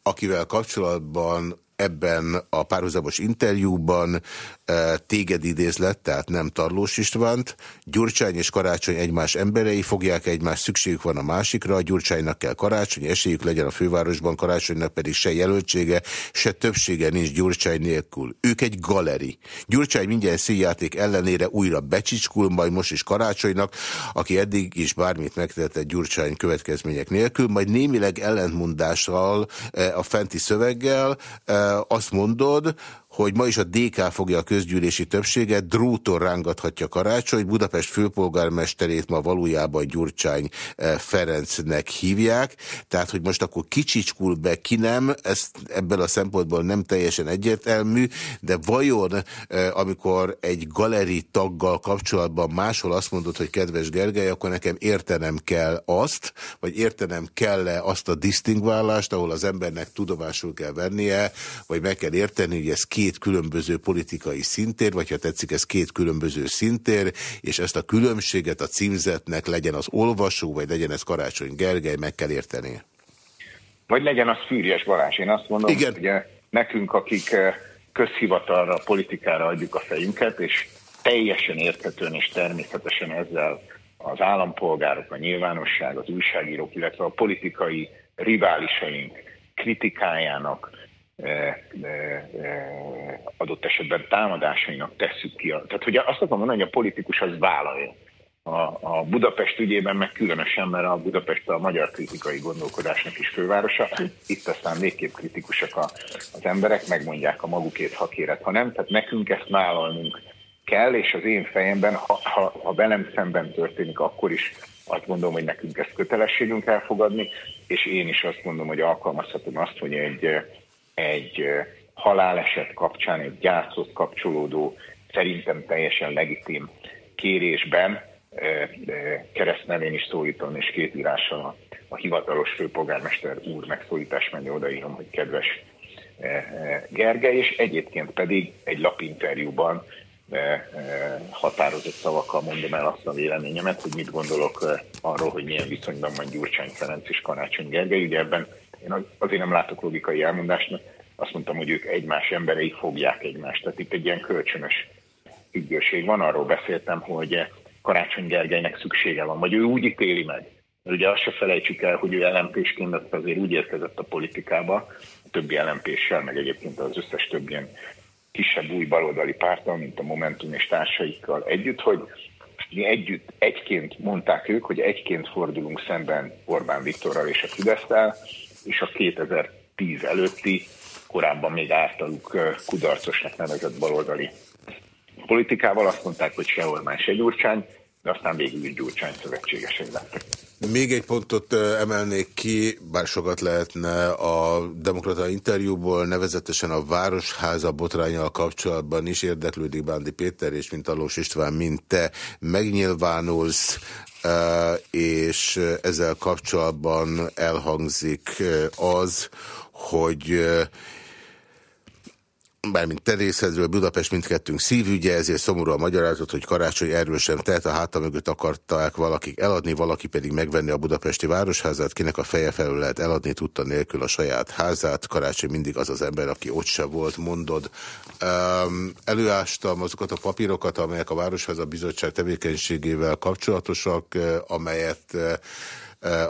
akivel kapcsolatban ebben a párhuzamos interjúban e, téged idézlet, tehát nem Tarlós Istvánt, Gyurcsány és Karácsony egymás emberei fogják egymás, szükségük van a másikra, Gyurcsánynak kell Karácsony, esélyük legyen a fővárosban, Karácsonynak pedig se jelöltsége, se többsége nincs Gyurcsány nélkül. Ők egy galeri. Gyurcsány minden színjáték ellenére újra becsicskul, majd most is Karácsonynak, aki eddig is bármit megtette Gyurcsány következmények nélkül, majd némileg ellentmondással e, a fenti szöveggel e, azt mondod, hogy ma is a DK fogja a közgyűlési többséget, dróton rángathatja Karácsony, Budapest főpolgármesterét ma valójában Gyurcsány eh, Ferencnek hívják, tehát hogy most akkor kicsicskul be, ki nem, ez ebből a szempontból nem teljesen egyértelmű, de vajon eh, amikor egy galeri taggal kapcsolatban máshol azt mondod, hogy kedves Gergely, akkor nekem értenem kell azt, vagy értenem kell-e azt a disztingválást, ahol az embernek tudomásul kell vennie, vagy meg kell érteni, hogy ez két különböző politikai szintér, vagy ha tetszik, ez két különböző szintér, és ezt a különbséget a címzetnek legyen az olvasó, vagy legyen ez Karácsony Gergely, meg kell érteni. Vagy legyen az Fűrjes Balázs. Én azt mondom, Igen. hogy eh, nekünk, akik eh, közhivatalra, politikára adjuk a fejünket, és teljesen érthetően és természetesen ezzel az állampolgárok, a nyilvánosság, az újságírók, illetve a politikai riválisaink kritikájának, adott esetben támadásainak tesszük ki. Tehát hogy azt akarom mondani, hogy a politikus az vállalja. A, a Budapest ügyében meg különösen, mert a Budapest a magyar kritikai gondolkodásnak is fővárosa. Itt aztán végképp kritikusak a, az emberek, megmondják a magukét, ha kéret, ha nem. Tehát nekünk ezt vállalnunk kell, és az én fejemben, ha, ha, ha velem szemben történik, akkor is azt gondolom, hogy nekünk ezt kötelességünk elfogadni, és én is azt mondom, hogy alkalmazhatom azt, hogy egy, eh, egy haláleset kapcsán, egy gyászhoz kapcsolódó, szerintem teljesen legitim kérésben keresztnevén is szólítom, és két írással a, a hivatalos főpolgármester úr megszólítás menni odaírom, hogy kedves Gergely, és egyébként pedig egy lapinterjúban határozott szavakkal mondom el azt a véleményemet, hogy mit gondolok arról, hogy milyen viszonyban van Gyurcsány Ferenc és Karácsony Gergely. Ugye ebben én az- azért nem látok logikai elmondást, mert azt mondtam, hogy ők egymás emberei fogják egymást. Tehát itt egy ilyen kölcsönös függőség van. Arról beszéltem, hogy Karácsony Gergelynek szüksége van, vagy ő úgy ítéli meg. Ugye azt se felejtsük el, hogy ő LMP-sként azért úgy érkezett a politikába, a többi LMP-sel, meg egyébként az összes több ilyen kisebb új baloldali párttal, mint a Momentum és társaikkal együtt, hogy mi együtt, egyként mondták ők, hogy egyként fordulunk szemben Orbán Viktorral és a Fidesztel, és a 2010 előtti, korábban még általuk kudarcosnak nevezett baloldali politikával azt mondták, hogy se Orbán, se Gyurcsány, de aztán végül is Gyurcsány szövetségesei lettek. Még egy pontot emelnék ki, bár sokat lehetne a demokrata interjúból, nevezetesen a Városháza botrányal kapcsolatban is érdeklődik Bándi Péter, és mint Alós István, mint te megnyilvánulsz, és ezzel kapcsolatban elhangzik az, hogy bármint te részedről, Budapest mindkettőnk szívügye, ezért szomorú a magyarázat, hogy Karácsony erről sem tehet, a háta mögött akarták valakik eladni, valaki pedig megvenni a budapesti városházát, kinek a feje felül lehet eladni, tudta nélkül a saját házát. Karácsony mindig az az ember, aki ott se volt, mondod. Um, előástam azokat a papírokat, amelyek a Városháza Bizottság tevékenységével kapcsolatosak, amelyet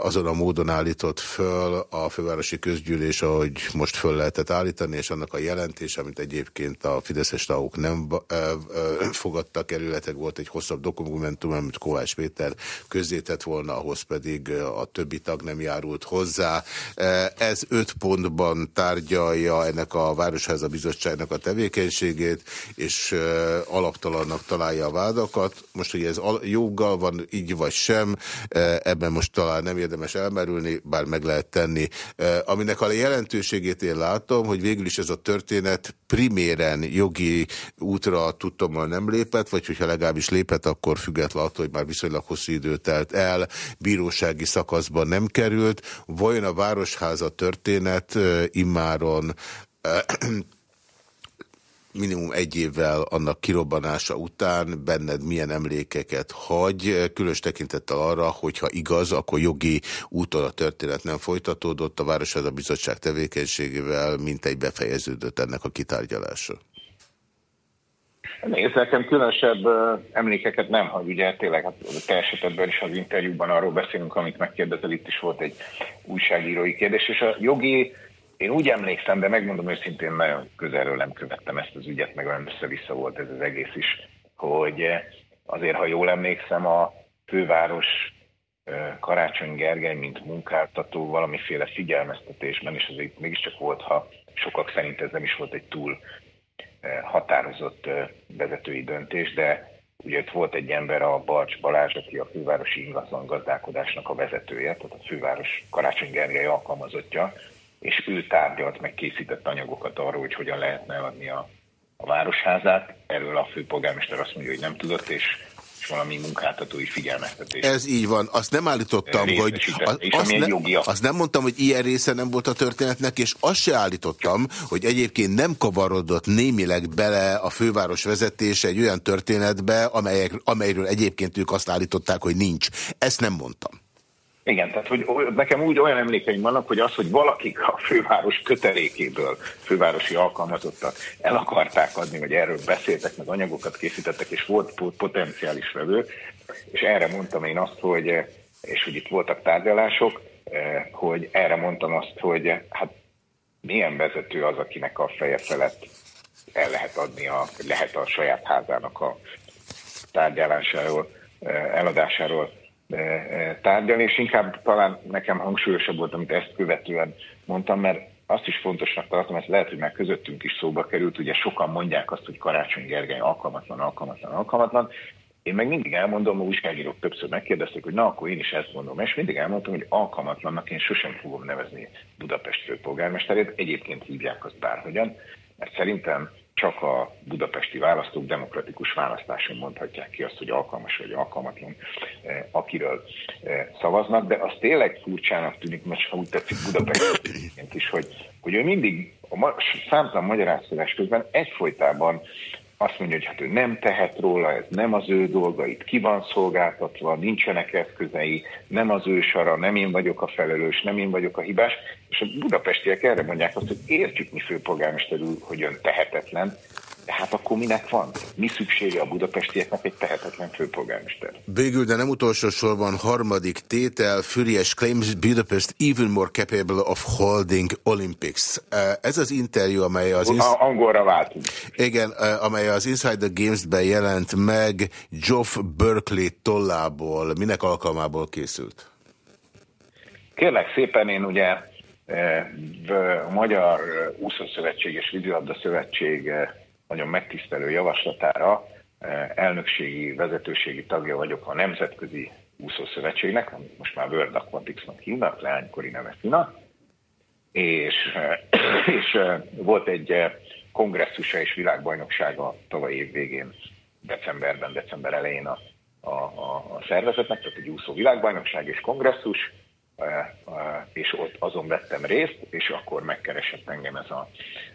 azon a módon állított föl a fővárosi közgyűlés, ahogy most föl lehetett állítani, és annak a jelentés, amit egyébként a Fideszes tagok nem ö, ö, fogadtak illetve volt egy hosszabb dokumentum, amit Kovács Péter közzétett volna, ahhoz pedig a többi tag nem járult hozzá. Eh, Ez öt pontban tárgyalja ennek a Városháza Bizottságnak a tevékenységét, és alaptalannak találja a vádakat. Most, hogy ez al- joggal van, így vagy sem, eh, ebben most talán nem érdemes elmerülni, bár meg lehet tenni. Aminek a jelentőségét én látom, hogy végül is ez a történet priméren jogi útra tudtommal nem lépett, vagy hogyha legalábbis lépett, akkor független attól, hogy már viszonylag hosszú idő telt el, bírósági szakaszban nem került. Vajon a Városháza történet immáron minimum egy évvel annak kirobbanása után benned milyen emlékeket hagy, különös tekintettel arra, hogyha igaz, akkor jogi úton a történet nem folytatódott, a Városháza Bizottság tevékenységével mint egy befejeződött ennek a kitárgyalása. Nézd, nekem különösebb emlékeket nem hagy, ugye tényleg hát te esetedben is az interjúban arról beszélünk, amit megkérdezel, itt is volt egy újságírói kérdés, és a jogi, én úgy emlékszem, de megmondom őszintén, nagyon közelről nem követtem ezt az ügyet, meg olyan össze-vissza volt ez az egész is, hogy eh, azért, ha jól emlékszem, a főváros eh, Karácsony Gergely, mint munkáltató valamiféle figyelmeztetésben, és azért mégiscsak volt, ha sokak szerint ez nem is volt egy túl eh, határozott vezetői döntés, de ugye ott volt egy ember, a Barcs Balázs, aki a fővárosi ingatlan gazdálkodásnak a vezetője, tehát a főváros Karácsony Gergely alkalmazottja, és ő tárgyalt, meg készített anyagokat arról, hogy hogyan lehetne eladni a, a városházát. Erről a főpolgármester azt mondja, hogy nem tudott, és és valami munkáltatói figyelmeztetés. Ez így van. Azt nem állítottam, hogy... Részesített, és Azt, ne, jogi akt. azt nem mondtam, hogy ilyen része nem volt a történetnek, és azt se állítottam, hogy egyébként nem kavarodott némileg bele a főváros vezetése egy olyan történetbe, amelyek, amelyről egyébként ők azt állították, hogy nincs. Ezt nem mondtam. Igen, tehát hogy nekem úgy olyan emlékeim vannak, hogy az, hogy valakik a főváros kötelékéből fővárosi alkalmazottak el akarták adni, vagy erről beszéltek, meg anyagokat készítettek, és volt po- potenciális vevő, és erre mondtam én azt, hogy, és hogy itt voltak tárgyalások, eh, hogy erre mondtam azt, hogy hát milyen vezető az, akinek a feje felett el lehet adni, a, lehet a saját házának a tárgyalásáról, eh, eladásáról tárgyalni, és inkább talán nekem hangsúlyosabb volt, amit ezt követően mondtam, mert azt is fontosnak tartom, ez lehet, hogy már közöttünk is szóba került, ugye sokan mondják azt, hogy Karácsony Gergely alkalmatlan, alkalmatlan, alkalmatlan, én meg mindig elmondom, a újságírók többször megkérdezték, hogy na, akkor én is ezt mondom, és mindig elmondtam, hogy alkalmatlannak én sosem fogom nevezni Budapest főpolgármesterét, egyébként hívják azt bárhogyan, mert szerintem csak a budapesti választók demokratikus választáson mondhatják ki azt, hogy alkalmas vagy alkalmatlan, eh, akiről eh, szavaznak, de az tényleg furcsának tűnik, most ha úgy tetszik Budapest is, hogy, hogy ő mindig a ma- számtalan magyarázkodás közben egyfolytában azt mondja, hogy hát ő nem tehet róla, ez nem az ő dolga, itt ki van szolgáltatva, nincsenek eszközei, nem az ő sara, nem én vagyok a felelős, nem én vagyok a hibás, és a budapestiek erre mondják azt, hogy értjük mi főpolgármester úr, hogy ön tehetetlen, de hát akkor minek van? Mi szüksége a budapestieknek egy tehetetlen főpolgármester? Végül, de nem utolsó sorban harmadik tétel, Furious claims Budapest even more capable of holding Olympics. Eh, Ez az interjú, amely az... A- angolra váltunk. Igen, eh, amely az Inside the Games-ben jelent meg Geoff Berkeley tollából. Minek alkalmából készült? Kérlek szépen, én ugye eh, a Magyar Úszószövetség és Vízilabda Szövetség nagyon megtisztelő javaslatára eh, elnökségi, vezetőségi tagja vagyok a Nemzetközi Úszószövetségnek, amit most már World Aquatics-nak hívnak, leánykori neve Fina, és, eh, és eh, volt egy kongresszusa és világbajnoksága tavaly év végén, decemberben, december elején a, a, a, szervezetnek, tehát egy úszó világbajnokság és kongresszus, és ott azon vettem részt, és akkor megkeresett engem ez a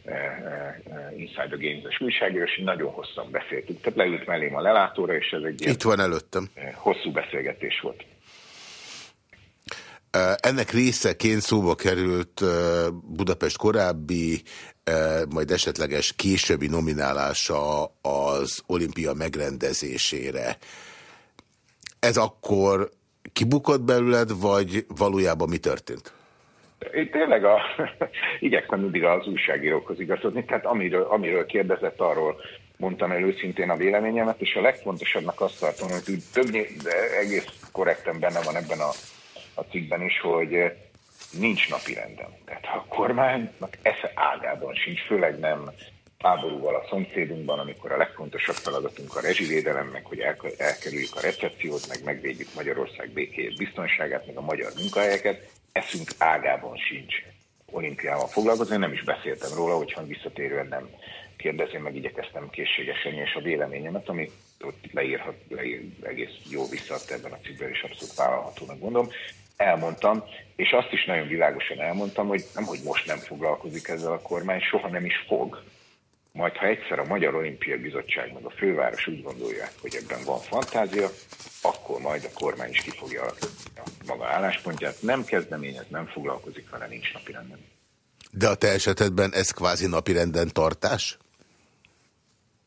eh, Inside the Games-es újságíró, és nagyon hosszan beszéltünk. Tehát leült mellém a lelátóra, és ez egy Itt van előttem. hosszú beszélgetés volt. Ennek részeként szóba került Budapest korábbi, majd esetleges későbbi nominálása az olimpia megrendezésére. Ez akkor kibukott belőled, vagy valójában mi történt? Én tényleg a, igyekszem mindig az újságírókhoz igazodni, tehát amiről, amiről kérdezett, arról mondtam el őszintén a véleményemet, és a legfontosabbnak azt tartom, hogy többnyé, egész korrekten benne van ebben a, a cikkben is, hogy eh, nincs napi renden. Tehát a kormánynak esze ágában sincs, főleg nem háborúval a szomszédunkban, amikor a legfontosabb feladatunk a rezsivédelem, meg hogy elk- elkerüljük a recepciót, meg megvédjük Magyarország békéjét, biztonságát, meg a magyar munkahelyeket, eszünk ágában sincs olimpiával foglalkozni, nem is beszéltem róla, hogyha visszatérően nem kérdezem, meg igyekeztem készségesen és a véleményemet, ami ott leírhat, leír, egész jó visszaadta ebben a cikkben, és abszolút vállalhatónak gondolom. Elmondtam, és azt is nagyon világosan elmondtam, hogy nem, hogy most nem foglalkozik ezzel a kormány, soha nem is fog. Majd, ha egyszer a Magyar Olimpiai Bizottság meg a főváros úgy gondolják, hogy ebben van fantázia, akkor majd a kormány is ki fogja alakítani a maga álláspontját. Nem kezdeményez, nem foglalkozik vele, nincs napirenden. De a te esetedben ez kvázi napirenden tartás?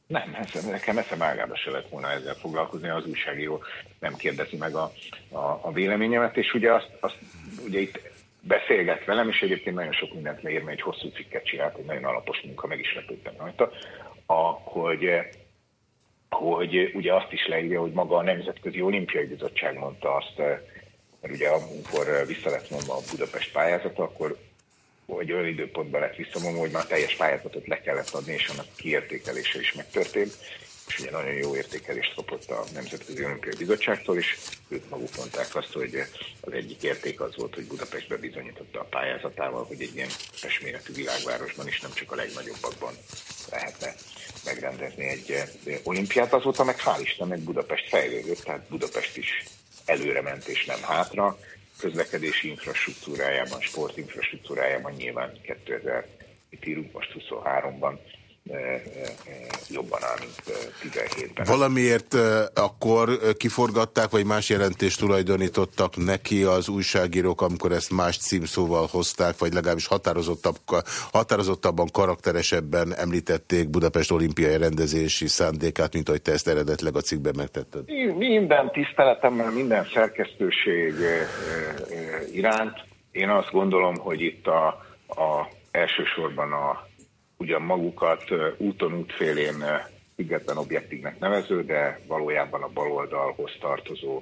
Nem, ez, nekem eszem ágába se lett volna ezzel foglalkozni, az újságíró nem kérdezi meg a, a, a véleményemet, és ugye azt, azt ugye itt beszélget velem, és egyébként nagyon sok mindent leír, mert egy hosszú cikket csinált, egy nagyon alapos munka, meg is lepődtem rajta, a, hogy, hogy ugye azt is leírja, hogy maga a Nemzetközi Olimpiai Bizottság mondta azt, mert ugye amikor vissza lett mondva a Budapest pályázata, akkor hogy olyan időpontban lett visszavonva, hogy már teljes pályázatot le kellett adni, és annak kiértékelése is megtörtént és ugye nagyon jó értékelést kapott a Nemzetközi Olimpiai Bizottságtól, és ők maguk mondták azt, hogy az egyik érték az volt, hogy Budapestbe bizonyította a pályázatával, hogy egy ilyen méretű világvárosban is nem csak a legnagyobbakban lehetne megrendezni egy olimpiát. Azóta meg hál' Istennek Budapest fejlődött, tehát Budapest is előre ment és nem hátra. Közlekedési infrastruktúrájában, sportinfrastruktúrájában nyilván 2000, itt írunk most 23-ban jobban áll, mint 17-ben. Valamiért akkor kiforgatták, vagy más jelentést tulajdonítottak neki az újságírók, amikor ezt más címszóval hozták, vagy legalábbis határozottabb, határozottabban, karakteresebben említették Budapest olimpiai rendezési szándékát, mint ahogy te ezt eredetleg a cikkben megtetted? Minden tiszteletemmel, minden szerkesztőség iránt. Én azt gondolom, hogy itt a, a elsősorban a ugyan magukat úton útfélén független objektívnek nevező, de valójában a baloldalhoz tartozó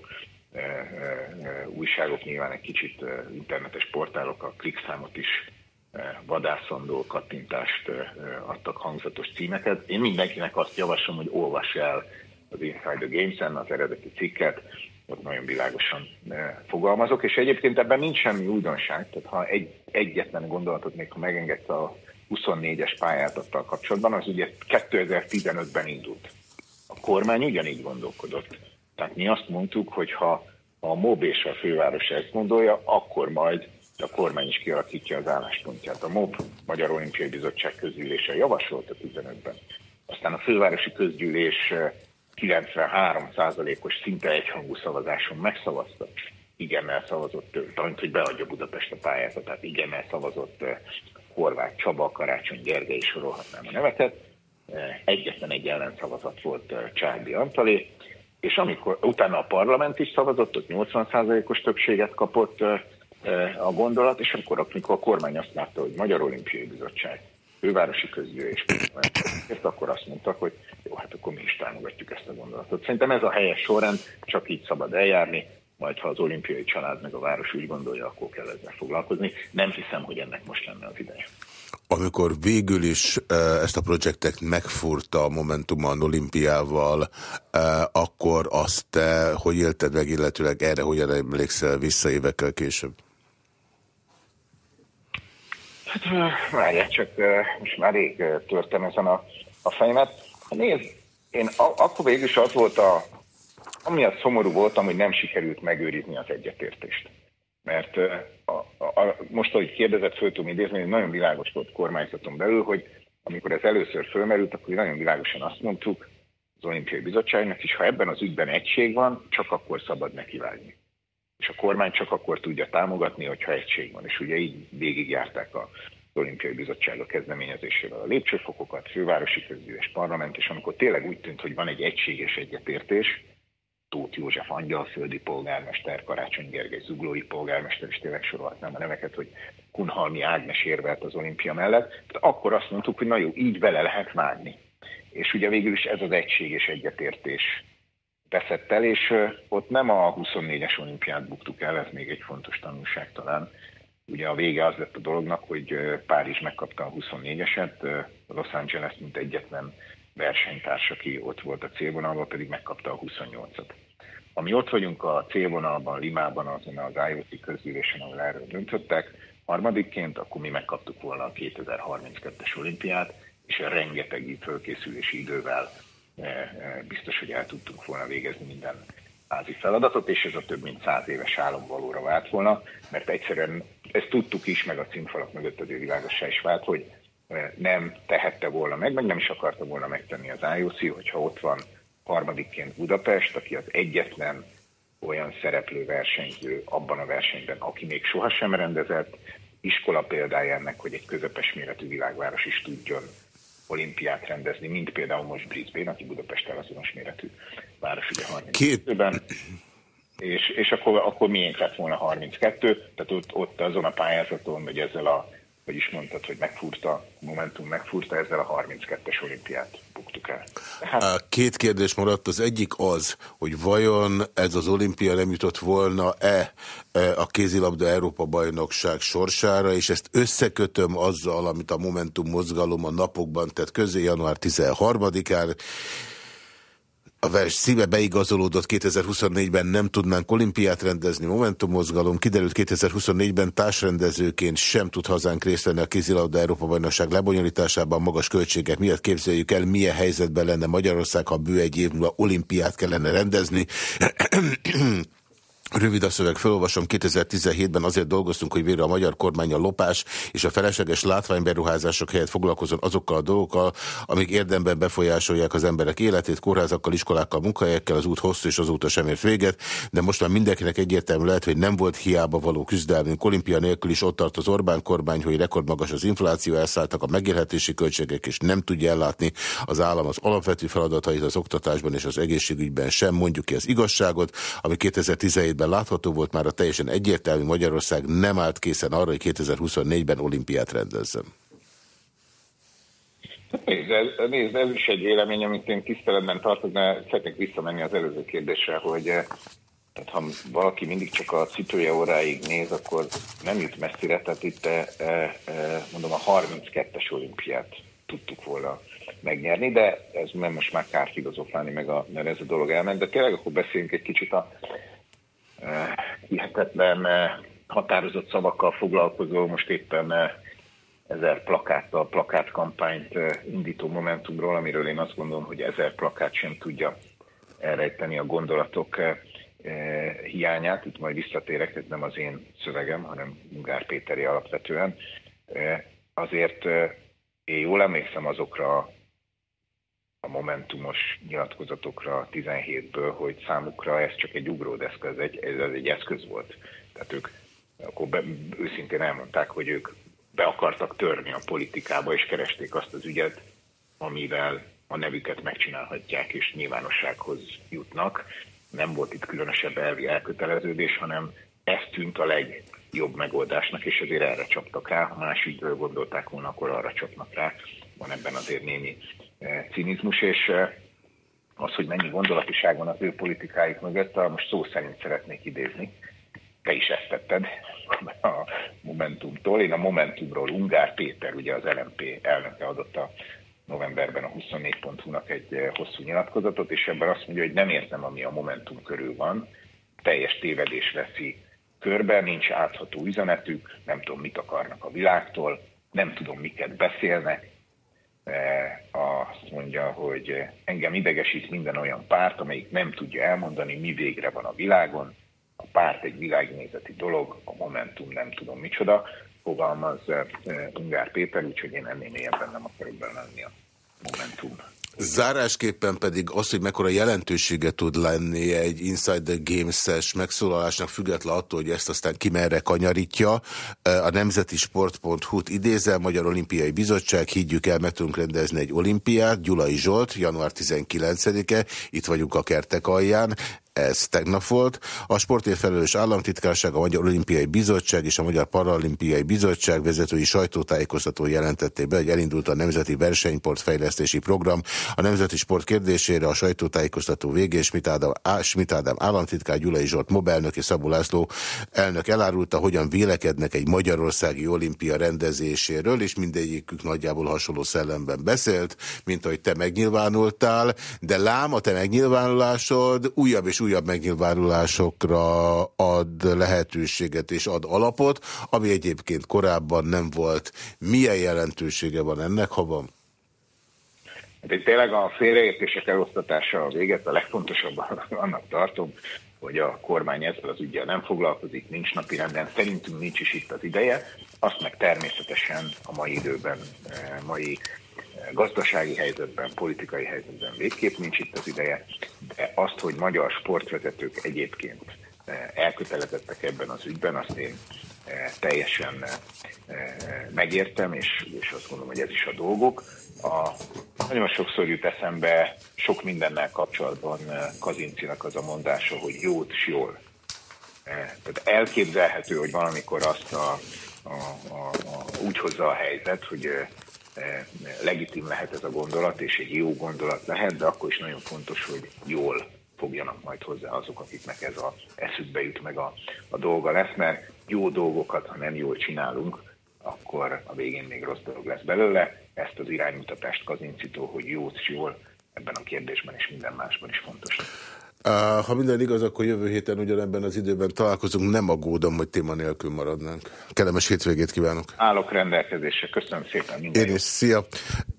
újságok, nyilván egy kicsit internetes portálok a klikszámot is vadászandó kattintást adtak hangzatos címeket. Én mindenkinek azt javaslom, hogy olvass el az Inside the Games-en az eredeti cikket, ott nagyon világosan fogalmazok, és egyébként ebben nincs semmi újdonság, tehát ha egy, egyetlen gondolatot még, ha megengedsz a 24-es pályázattal kapcsolatban, az ugye 2015-ben indult. A kormány ugyanígy gondolkodott. Tehát mi azt mondtuk, hogy ha a MOB és a főváros ezt gondolja, akkor majd a kormány is kialakítja az álláspontját. A MOB, Magyar Olimpiai Bizottság közgyűlése javasolta 15-ben. Aztán a fővárosi közgyűlés 93%-os szinte egyhangú szavazáson megszavazta. Igennel szavazott, tant, hogy beadja Budapest a pályázatát, igennel szavazott Horváth Csaba, Karácsony Gergely, sorolhatnám a neveket. Egyetlen egy ellenszavazat volt Csárdi Antalé, és amikor utána a parlament is szavazott, ott 80%-os többséget kapott a gondolat, és akkor, amikor a kormány azt látta, hogy Magyar Olimpiai Bizottság, Fővárosi Közgyűlés, ezt akkor azt mondtak, hogy jó, hát akkor mi is támogatjuk ezt a gondolatot. Szerintem ez a helyes sorrend, csak így szabad eljárni, majd ha az olimpiai család meg a város úgy gondolja, akkor kell ezzel foglalkozni. Nem hiszem, hogy ennek most lenne az ideje. Amikor végül is ezt a projektet megfurta a Momentumon olimpiával, akkor azt te hogy élted meg, illetőleg erre hogyan emlékszel vissza évekkel később? Hát várjál csak, most már rég törtem ezen a, a fejemet. Nézd, én akkor végül is az volt a, amiatt szomorú voltam, hogy nem sikerült megőrizni az egyetértést. Mert a, a, a, most, ahogy kérdezett, föl tudom idézni, hogy nagyon világos volt kormányzaton belül, hogy amikor ez először fölmerült, akkor nagyon világosan azt mondtuk az olimpiai bizottságnak is, ha ebben az ügyben egység van, csak akkor szabad nekivágni. És a kormány csak akkor tudja támogatni, hogyha egység van. És ugye így végigjárták a olimpiai bizottság a kezdeményezésével a lépcsőfokokat, fővárosi közgyűlés, parlament, és amikor tényleg úgy tűnt, hogy van egy egységes egyetértés, Tóth József angyalföldi polgármester, Karácsony Gergely zuglói polgármester, és tényleg sorolhatnám a neveket, hogy Kunhalmi Ágnes érvelt az olimpia mellett. Tehát akkor azt mondtuk, hogy na jó, így bele lehet vágni. És ugye végül is ez az egység és egyetértés veszett el, és ott nem a 24-es olimpiát buktuk el, ez még egy fontos tanulság talán. Ugye a vége az lett a dolognak, hogy Párizs megkapta a 24-eset, Los Angeles mint egyetlen versenytárs, aki ott volt a célvonalban, pedig megkapta a 28-at. Ami ott vagyunk a célvonalban, Limában, azon az IOC közgyűlésen, ahol erről döntöttek, harmadikként, akkor mi megkaptuk volna a 2032-es olimpiát, és a rengeteg fölkészülési idővel eh, eh, biztos, hogy el tudtunk volna végezni minden házi feladatot, és ez a több mint száz éves álom valóra vált volna, mert egyszerűen ezt tudtuk is, meg a címfalak mögött azért világosá is vált, hogy nem tehette volna meg, meg nem is akarta volna megtenni az IOC, hogyha ott van harmadikként Budapest, aki az egyetlen olyan szereplő versenyző abban a versenyben, aki még sohasem rendezett, iskola példája ennek, hogy egy közepes méretű világváros is tudjon olimpiát rendezni, mint például most Brisbane, aki Budapesttel azonos méretű város, ugye 32-ben. És, és akkor, akkor miénk lett volna 32, tehát ott, ott azon a pályázaton, vagy ezzel a hogy is mondtad, hogy megfúrta, Momentum megfúrta, ezzel a 32-es olimpiát buktuk el. Hát... Két kérdés maradt. Az egyik az, hogy vajon ez az olimpia nem jutott volna-e a kézilabda Európa bajnokság sorsára, és ezt összekötöm azzal, amit a Momentum mozgalom a napokban tett közé január 13-án, a vers szíve beigazolódott 2024-ben nem tudnánk olimpiát rendezni, Momentum mozgalom, kiderült 2024-ben társrendezőként sem tud hazánk részt venni a kézilabda Európa bajnokság lebonyolításában, magas költségek miatt képzeljük el, milyen helyzetben lenne Magyarország, ha bő egy év múlva olimpiát kellene rendezni. Rövid a szöveg, felolvasom, 2017-ben azért dolgoztunk, hogy végre a magyar kormány a lopás és a felesleges látványberuházások helyett foglalkozon azokkal a dolgokkal, amik érdemben befolyásolják az emberek életét, kórházakkal, iskolákkal, munkahelyekkel, az út hosszú és azóta sem ért véget, de most már mindenkinek egyértelmű lehet, hogy nem volt hiába való küzdelmünk. Olimpia nélkül is ott tart az Orbán kormány, hogy rekordmagas az infláció, elszálltak a megélhetési költségek, és nem tudja ellátni az állam az alapvető feladatait az oktatásban és az egészségügyben sem. Mondjuk ki az igazságot, ami 2017 évben látható volt már a teljesen egyértelmű Magyarország nem állt készen arra, hogy 2024-ben olimpiát rendezzen. Nézd, ez, nézd, ez is egy vélemény, amit én tiszteletben tartok, de szeretnék visszamenni az előző kérdésre, hogy eh, tehát ha valaki mindig csak a cipője óráig néz, akkor nem jut messzire, tehát itt e, e, mondom a 32-es olimpiát tudtuk volna megnyerni, de ez nem most már kár filozofálni, meg a, mert ez a dolog elment, de tényleg akkor beszéljünk egy kicsit a hihetetlen határozott szavakkal foglalkozó, most éppen ezer plakáttal, plakátkampányt indító Momentumról, amiről én azt gondolom, hogy ezer plakát sem tudja elrejteni a gondolatok hiányát. Itt majd visszatérek, ez nem az én szövegem, hanem Ungár Péteri alapvetően. Azért én jól emlékszem azokra a momentumos nyilatkozatokra 17-ből, hogy számukra ez csak egy ugródeszka, ez egy, ez egy eszköz volt. Tehát ők akkor be, őszintén elmondták, hogy ők be akartak törni a politikába, és keresték azt az ügyet, amivel a nevüket megcsinálhatják, és nyilvánossághoz jutnak. Nem volt itt különösebb elvi elköteleződés, hanem ez tűnt a legjobb megoldásnak, és ezért erre csaptak rá. Ha más ügyről gondolták volna, akkor arra csapnak rá. Van ebben azért némi cinizmus, és eh, az, hogy mennyi gondolatiság van az ő politikáik mögött, most szó szerint szeretnék idézni. Te is ezt tetted a Momentumtól. Én a Momentumról Ungár Péter, ugye az LMP elnöke adott a novemberben a 24.hu-nak egy eh, hosszú nyilatkozatot, és ebben azt mondja, hogy nem értem, ami a Momentum körül van, teljes tévedés veszi körbe, nincs átható üzenetük, nem tudom, mit akarnak a világtól, nem tudom, miket beszélnek, azt mondja, hogy engem idegesít minden olyan párt, amelyik nem tudja elmondani, mi végre van a világon. A párt egy világnézeti dolog, a Momentum nem tudom micsoda, fogalmaz Ungár Péter, úgyhogy én ennél mélyebben nem akarok belenni a Momentum Zárásképpen pedig az, hogy mekkora jelentősége tud lenni egy Inside the Games-es megszólalásnak független attól, hogy ezt aztán ki merre kanyarítja. A nemzeti sport.hu-t idézem, Magyar Olimpiai Bizottság, higgyük el, meg tudunk rendezni egy olimpiát, Gyulai Zsolt, január 19-e, itt vagyunk a kertek alján, ez tegnap volt. A sportért felelős államtitkárság, a Magyar Olimpiai Bizottság és a Magyar Paralimpiai Bizottság vezetői sajtótájékoztató jelentették be, hogy elindult a Nemzeti Versenyport Fejlesztési Program. A Nemzeti Sport kérdésére a sajtótájékoztató végén Schmidt Ádám, Schmidt Ádám államtitkár Gyulai Zsolt Mobelnök és Szabó László elnök elárulta, hogyan vélekednek egy magyarországi olimpia rendezéséről, és mindegyikük nagyjából hasonló szellemben beszélt, mint ahogy te megnyilvánultál, de lám a te megnyilvánulásod újabb és újabb újabb megnyilvánulásokra ad lehetőséget és ad alapot, ami egyébként korábban nem volt. Milyen jelentősége van ennek, ha van? Hát tényleg a félreértések elosztatása a véget, a legfontosabb annak tartom, hogy a kormány ezzel az ügyel nem foglalkozik, nincs napi renden, szerintünk nincs is itt az ideje, azt meg természetesen a mai időben, eh, mai gazdasági helyzetben, politikai helyzetben végképp nincs itt az ideje, de azt, hogy magyar sportvezetők egyébként eh, elkötelezettek ebben az ügyben, azt én eh, teljesen eh, megértem, és, és azt gondolom, hogy ez is a dolgok. A, nagyon sokszor jut eszembe sok mindennel kapcsolatban Kazincinak az a mondása, hogy jót s jól. Tehát elképzelhető, hogy valamikor azt a a, a, a, úgy hozza a helyzet, hogy legitim lehet ez a gondolat, és egy jó gondolat lehet, de akkor is nagyon fontos, hogy jól fogjanak majd hozzá azok, akiknek ez a eszükbe jut meg a, a dolga lesz, mert jó dolgokat, ha nem jól csinálunk, akkor a végén még rossz dolog lesz belőle. Ezt az iránymutatást Kazincitó, hogy jót és jól ebben a kérdésben és minden másban is fontos. Ha minden igaz, akkor jövő héten ugyanebben az időben találkozunk. Nem aggódom, hogy téma nélkül maradnánk. Kellemes hétvégét kívánok! Állok rendelkezésre. Köszönöm szépen minden Én is, szia!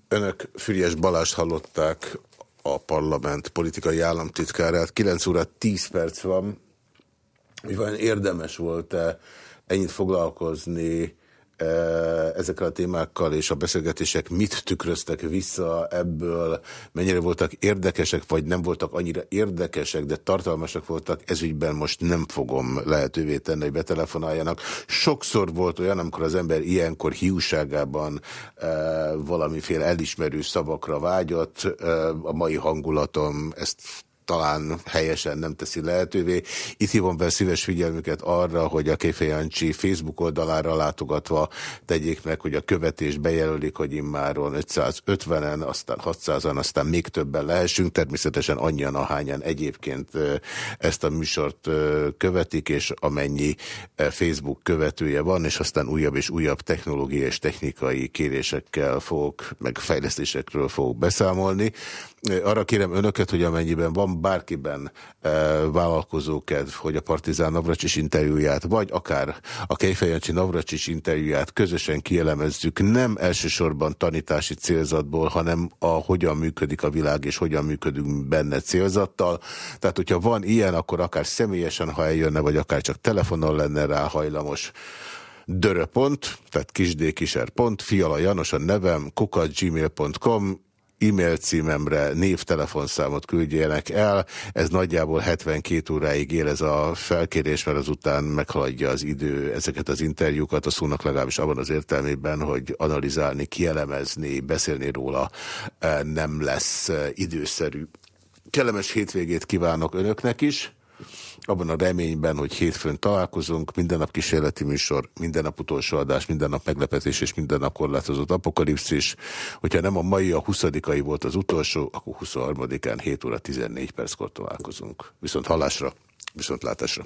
Önök Füriás Balást hallották, a parlament politikai államtitkárát. 9 óra 10 perc van. Hogy vajon érdemes volt-e ennyit foglalkozni ezekkel a témákkal, és a beszélgetések mit tükröztek vissza ebből, mennyire voltak érdekesek, vagy nem voltak annyira érdekesek, de tartalmasak voltak, ezügyben most nem fogom lehetővé tenni, hogy betelefonáljanak. Sokszor volt olyan, amikor az ember ilyenkor hiúságában valamiféle elismerő szavakra vágyott, a mai hangulatom ezt talán helyesen nem teszi lehetővé. Itt hívom be szíves figyelmüket arra, hogy a Kéfejancsi Facebook oldalára látogatva tegyék meg, hogy a követést bejelölik, hogy immáron 550-en, aztán 600-an, aztán még többen lehessünk. Természetesen annyian, ahányan egyébként ezt a műsort követik, és amennyi Facebook követője van, és aztán újabb és újabb technológiai és technikai kérésekkel fogok, meg fejlesztésekről fogok beszámolni. Arra kérem önöket, hogy amennyiben van bárkiben e, vállalkozókedv, hogy a Partizán Navracsis interjúját, vagy akár a Kejfejancsi Navracsis interjúját közösen kielemezzük, nem elsősorban tanítási célzatból, hanem a hogyan működik a világ, és hogyan működünk benne célzattal. Tehát, hogyha van ilyen, akkor akár személyesen, ha eljönne, vagy akár csak telefonon lenne rá hajlamos, döröpont, tehát kisdkiser.pont, fiala Janos a nevem, kukat.gmail.com, e-mail címemre névtelefonszámot küldjenek el. Ez nagyjából 72 óráig él ez a felkérés, mert azután meghaladja az idő ezeket az interjúkat, a szónak legalábbis abban az értelmében, hogy analizálni, kielemezni, beszélni róla eh, nem lesz eh, időszerű. Kellemes hétvégét kívánok önöknek is abban a reményben, hogy hétfőn találkozunk, minden nap kísérleti műsor, minden nap utolsó adás, minden nap meglepetés és minden nap korlátozott apokalipszis. Hogyha nem a mai, a 20 volt az utolsó, akkor 23-án 7 óra 14 perckor találkozunk. Viszont hallásra, viszont látásra.